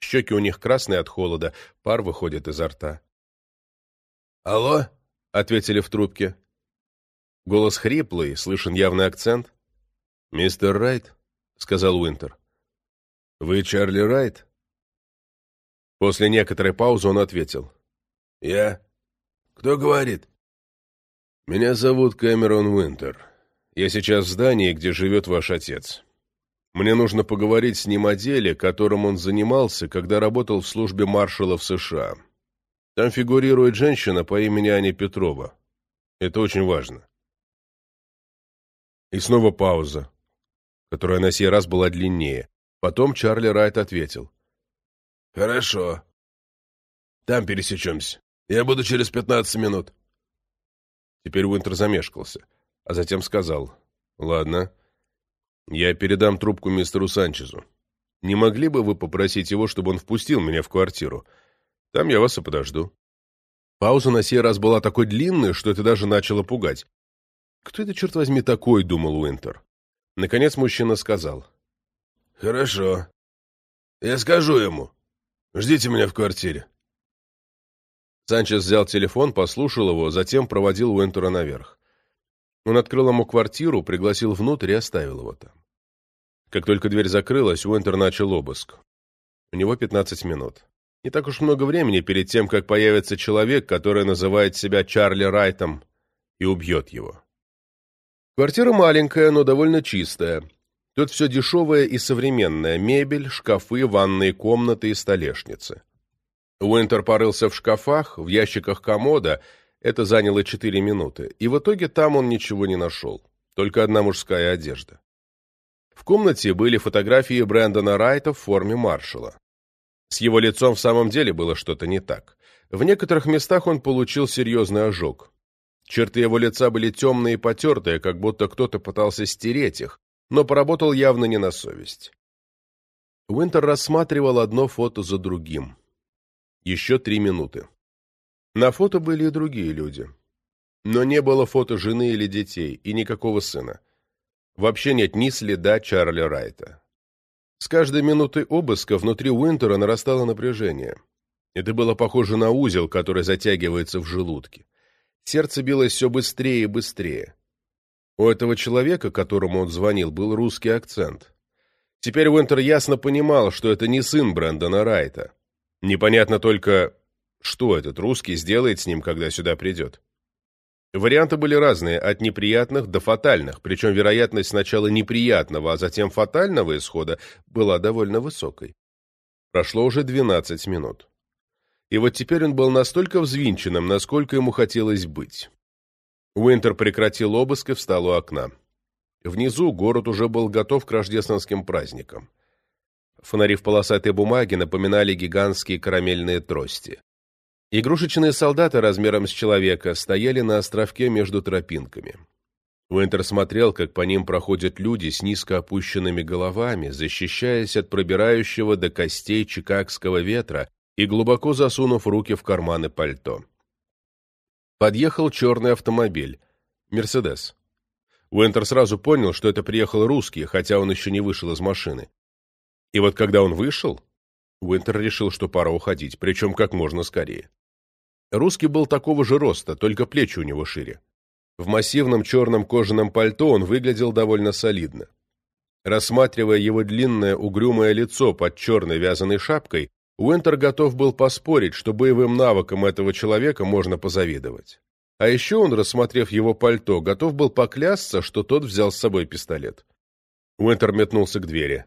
Щеки у них красные от холода, пар выходит изо рта. «Алло?» — ответили в трубке. Голос хриплый, слышен явный акцент. «Мистер Райт?» — сказал Уинтер. «Вы Чарли Райт?» После некоторой паузы он ответил. «Я? Кто говорит?» «Меня зовут Кэмерон Уинтер. Я сейчас в здании, где живет ваш отец. Мне нужно поговорить с ним о деле, которым он занимался, когда работал в службе маршала в США. Там фигурирует женщина по имени Аня Петрова. Это очень важно. И снова пауза, которая на сей раз была длиннее. Потом Чарли Райт ответил. «Хорошо. Там пересечемся. Я буду через пятнадцать минут». Теперь Уинтер замешкался, а затем сказал. «Ладно». Я передам трубку мистеру Санчезу. Не могли бы вы попросить его, чтобы он впустил меня в квартиру? Там я вас и подожду. Пауза на сей раз была такой длинной, что это даже начало пугать. «Кто это, черт возьми, такой?» — думал Уинтер. Наконец мужчина сказал. «Хорошо. Я скажу ему. Ждите меня в квартире». Санчес взял телефон, послушал его, затем проводил Уинтера наверх. Он открыл ему квартиру, пригласил внутрь и оставил его там. Как только дверь закрылась, Уинтер начал обыск. У него 15 минут. Не так уж много времени перед тем, как появится человек, который называет себя Чарли Райтом, и убьет его. Квартира маленькая, но довольно чистая. Тут все дешевое и современное. Мебель, шкафы, ванные комнаты и столешницы. Уинтер порылся в шкафах, в ящиках комода. Это заняло четыре минуты. И в итоге там он ничего не нашел. Только одна мужская одежда. В комнате были фотографии Брэндона Райта в форме маршала. С его лицом в самом деле было что-то не так. В некоторых местах он получил серьезный ожог. Черты его лица были темные и потертые, как будто кто-то пытался стереть их, но поработал явно не на совесть. Уинтер рассматривал одно фото за другим. Еще три минуты. На фото были и другие люди. Но не было фото жены или детей, и никакого сына. Вообще нет ни следа Чарли Райта. С каждой минутой обыска внутри Уинтера нарастало напряжение. Это было похоже на узел, который затягивается в желудке. Сердце билось все быстрее и быстрее. У этого человека, которому он звонил, был русский акцент. Теперь Уинтер ясно понимал, что это не сын Брэндона Райта. Непонятно только, что этот русский сделает с ним, когда сюда придет. Варианты были разные, от неприятных до фатальных, причем вероятность сначала неприятного, а затем фатального исхода была довольно высокой. Прошло уже 12 минут. И вот теперь он был настолько взвинченным, насколько ему хотелось быть. Уинтер прекратил обыск и встал у окна. Внизу город уже был готов к рождественским праздникам. Фонари в полосатой бумаге напоминали гигантские карамельные трости. Игрушечные солдаты размером с человека стояли на островке между тропинками. Уинтер смотрел, как по ним проходят люди с низко опущенными головами, защищаясь от пробирающего до костей чикагского ветра и глубоко засунув руки в карманы пальто. Подъехал черный автомобиль. «Мерседес». Уинтер сразу понял, что это приехал русский, хотя он еще не вышел из машины. И вот когда он вышел, Уинтер решил, что пора уходить, причем как можно скорее. Русский был такого же роста, только плечи у него шире. В массивном черном кожаном пальто он выглядел довольно солидно. Рассматривая его длинное угрюмое лицо под черной вязаной шапкой, Уинтер готов был поспорить, что боевым навыкам этого человека можно позавидовать. А еще он, рассмотрев его пальто, готов был поклясться, что тот взял с собой пистолет. Уинтер метнулся к двери.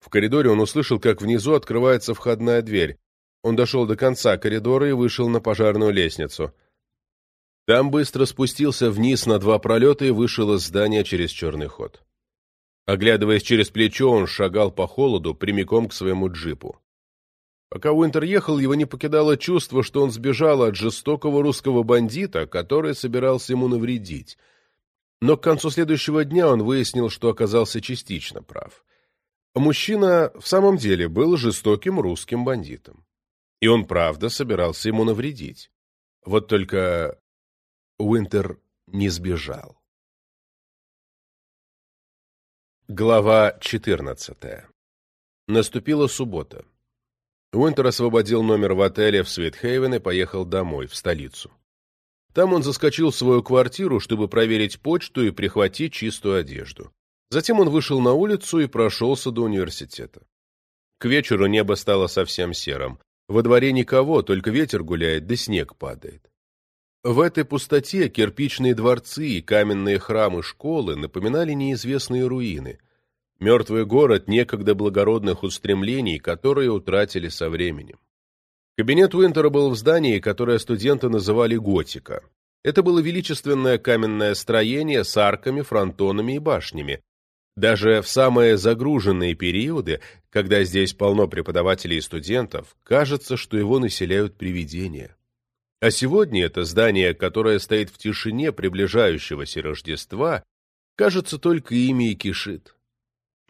В коридоре он услышал, как внизу открывается входная дверь. Он дошел до конца коридора и вышел на пожарную лестницу. Там быстро спустился вниз на два пролета и вышел из здания через черный ход. Оглядываясь через плечо, он шагал по холоду прямиком к своему джипу. Пока Уинтер ехал, его не покидало чувство, что он сбежал от жестокого русского бандита, который собирался ему навредить. Но к концу следующего дня он выяснил, что оказался частично прав. Мужчина в самом деле был жестоким русским бандитом. И он правда собирался ему навредить. Вот только Уинтер не сбежал. Глава 14. Наступила суббота. Уинтер освободил номер в отеле в Свитхейвен и поехал домой, в столицу. Там он заскочил в свою квартиру, чтобы проверить почту и прихватить чистую одежду. Затем он вышел на улицу и прошелся до университета. К вечеру небо стало совсем серым. Во дворе никого, только ветер гуляет, да снег падает. В этой пустоте кирпичные дворцы и каменные храмы школы напоминали неизвестные руины. Мертвый город некогда благородных устремлений, которые утратили со временем. Кабинет Уинтера был в здании, которое студенты называли «Готика». Это было величественное каменное строение с арками, фронтонами и башнями, даже в самые загруженные периоды, когда здесь полно преподавателей и студентов, кажется, что его населяют привидения. А сегодня это здание, которое стоит в тишине приближающегося Рождества, кажется, только ими и кишит.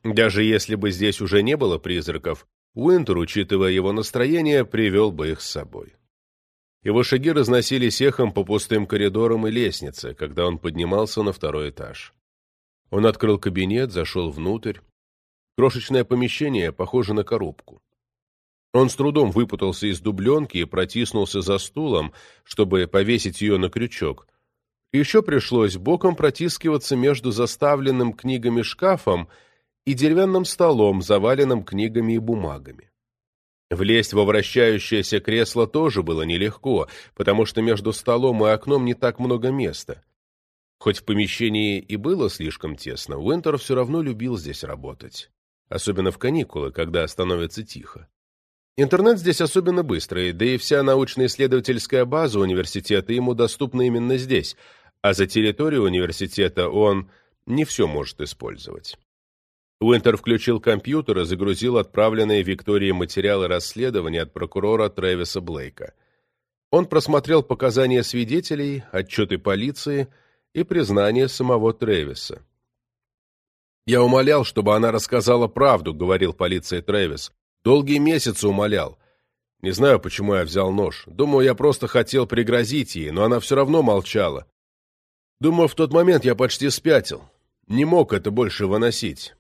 Даже если бы здесь уже не было призраков, Уинтер, учитывая его настроение, привел бы их с собой. Его шаги разносились эхом по пустым коридорам и лестнице, когда он поднимался на второй этаж. Он открыл кабинет, зашел внутрь. Крошечное помещение похоже на коробку. Он с трудом выпутался из дубленки и протиснулся за стулом, чтобы повесить ее на крючок. Еще пришлось боком протискиваться между заставленным книгами шкафом и деревянным столом, заваленным книгами и бумагами. Влезть во вращающееся кресло тоже было нелегко, потому что между столом и окном не так много места. Хоть в помещении и было слишком тесно, Уинтер все равно любил здесь работать. Особенно в каникулы, когда становится тихо. Интернет здесь особенно быстрый, да и вся научно-исследовательская база университета ему доступна именно здесь, а за территорию университета он не все может использовать. Уинтер включил компьютер и загрузил отправленные Виктории материалы расследования от прокурора Трэвиса Блейка. Он просмотрел показания свидетелей, отчеты полиции и признание самого Трэвиса. «Я умолял, чтобы она рассказала правду», — говорил полиции Трэвис. «Долгие месяцы умолял. Не знаю, почему я взял нож. Думаю, я просто хотел пригрозить ей, но она все равно молчала. Думаю, в тот момент я почти спятил. Не мог это больше выносить.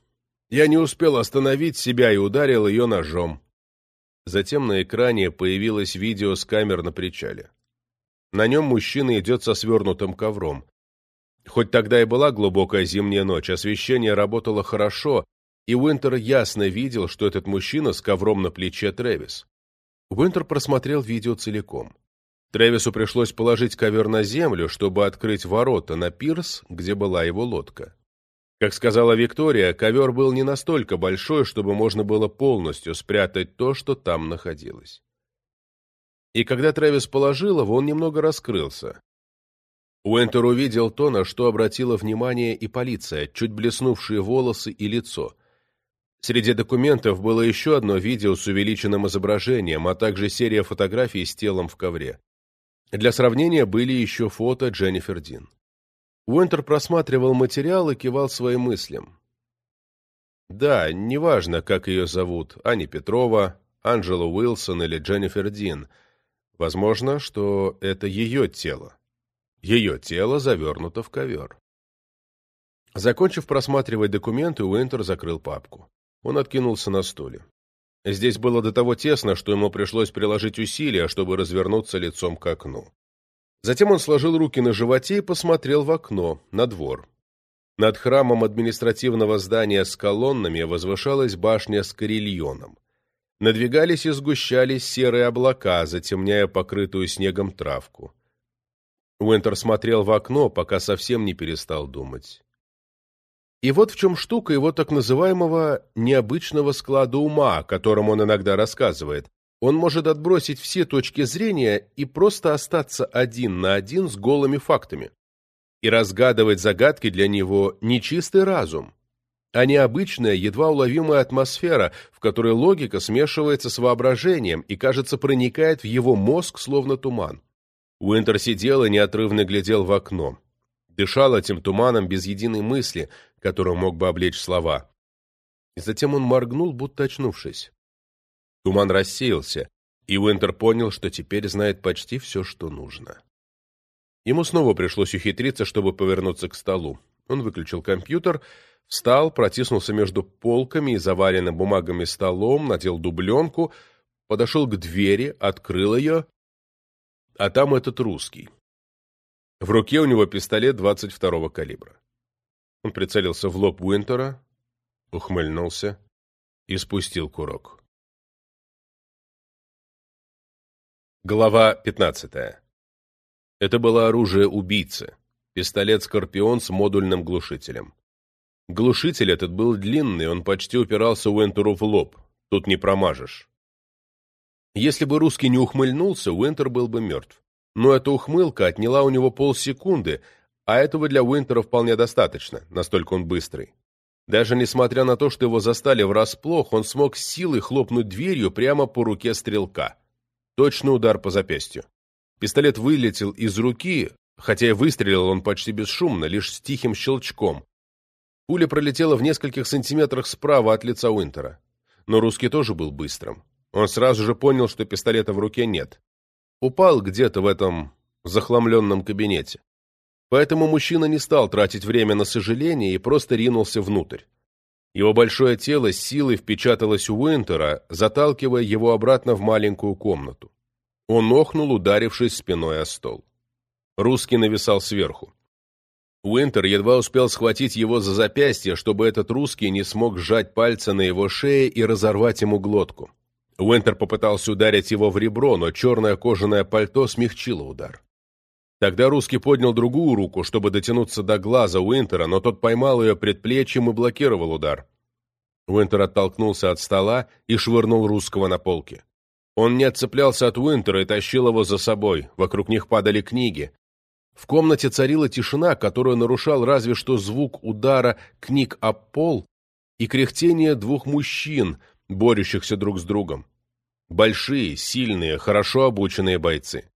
Я не успел остановить себя и ударил ее ножом. Затем на экране появилось видео с камер на причале. На нем мужчина идет со свернутым ковром. Хоть тогда и была глубокая зимняя ночь, освещение работало хорошо, и Уинтер ясно видел, что этот мужчина с ковром на плече Трэвис. Уинтер просмотрел видео целиком. Трэвису пришлось положить ковер на землю, чтобы открыть ворота на пирс, где была его лодка. Как сказала Виктория, ковер был не настолько большой, чтобы можно было полностью спрятать то, что там находилось. И когда Трэвис положил его, он немного раскрылся. Уэнтер увидел то, на что обратила внимание и полиция, чуть блеснувшие волосы и лицо. Среди документов было еще одно видео с увеличенным изображением, а также серия фотографий с телом в ковре. Для сравнения были еще фото Дженнифер Дин. Уинтер просматривал материал и кивал своим мыслям. Да, неважно, как ее зовут, Аня Петрова, Анджела Уилсон или Дженнифер Дин. Возможно, что это ее тело. Ее тело завернуто в ковер. Закончив просматривать документы, Уинтер закрыл папку. Он откинулся на стуле. Здесь было до того тесно, что ему пришлось приложить усилия, чтобы развернуться лицом к окну. Затем он сложил руки на животе и посмотрел в окно, на двор. Над храмом административного здания с колоннами возвышалась башня с карельоном. Надвигались и сгущались серые облака, затемняя покрытую снегом травку. Уинтер смотрел в окно, пока совсем не перестал думать. И вот в чем штука его так называемого «необычного склада ума», о котором он иногда рассказывает. Он может отбросить все точки зрения и просто остаться один на один с голыми фактами. И разгадывать загадки для него не чистый разум, а необычная, едва уловимая атмосфера, в которой логика смешивается с воображением и, кажется, проникает в его мозг, словно туман. Уинтер сидел и неотрывно глядел в окно. Дышал этим туманом без единой мысли, которую мог бы облечь слова. И затем он моргнул, будто очнувшись. Туман рассеялся, и Уинтер понял, что теперь знает почти все, что нужно. Ему снова пришлось ухитриться, чтобы повернуться к столу. Он выключил компьютер, встал, протиснулся между полками и заваленным бумагами столом, надел дубленку, подошел к двери, открыл ее, а там этот русский. В руке у него пистолет 22-го калибра. Он прицелился в лоб Уинтера, ухмыльнулся и спустил курок. Глава 15. Это было оружие убийцы. Пистолет «Скорпион» с модульным глушителем. Глушитель этот был длинный, он почти упирался Уинтеру в лоб. Тут не промажешь. Если бы русский не ухмыльнулся, Уинтер был бы мертв. Но эта ухмылка отняла у него полсекунды, а этого для Уинтера вполне достаточно, настолько он быстрый. Даже несмотря на то, что его застали врасплох, он смог силой хлопнуть дверью прямо по руке стрелка. Точный удар по запястью. Пистолет вылетел из руки, хотя и выстрелил он почти бесшумно, лишь с тихим щелчком. Пуля пролетела в нескольких сантиметрах справа от лица Уинтера. Но русский тоже был быстрым. Он сразу же понял, что пистолета в руке нет. упал где-то в этом захламленном кабинете. Поэтому мужчина не стал тратить время на сожаление и просто ринулся внутрь. Его большое тело с силой впечаталось у Уинтера, заталкивая его обратно в маленькую комнату. Он охнул, ударившись спиной о стол. Русский нависал сверху. Уинтер едва успел схватить его за запястье, чтобы этот русский не смог сжать пальцы на его шее и разорвать ему глотку. Уинтер попытался ударить его в ребро, но черное кожаное пальто смягчило удар. Тогда русский поднял другую руку, чтобы дотянуться до глаза Уинтера, но тот поймал ее предплечьем и блокировал удар. Уинтер оттолкнулся от стола и швырнул русского на полке. Он не отцеплялся от Уинтера и тащил его за собой, вокруг них падали книги. В комнате царила тишина, которую нарушал разве что звук удара книг об пол и кряхтение двух мужчин, борющихся друг с другом. Большие, сильные, хорошо обученные бойцы.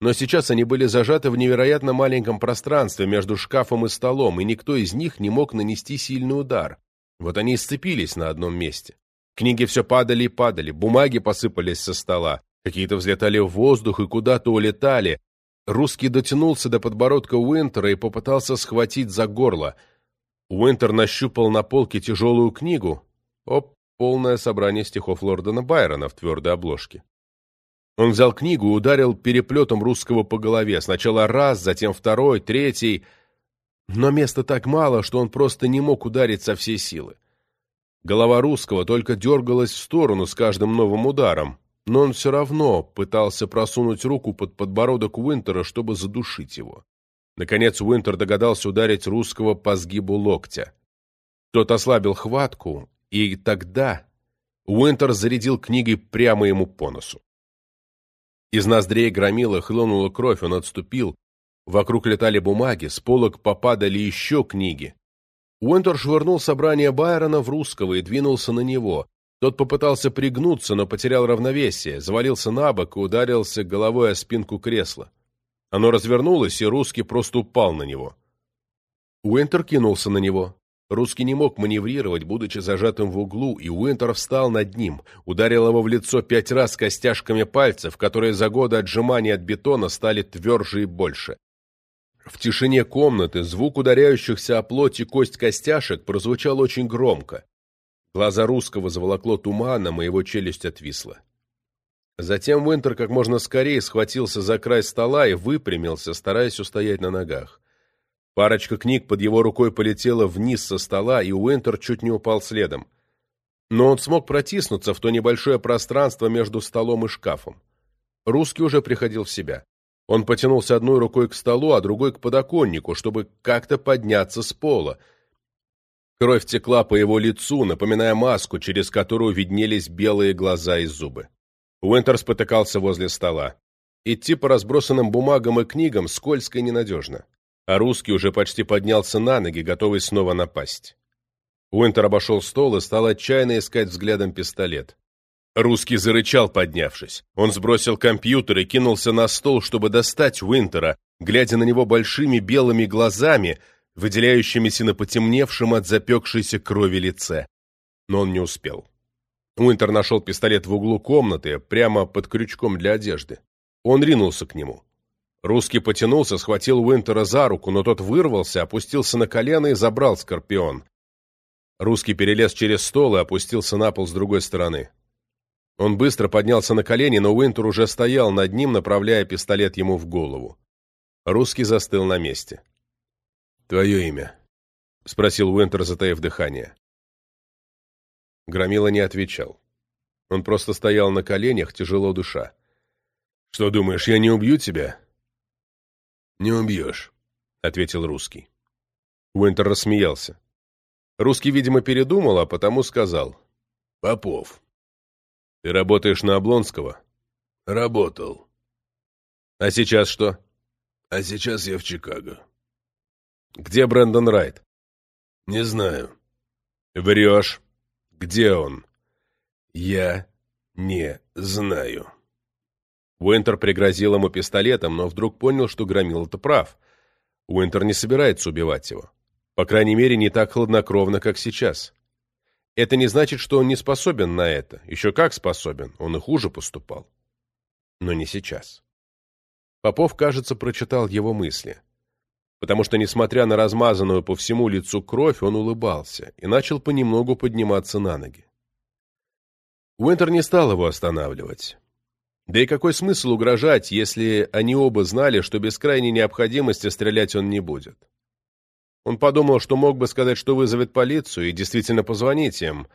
Но сейчас они были зажаты в невероятно маленьком пространстве между шкафом и столом, и никто из них не мог нанести сильный удар. Вот они и сцепились на одном месте. Книги все падали и падали, бумаги посыпались со стола, какие-то взлетали в воздух и куда-то улетали. Русский дотянулся до подбородка Уинтера и попытался схватить за горло. Уинтер нащупал на полке тяжелую книгу. Оп, полное собрание стихов Лордона Байрона в твердой обложке. Он взял книгу и ударил переплетом русского по голове. Сначала раз, затем второй, третий. Но места так мало, что он просто не мог ударить со всей силы. Голова русского только дергалась в сторону с каждым новым ударом, но он все равно пытался просунуть руку под подбородок Уинтера, чтобы задушить его. Наконец Уинтер догадался ударить русского по сгибу локтя. Тот ослабил хватку, и тогда Уинтер зарядил книгой прямо ему по носу. Из ноздрей громила хлынула кровь, он отступил. Вокруг летали бумаги, с полок попадали еще книги. Уинтер швырнул собрание Байрона в русского и двинулся на него. Тот попытался пригнуться, но потерял равновесие, завалился на бок и ударился головой о спинку кресла. Оно развернулось, и русский просто упал на него. Уинтер кинулся на него. Русский не мог маневрировать, будучи зажатым в углу, и Уинтер встал над ним, ударил его в лицо пять раз костяшками пальцев, которые за годы отжимания от бетона стали тверже и больше. В тишине комнаты звук ударяющихся о плоть и кость костяшек прозвучал очень громко. Глаза русского заволокло туманом, и его челюсть отвисла. Затем Уинтер как можно скорее схватился за край стола и выпрямился, стараясь устоять на ногах. Парочка книг под его рукой полетела вниз со стола, и Уинтер чуть не упал следом. Но он смог протиснуться в то небольшое пространство между столом и шкафом. Русский уже приходил в себя. Он потянулся одной рукой к столу, а другой к подоконнику, чтобы как-то подняться с пола. Кровь текла по его лицу, напоминая маску, через которую виднелись белые глаза и зубы. Уинтер спотыкался возле стола. Идти по разбросанным бумагам и книгам скользко и ненадежно а русский уже почти поднялся на ноги, готовый снова напасть. Уинтер обошел стол и стал отчаянно искать взглядом пистолет. Русский зарычал, поднявшись. Он сбросил компьютер и кинулся на стол, чтобы достать Уинтера, глядя на него большими белыми глазами, выделяющимися на потемневшем от запекшейся крови лице. Но он не успел. Уинтер нашел пистолет в углу комнаты, прямо под крючком для одежды. Он ринулся к нему. Русский потянулся, схватил Уинтера за руку, но тот вырвался, опустился на колено и забрал скорпион. Русский перелез через стол и опустился на пол с другой стороны. Он быстро поднялся на колени, но Уинтер уже стоял над ним, направляя пистолет ему в голову. Русский застыл на месте. «Твое имя?» — спросил Уинтер, затаив дыхание. Громила не отвечал. Он просто стоял на коленях, тяжело душа. «Что думаешь, я не убью тебя?» «Не убьешь», — ответил русский. Уинтер рассмеялся. Русский, видимо, передумал, а потому сказал. «Попов». «Ты работаешь на Облонского?» «Работал». «А сейчас что?» «А сейчас я в Чикаго». «Где Брэндон Райт?» «Не знаю». «Врешь. Где он?» «Я не знаю». Уинтер пригрозил ему пистолетом, но вдруг понял, что Громил-то прав. Уинтер не собирается убивать его. По крайней мере, не так хладнокровно, как сейчас. Это не значит, что он не способен на это. Еще как способен, он и хуже поступал. Но не сейчас. Попов, кажется, прочитал его мысли. Потому что, несмотря на размазанную по всему лицу кровь, он улыбался и начал понемногу подниматься на ноги. Уинтер не стал его останавливать. Да и какой смысл угрожать, если они оба знали, что без крайней необходимости стрелять он не будет? Он подумал, что мог бы сказать, что вызовет полицию, и действительно позвонить им.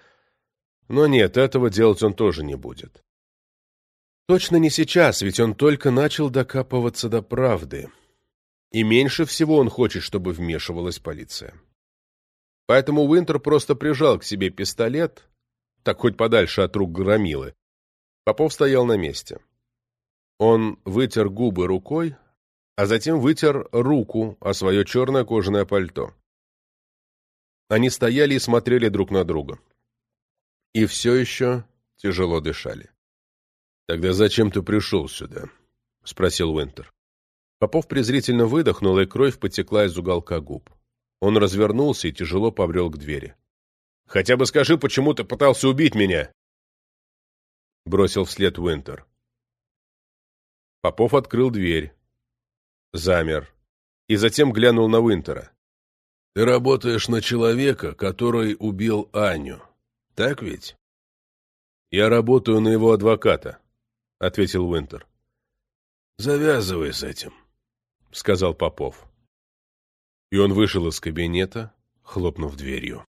Но нет, этого делать он тоже не будет. Точно не сейчас, ведь он только начал докапываться до правды. И меньше всего он хочет, чтобы вмешивалась полиция. Поэтому Уинтер просто прижал к себе пистолет, так хоть подальше от рук громилы, Попов стоял на месте. Он вытер губы рукой, а затем вытер руку о свое черное кожаное пальто. Они стояли и смотрели друг на друга. И все еще тяжело дышали. «Тогда зачем ты пришел сюда?» — спросил Уинтер. Попов презрительно выдохнул, и кровь потекла из уголка губ. Он развернулся и тяжело побрел к двери. «Хотя бы скажи, почему ты пытался убить меня?» — бросил вслед Уинтер. Попов открыл дверь. Замер. И затем глянул на Уинтера. «Ты работаешь на человека, который убил Аню. Так ведь?» «Я работаю на его адвоката», — ответил Уинтер. «Завязывай с этим», — сказал Попов. И он вышел из кабинета, хлопнув дверью.